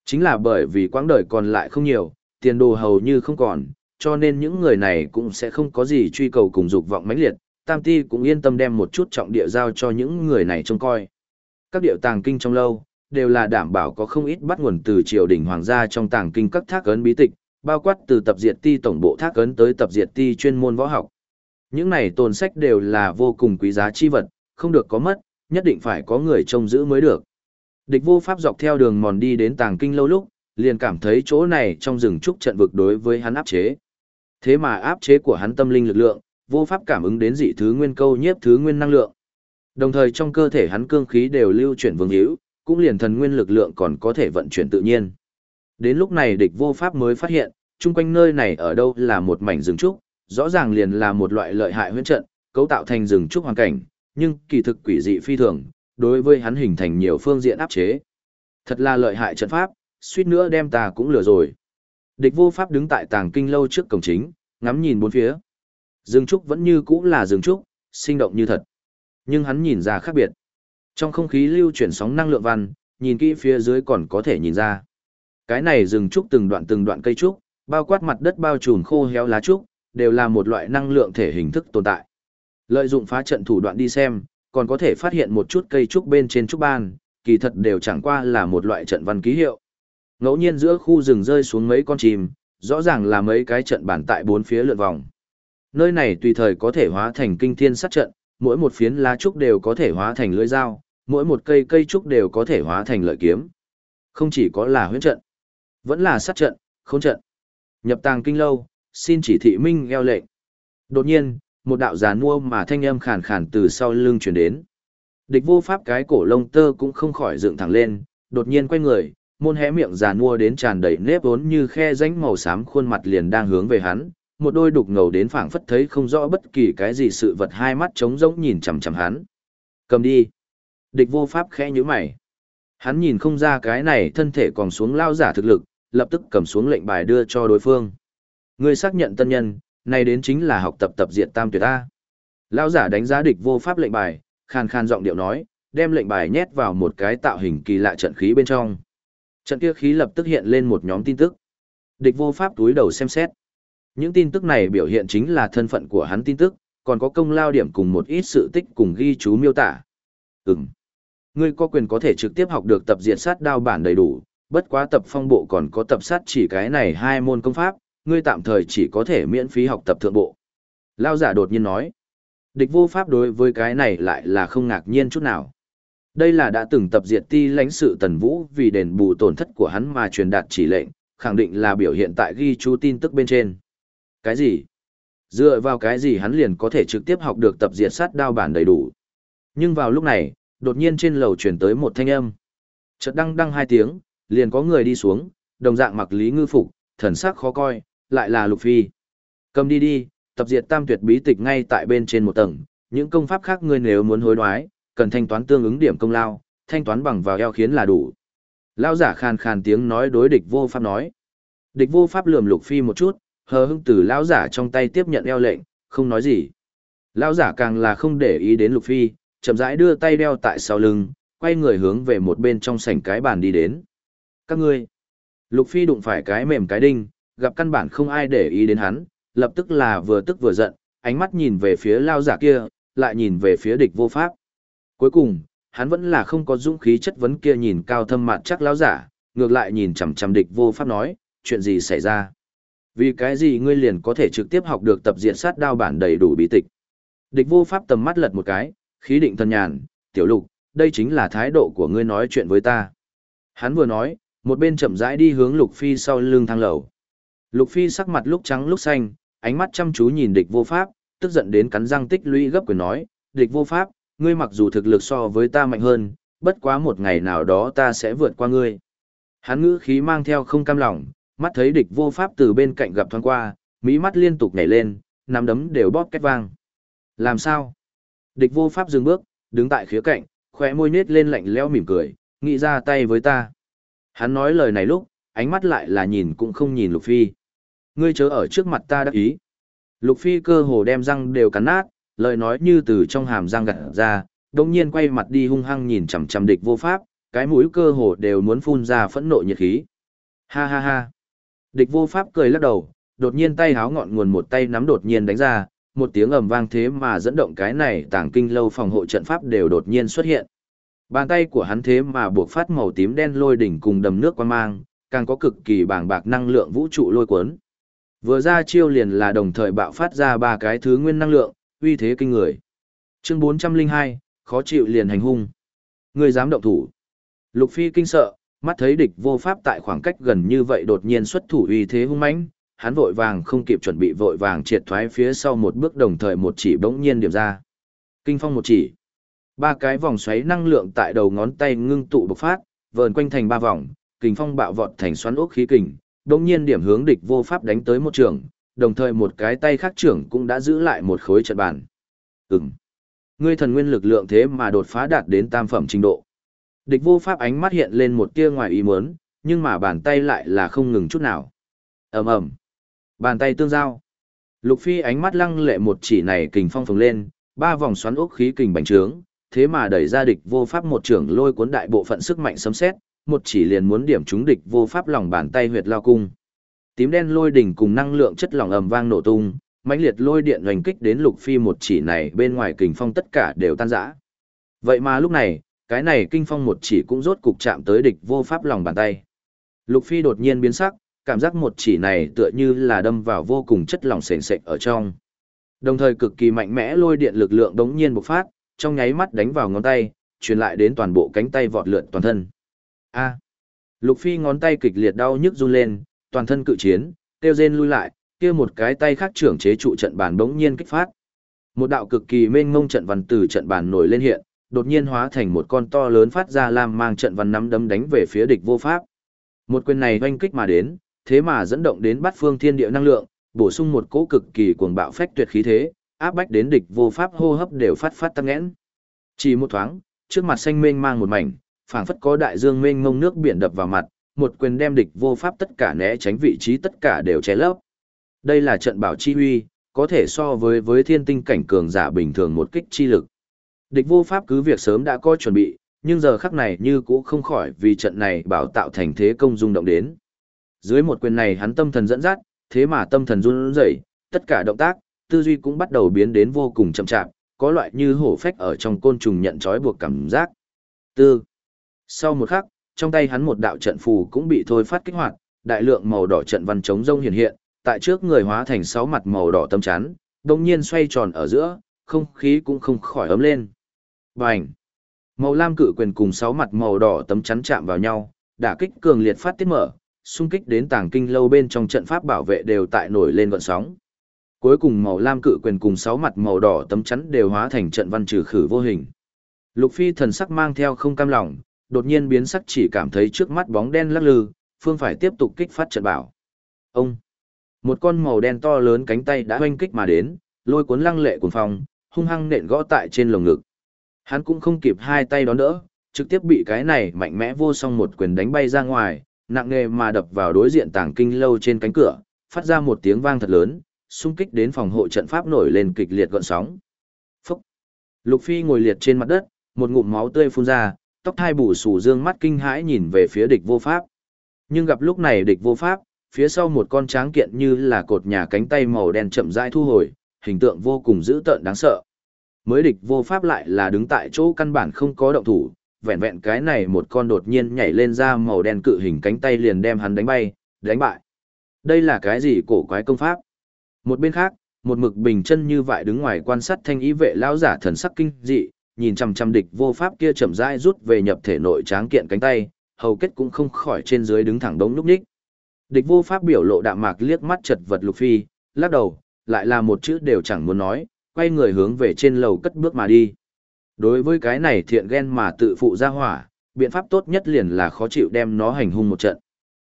Chính là bởi vì quãng đời còn lại không nhiều, tiền đồ hầu như không còn, cho nên những người này cũng sẽ không có gì truy cầu cùng dục vọng mãnh liệt, Tam Ti cũng yên tâm đem một chút trọng địa giao cho những người này trông coi. Các điệu tàng kinh trong lâu, đều là đảm bảo có không ít bắt nguồn từ triều đình hoàng gia trong tàng kinh các thác ấn bí tịch, bao quát từ tập diệt ti tổng bộ thác ấn tới tập diệt ti chuyên môn võ học. Những này tồn sách đều là vô cùng quý giá chi vật, không được có mất, nhất định phải có người trông giữ mới được. Địch vô pháp dọc theo đường mòn đi đến tàng kinh lâu lúc, liền cảm thấy chỗ này trong rừng trúc trận vực đối với hắn áp chế. Thế mà áp chế của hắn tâm linh lực lượng, vô pháp cảm ứng đến dị thứ nguyên câu nhiếp thứ nguyên năng lượng. Đồng thời trong cơ thể hắn cương khí đều lưu chuyển vương hữu, cũng liền thần nguyên lực lượng còn có thể vận chuyển tự nhiên. Đến lúc này địch vô pháp mới phát hiện, chung quanh nơi này ở đâu là một mảnh rừng trúc, rõ ràng liền là một loại lợi hại huyễn trận, cấu tạo thành rừng trúc hoàn cảnh, nhưng kỳ thực quỷ dị phi thường, đối với hắn hình thành nhiều phương diện áp chế. Thật là lợi hại trận pháp, suýt nữa đem ta cũng lừa rồi. Địch vô pháp đứng tại tàng kinh lâu trước cổng chính, ngắm nhìn bốn phía. Rừng trúc vẫn như cũ là rừng trúc, sinh động như thật. Nhưng hắn nhìn ra khác biệt. Trong không khí lưu chuyển sóng năng lượng văn, nhìn kỹ phía dưới còn có thể nhìn ra. Cái này rừng trúc từng đoạn từng đoạn cây trúc, bao quát mặt đất bao trùm khô héo lá trúc, đều là một loại năng lượng thể hình thức tồn tại. Lợi dụng phá trận thủ đoạn đi xem, còn có thể phát hiện một chút cây trúc bên trên trúc ban, kỳ thật đều chẳng qua là một loại trận văn ký hiệu. Ngẫu nhiên giữa khu rừng rơi xuống mấy con chim, rõ ràng là mấy cái trận bản tại bốn phía lượn vòng. Nơi này tùy thời có thể hóa thành kinh thiên sát trận, mỗi một phiến lá trúc đều có thể hóa thành lưỡi dao, mỗi một cây cây trúc đều có thể hóa thành lợi kiếm. Không chỉ có là huyễn trận, vẫn là sát trận, khốn trận. Nhập tàng kinh lâu, xin chỉ thị minh eo lệnh. Đột nhiên, một đạo giàn mua mà thanh âm khàn khàn từ sau lưng truyền đến. Địch vô pháp cái cổ lông tơ cũng không khỏi dựng thẳng lên, đột nhiên quay người, môn hé miệng giàn mua đến tràn đầy nếp vốn như khe rãnh màu xám khuôn mặt liền đang hướng về hắn, một đôi đục ngầu đến phảng phất thấy không rõ bất kỳ cái gì sự vật hai mắt trống rỗng nhìn chằm chằm hắn. Cầm đi. Địch vô pháp khẽ nhíu mày. Hắn nhìn không ra cái này thân thể còn xuống lao giả thực lực, lập tức cầm xuống lệnh bài đưa cho đối phương. Ngươi xác nhận tân nhân, này đến chính là học tập tập diệt tam tuyệt ta. Lão giả đánh giá địch vô pháp lệnh bài, khan khan giọng điệu nói, đem lệnh bài nhét vào một cái tạo hình kỳ lạ trận khí bên trong. Trận kia khí lập tức hiện lên một nhóm tin tức. Địch vô pháp túi đầu xem xét. Những tin tức này biểu hiện chính là thân phận của hắn tin tức, còn có công lao điểm cùng một ít sự tích cùng ghi chú miêu tả. Ừm. Ngươi có quyền có thể trực tiếp học được tập diện sát đao bản đầy đủ, bất quá tập phong bộ còn có tập sát chỉ cái này hai môn công pháp, ngươi tạm thời chỉ có thể miễn phí học tập thượng bộ. Lao giả đột nhiên nói. Địch vô pháp đối với cái này lại là không ngạc nhiên chút nào. Đây là đã từng tập diệt ti lãnh sự tần vũ vì đền bù tổn thất của hắn mà truyền đạt chỉ lệnh, khẳng định là biểu hiện tại ghi chú tin tức bên trên. Cái gì? Dựa vào cái gì hắn liền có thể trực tiếp học được tập diệt sát đao bản đầy đủ. Nhưng vào lúc này, đột nhiên trên lầu truyền tới một thanh âm. Chợt đăng đăng hai tiếng, liền có người đi xuống, đồng dạng mặc lý ngư phục, thần sắc khó coi, lại là Lục Phi. Cầm đi đi, tập diệt tam tuyệt bí tịch ngay tại bên trên một tầng, những công pháp khác ngươi nếu muốn hối đoái, cần thanh toán tương ứng điểm công lao, thanh toán bằng vào eo khiến là đủ. Lao giả khàn khàn tiếng nói đối địch vô pháp nói. Địch vô pháp lườm Lục Phi một chút, hờ hững từ lão giả trong tay tiếp nhận eo lệnh, không nói gì. Lão giả càng là không để ý đến Lục Phi, chậm rãi đưa tay đeo tại sau lưng, quay người hướng về một bên trong sảnh cái bàn đi đến. Các ngươi, Lục Phi đụng phải cái mềm cái đinh, gặp căn bản không ai để ý đến hắn, lập tức là vừa tức vừa giận, ánh mắt nhìn về phía lao giả kia, lại nhìn về phía địch vô pháp. Cuối cùng, hắn vẫn là không có dũng khí chất vấn kia nhìn cao thâm mạn chắc lao giả, ngược lại nhìn chằm chằm địch vô pháp nói, chuyện gì xảy ra. Vì cái gì ngươi liền có thể trực tiếp học được tập diện sát đao bản đầy đủ bí tịch. Địch vô pháp tầm mắt lật một cái, khí định thần nhàn, tiểu lục, đây chính là thái độ của ngươi nói chuyện với ta. Hắn vừa nói, một bên chậm rãi đi hướng lục phi sau lưng thang lầu. Lục phi sắc mặt lúc trắng lúc xanh, ánh mắt chăm chú nhìn địch vô pháp, tức giận đến cắn răng tích lũy gấp quyền nói, địch vô pháp, ngươi mặc dù thực lực so với ta mạnh hơn, bất quá một ngày nào đó ta sẽ vượt qua ngươi. Hắn ngữ khí mang theo không cam lòng, mắt thấy địch vô pháp từ bên cạnh gặp thoáng qua, mỹ mắt liên tục nhảy lên, nắm đấm đều bóp két vang. Làm sao? Địch vô pháp dừng bước, đứng tại khía cạnh, khóe môi nết lên lạnh lẽo mỉm cười, nghĩ ra tay với ta. Hắn nói lời này lúc, ánh mắt lại là nhìn cũng không nhìn Lục Phi. Ngươi chớ ở trước mặt ta đắc ý. Lục Phi cơ hồ đem răng đều cắn nát, lời nói như từ trong hàm răng gật ra, đồng nhiên quay mặt đi hung hăng nhìn chằm chằm địch vô pháp, cái mũi cơ hồ đều muốn phun ra phẫn nộ nhiệt khí. Ha ha ha. Địch vô pháp cười lắc đầu, đột nhiên tay háo ngọn nguồn một tay nắm đột nhiên đánh ra, một tiếng ầm vang thế mà dẫn động cái này tàng kinh lâu phòng hộ trận pháp đều đột nhiên xuất hiện. Bàn tay của hắn thế mà buộc phát màu tím đen lôi đỉnh cùng đầm nước quan mang, càng có cực kỳ bàng bạc năng lượng vũ trụ lôi cuốn. Vừa ra chiêu liền là đồng thời bạo phát ra ba cái thứ nguyên năng lượng, uy thế kinh người. Chương 402, khó chịu liền hành hung. Người dám động thủ. Lục Phi kinh sợ, mắt thấy địch vô pháp tại khoảng cách gần như vậy đột nhiên xuất thủ uy thế hung mãnh, hắn vội vàng không kịp chuẩn bị vội vàng triệt thoái phía sau một bước đồng thời một chỉ bỗng nhiên điểm ra. Kinh phong một chỉ. Ba cái vòng xoáy năng lượng tại đầu ngón tay ngưng tụ bộc phát, vờn quanh thành ba vòng, kình phong bạo vọt thành xoắn ốc khí kình, đồng nhiên điểm hướng địch vô pháp đánh tới một trường, đồng thời một cái tay khác trưởng cũng đã giữ lại một khối trận bàn. Ừm. Ngươi thần nguyên lực lượng thế mà đột phá đạt đến tam phẩm trình độ. Địch vô pháp ánh mắt hiện lên một tia ngoài ý muốn, nhưng mà bàn tay lại là không ngừng chút nào. ầm ầm, Bàn tay tương giao. Lục Phi ánh mắt lăng lệ một chỉ này kình phong phồng lên, ba vòng xoắn ốc khí kình bành trướng, thế mà đẩy ra địch vô pháp một trưởng lôi cuốn đại bộ phận sức mạnh sấm xét, một chỉ liền muốn điểm trúng địch vô pháp lòng bàn tay huyệt lao cung. Tím đen lôi đỉnh cùng năng lượng chất lỏng ầm vang nổ tung, mãnh liệt lôi điện hoành kích đến Lục Phi một chỉ này bên ngoài kình phong tất cả đều tan rã. Vậy mà lúc này, cái này kinh phong một chỉ cũng rốt cục chạm tới địch vô pháp lòng bàn tay. Lục Phi đột nhiên biến sắc, cảm giác một chỉ này tựa như là đâm vào vô cùng chất lỏng sền sệt ở trong. Đồng thời cực kỳ mạnh mẽ lôi điện lực lượng đống nhiên bộc phát, trong nháy mắt đánh vào ngón tay, truyền lại đến toàn bộ cánh tay vọt lượn toàn thân. A. Lục Phi ngón tay kịch liệt đau nhức run lên, toàn thân cự chiến, tiêu rên lui lại, kia một cái tay khác trưởng chế trụ trận bàn bỗng nhiên kích phát. Một đạo cực kỳ mênh mông trận văn từ trận bàn nổi lên hiện, đột nhiên hóa thành một con to lớn phát ra lam mang trận văn nắm đấm đánh về phía địch vô pháp. Một quyền này oanh kích mà đến, thế mà dẫn động đến bát phương thiên địa năng lượng, bổ sung một cỗ cực kỳ cuồng bạo phách tuyệt khí thế, áp bách đến địch vô pháp hô hấp đều phát phát tăng nghẽn. Chỉ một thoáng, trước mặt xanh mênh mang một mảnh, phảng phất có đại dương mênh mông nước biển đập vào mặt, một quyền đem địch vô pháp tất cả né tránh vị trí tất cả đều che lấp. Đây là trận bảo chi huy, có thể so với với thiên tinh cảnh cường giả bình thường một kích chi lực. Địch vô pháp cứ việc sớm đã có chuẩn bị, nhưng giờ khắc này như cũ không khỏi vì trận này bảo tạo thành thế công dung động đến. Dưới một quyền này hắn tâm thần dẫn dắt, thế mà tâm thần run rẩy, tất cả động tác, tư duy cũng bắt đầu biến đến vô cùng chậm chạp, có loại như hổ phách ở trong côn trùng nhận trói buộc cảm giác. Tư. Sau một khắc, trong tay hắn một đạo trận phù cũng bị thôi phát kích hoạt, đại lượng màu đỏ trận văn chống rông hiện hiện, tại trước người hóa thành sáu mặt màu đỏ tâm chắn, đồng nhiên xoay tròn ở giữa, không khí cũng không khỏi ấm lên. Bành! Màu lam cự quyền cùng sáu mặt màu đỏ tấm chắn chạm vào nhau, đả kích cường liệt phát tiết mở, xung kích đến tàng kinh lâu bên trong trận pháp bảo vệ đều tại nổi lên gọn sóng. Cuối cùng màu lam cự quyền cùng sáu mặt màu đỏ tấm chắn đều hóa thành trận văn trừ khử vô hình. Lục Phi thần sắc mang theo không cam lòng, đột nhiên biến sắc chỉ cảm thấy trước mắt bóng đen lắc lư, phương phải tiếp tục kích phát trận bảo. Ông! Một con màu đen to lớn cánh tay đã hoanh kích mà đến, lôi cuốn lăng lệ cuồng phong, hung hăng nện gõ tại trên lồng ngực. Hắn cũng không kịp hai tay đón đỡ, trực tiếp bị cái này mạnh mẽ vô song một quyền đánh bay ra ngoài, nặng nề mà đập vào đối diện tảng kinh lâu trên cánh cửa, phát ra một tiếng vang thật lớn, xung kích đến phòng hộ trận pháp nổi lên kịch liệt gợn sóng. Phúc! Lục Phi ngồi liệt trên mặt đất, một ngụm máu tươi phun ra, tóc thai bù sù dương mắt kinh hãi nhìn về phía địch vô pháp. Nhưng gặp lúc này địch vô pháp, phía sau một con tráng kiện như là cột nhà cánh tay màu đen chậm rãi thu hồi, hình tượng vô cùng dữ tợn đáng sợ. Mới địch vô pháp lại là đứng tại chỗ căn bản không có động thủ, vẹn vẹn cái này một con đột nhiên nhảy lên ra màu đen cự hình cánh tay liền đem hắn đánh bay, đánh bại. Đây là cái gì cổ quái công pháp? Một bên khác, một mực bình chân như vậy đứng ngoài quan sát thanh ý vệ lão giả thần sắc kinh dị, nhìn chằm chằm địch vô pháp kia chậm rãi rút về nhập thể nội tráng kiện cánh tay, hầu kết cũng không khỏi trên dưới đứng thẳng đống lúc ních. Địch vô pháp biểu lộ đạm mạc liếc mắt chật vật lục phi, lắc đầu, lại là một chữ đều chẳng muốn nói, quay người hướng về trên lầu cất bước mà đi. Đối với cái này thiện ghen mà tự phụ ra hỏa, biện pháp tốt nhất liền là khó chịu đem nó hành hung một trận.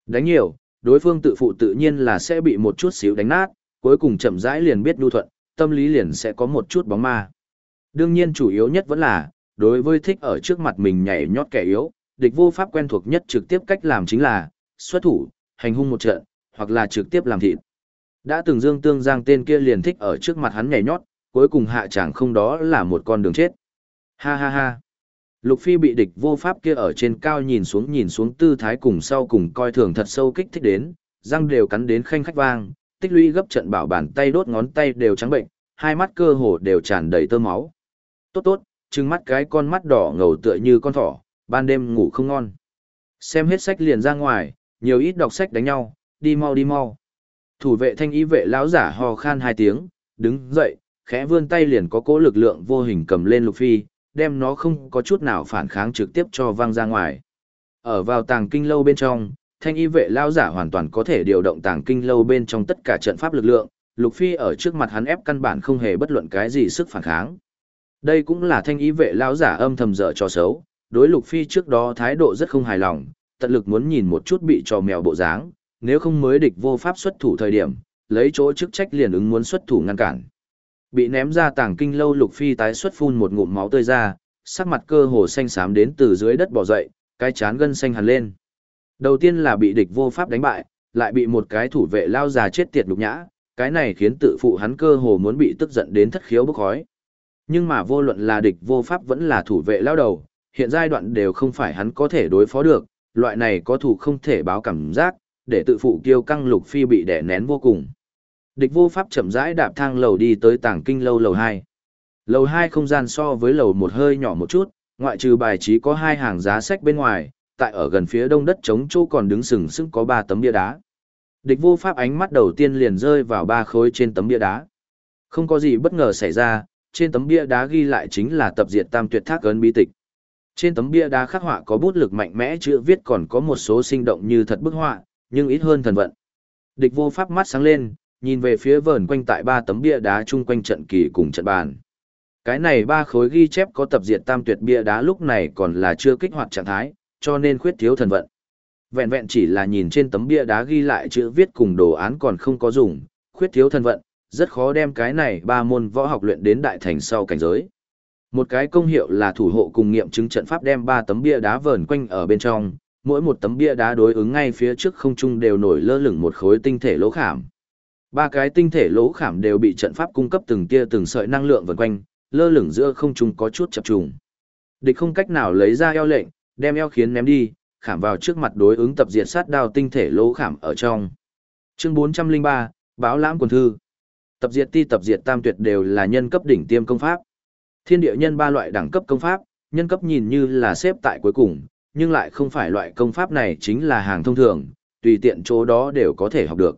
Đánh nhiều, đối phương tự phụ tự nhiên là sẽ bị một chút xíu đánh nát, cuối cùng chậm rãi liền biết nhu thuận, tâm lý liền sẽ có một chút bóng ma. Đương nhiên chủ yếu nhất vẫn là, đối với thích ở trước mặt mình nhảy nhót kẻ yếu, địch vô pháp quen thuộc nhất trực tiếp cách làm chính là, xuất thủ, hành hung một trận, hoặc là trực tiếp làm thịt. Đã từng dương tương giang tên kia liền thích ở trước mặt hắn nhảy nhót, cuối cùng hạ chẳng không đó là một con đường chết. Ha ha ha. Lục Phi bị địch vô pháp kia ở trên cao nhìn xuống nhìn xuống tư thái cùng sau cùng coi thường thật sâu kích thích đến, răng đều cắn đến khanh khách vang, tích lũy gấp trận bảo bàn tay đốt ngón tay đều trắng bệnh, hai mắt cơ hồ đều tràn đầy tơ máu. Tốt tốt, trừng mắt cái con mắt đỏ ngầu tựa như con thỏ, ban đêm ngủ không ngon. Xem hết sách liền ra ngoài, nhiều ít đọc sách đánh nhau, đi mau đi mau. Thủ vệ thanh y vệ lão giả ho khan hai tiếng, đứng dậy, khẽ vươn tay liền có cỗ lực lượng vô hình cầm lên lục phi, đem nó không có chút nào phản kháng trực tiếp cho văng ra ngoài. Ở vào tàng kinh lâu bên trong, thanh y vệ lão giả hoàn toàn có thể điều động tàng kinh lâu bên trong tất cả trận pháp lực lượng, lục phi ở trước mặt hắn ép căn bản không hề bất luận cái gì sức phản kháng. Đây cũng là thanh ý vệ lão giả âm thầm dở cho xấu, đối lục phi trước đó thái độ rất không hài lòng, tận lực muốn nhìn một chút bị trò mèo bộ dáng, nếu không mới địch vô pháp xuất thủ thời điểm, lấy chỗ chức trách liền ứng muốn xuất thủ ngăn cản. Bị ném ra tảng kinh lâu lục phi tái xuất phun một ngụm máu tươi ra, sắc mặt cơ hồ xanh xám đến từ dưới đất bò dậy, cái chán gân xanh hẳn lên. Đầu tiên là bị địch vô pháp đánh bại, lại bị một cái thủ vệ lao già chết tiệt đục nhã, cái này khiến tự phụ hắn cơ hồ muốn bị tức giận đến thất khiếu bức khói. Nhưng mà vô luận là địch vô pháp vẫn là thủ vệ lao đầu, hiện giai đoạn đều không phải hắn có thể đối phó được, loại này có thủ không thể báo cảm giác, để tự phụ kiêu căng lục phi bị đè nén vô cùng. Địch vô pháp chậm rãi đạp thang lầu đi tới tảng kinh lâu lầu 2. Lầu 2 không gian so với lầu một hơi nhỏ một chút, ngoại trừ bài trí có hai hàng giá sách bên ngoài, tại ở gần phía đông đất trống chỗ còn đứng sừng sững có ba tấm bia đá. Địch vô pháp ánh mắt đầu tiên liền rơi vào ba khối trên tấm bia đá. Không có gì bất ngờ xảy ra, trên tấm bia đá ghi lại chính là tập diệt tam tuyệt thác ấn bí tịch. Trên tấm bia đá khắc họa có bút lực mạnh mẽ chữ viết còn có một số sinh động như thật bức họa, nhưng ít hơn thần vận. Địch vô pháp mắt sáng lên, nhìn về phía vờn quanh tại ba tấm bia đá chung quanh trận kỳ cùng trận bàn. Cái này ba khối ghi chép có tập diệt tam tuyệt bia đá lúc này còn là chưa kích hoạt trạng thái, cho nên khuyết thiếu thần vận. Vẹn vẹn chỉ là nhìn trên tấm bia đá ghi lại chữ viết cùng đồ án còn không có dùng, khuyết thiếu thần vận, rất khó đem cái này ba môn võ học luyện đến đại thành sau cảnh giới. Một cái công hiệu là thủ hộ cùng nghiệm chứng trận pháp đem ba tấm bia đá vờn quanh ở bên trong, mỗi một tấm bia đá đối ứng ngay phía trước không trung đều nổi lơ lửng một khối tinh thể lỗ khảm. Ba cái tinh thể lỗ khảm đều bị trận pháp cung cấp từng tia từng sợi năng lượng vần quanh, lơ lửng giữa không trung có chút chập trùng. Địch không cách nào lấy ra eo lệnh, đem eo khiến ném đi, khảm vào trước mặt đối ứng tập diệt sát đao tinh thể lỗ khảm ở trong. Chương 403, báo lãm quần thư. Tập diệt ti tập diệt tam tuyệt đều là nhân cấp đỉnh tiêm công pháp. Thiên địa nhân ba loại đẳng cấp công pháp, nhân cấp nhìn như là xếp tại cuối cùng, nhưng lại không phải loại công pháp này chính là hàng thông thường, tùy tiện chỗ đó đều có thể học được.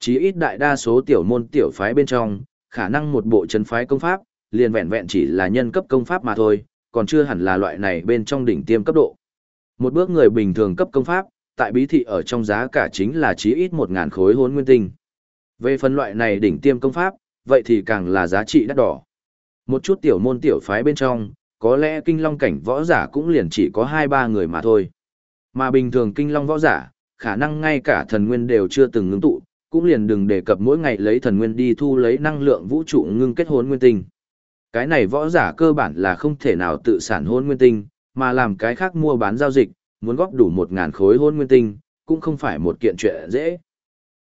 Chí ít đại đa số tiểu môn tiểu phái bên trong, khả năng một bộ chân phái công pháp, liền vẹn vẹn chỉ là nhân cấp công pháp mà thôi, còn chưa hẳn là loại này bên trong đỉnh tiêm cấp độ. Một bước người bình thường cấp công pháp, tại bí thị ở trong giá cả chính là chí ít 1.000 khối hốn nguyên tinh. Về phần loại này đỉnh tiêm công pháp, vậy thì càng là giá trị đắt đỏ. Một chút tiểu môn tiểu phái bên trong, có lẽ kinh long cảnh võ giả cũng liền chỉ có 2-3 người mà thôi. Mà bình thường kinh long võ giả, khả năng ngay cả thần nguyên đều chưa từng ngưng tụ, cũng liền đừng đề cập mỗi ngày lấy thần nguyên đi thu lấy năng lượng vũ trụ ngưng kết hồn nguyên tinh. Cái này võ giả cơ bản là không thể nào tự sản hồn nguyên tinh, mà làm cái khác mua bán giao dịch, muốn góp đủ một ngàn khối hồn nguyên tinh, cũng không phải một kiện chuyện dễ.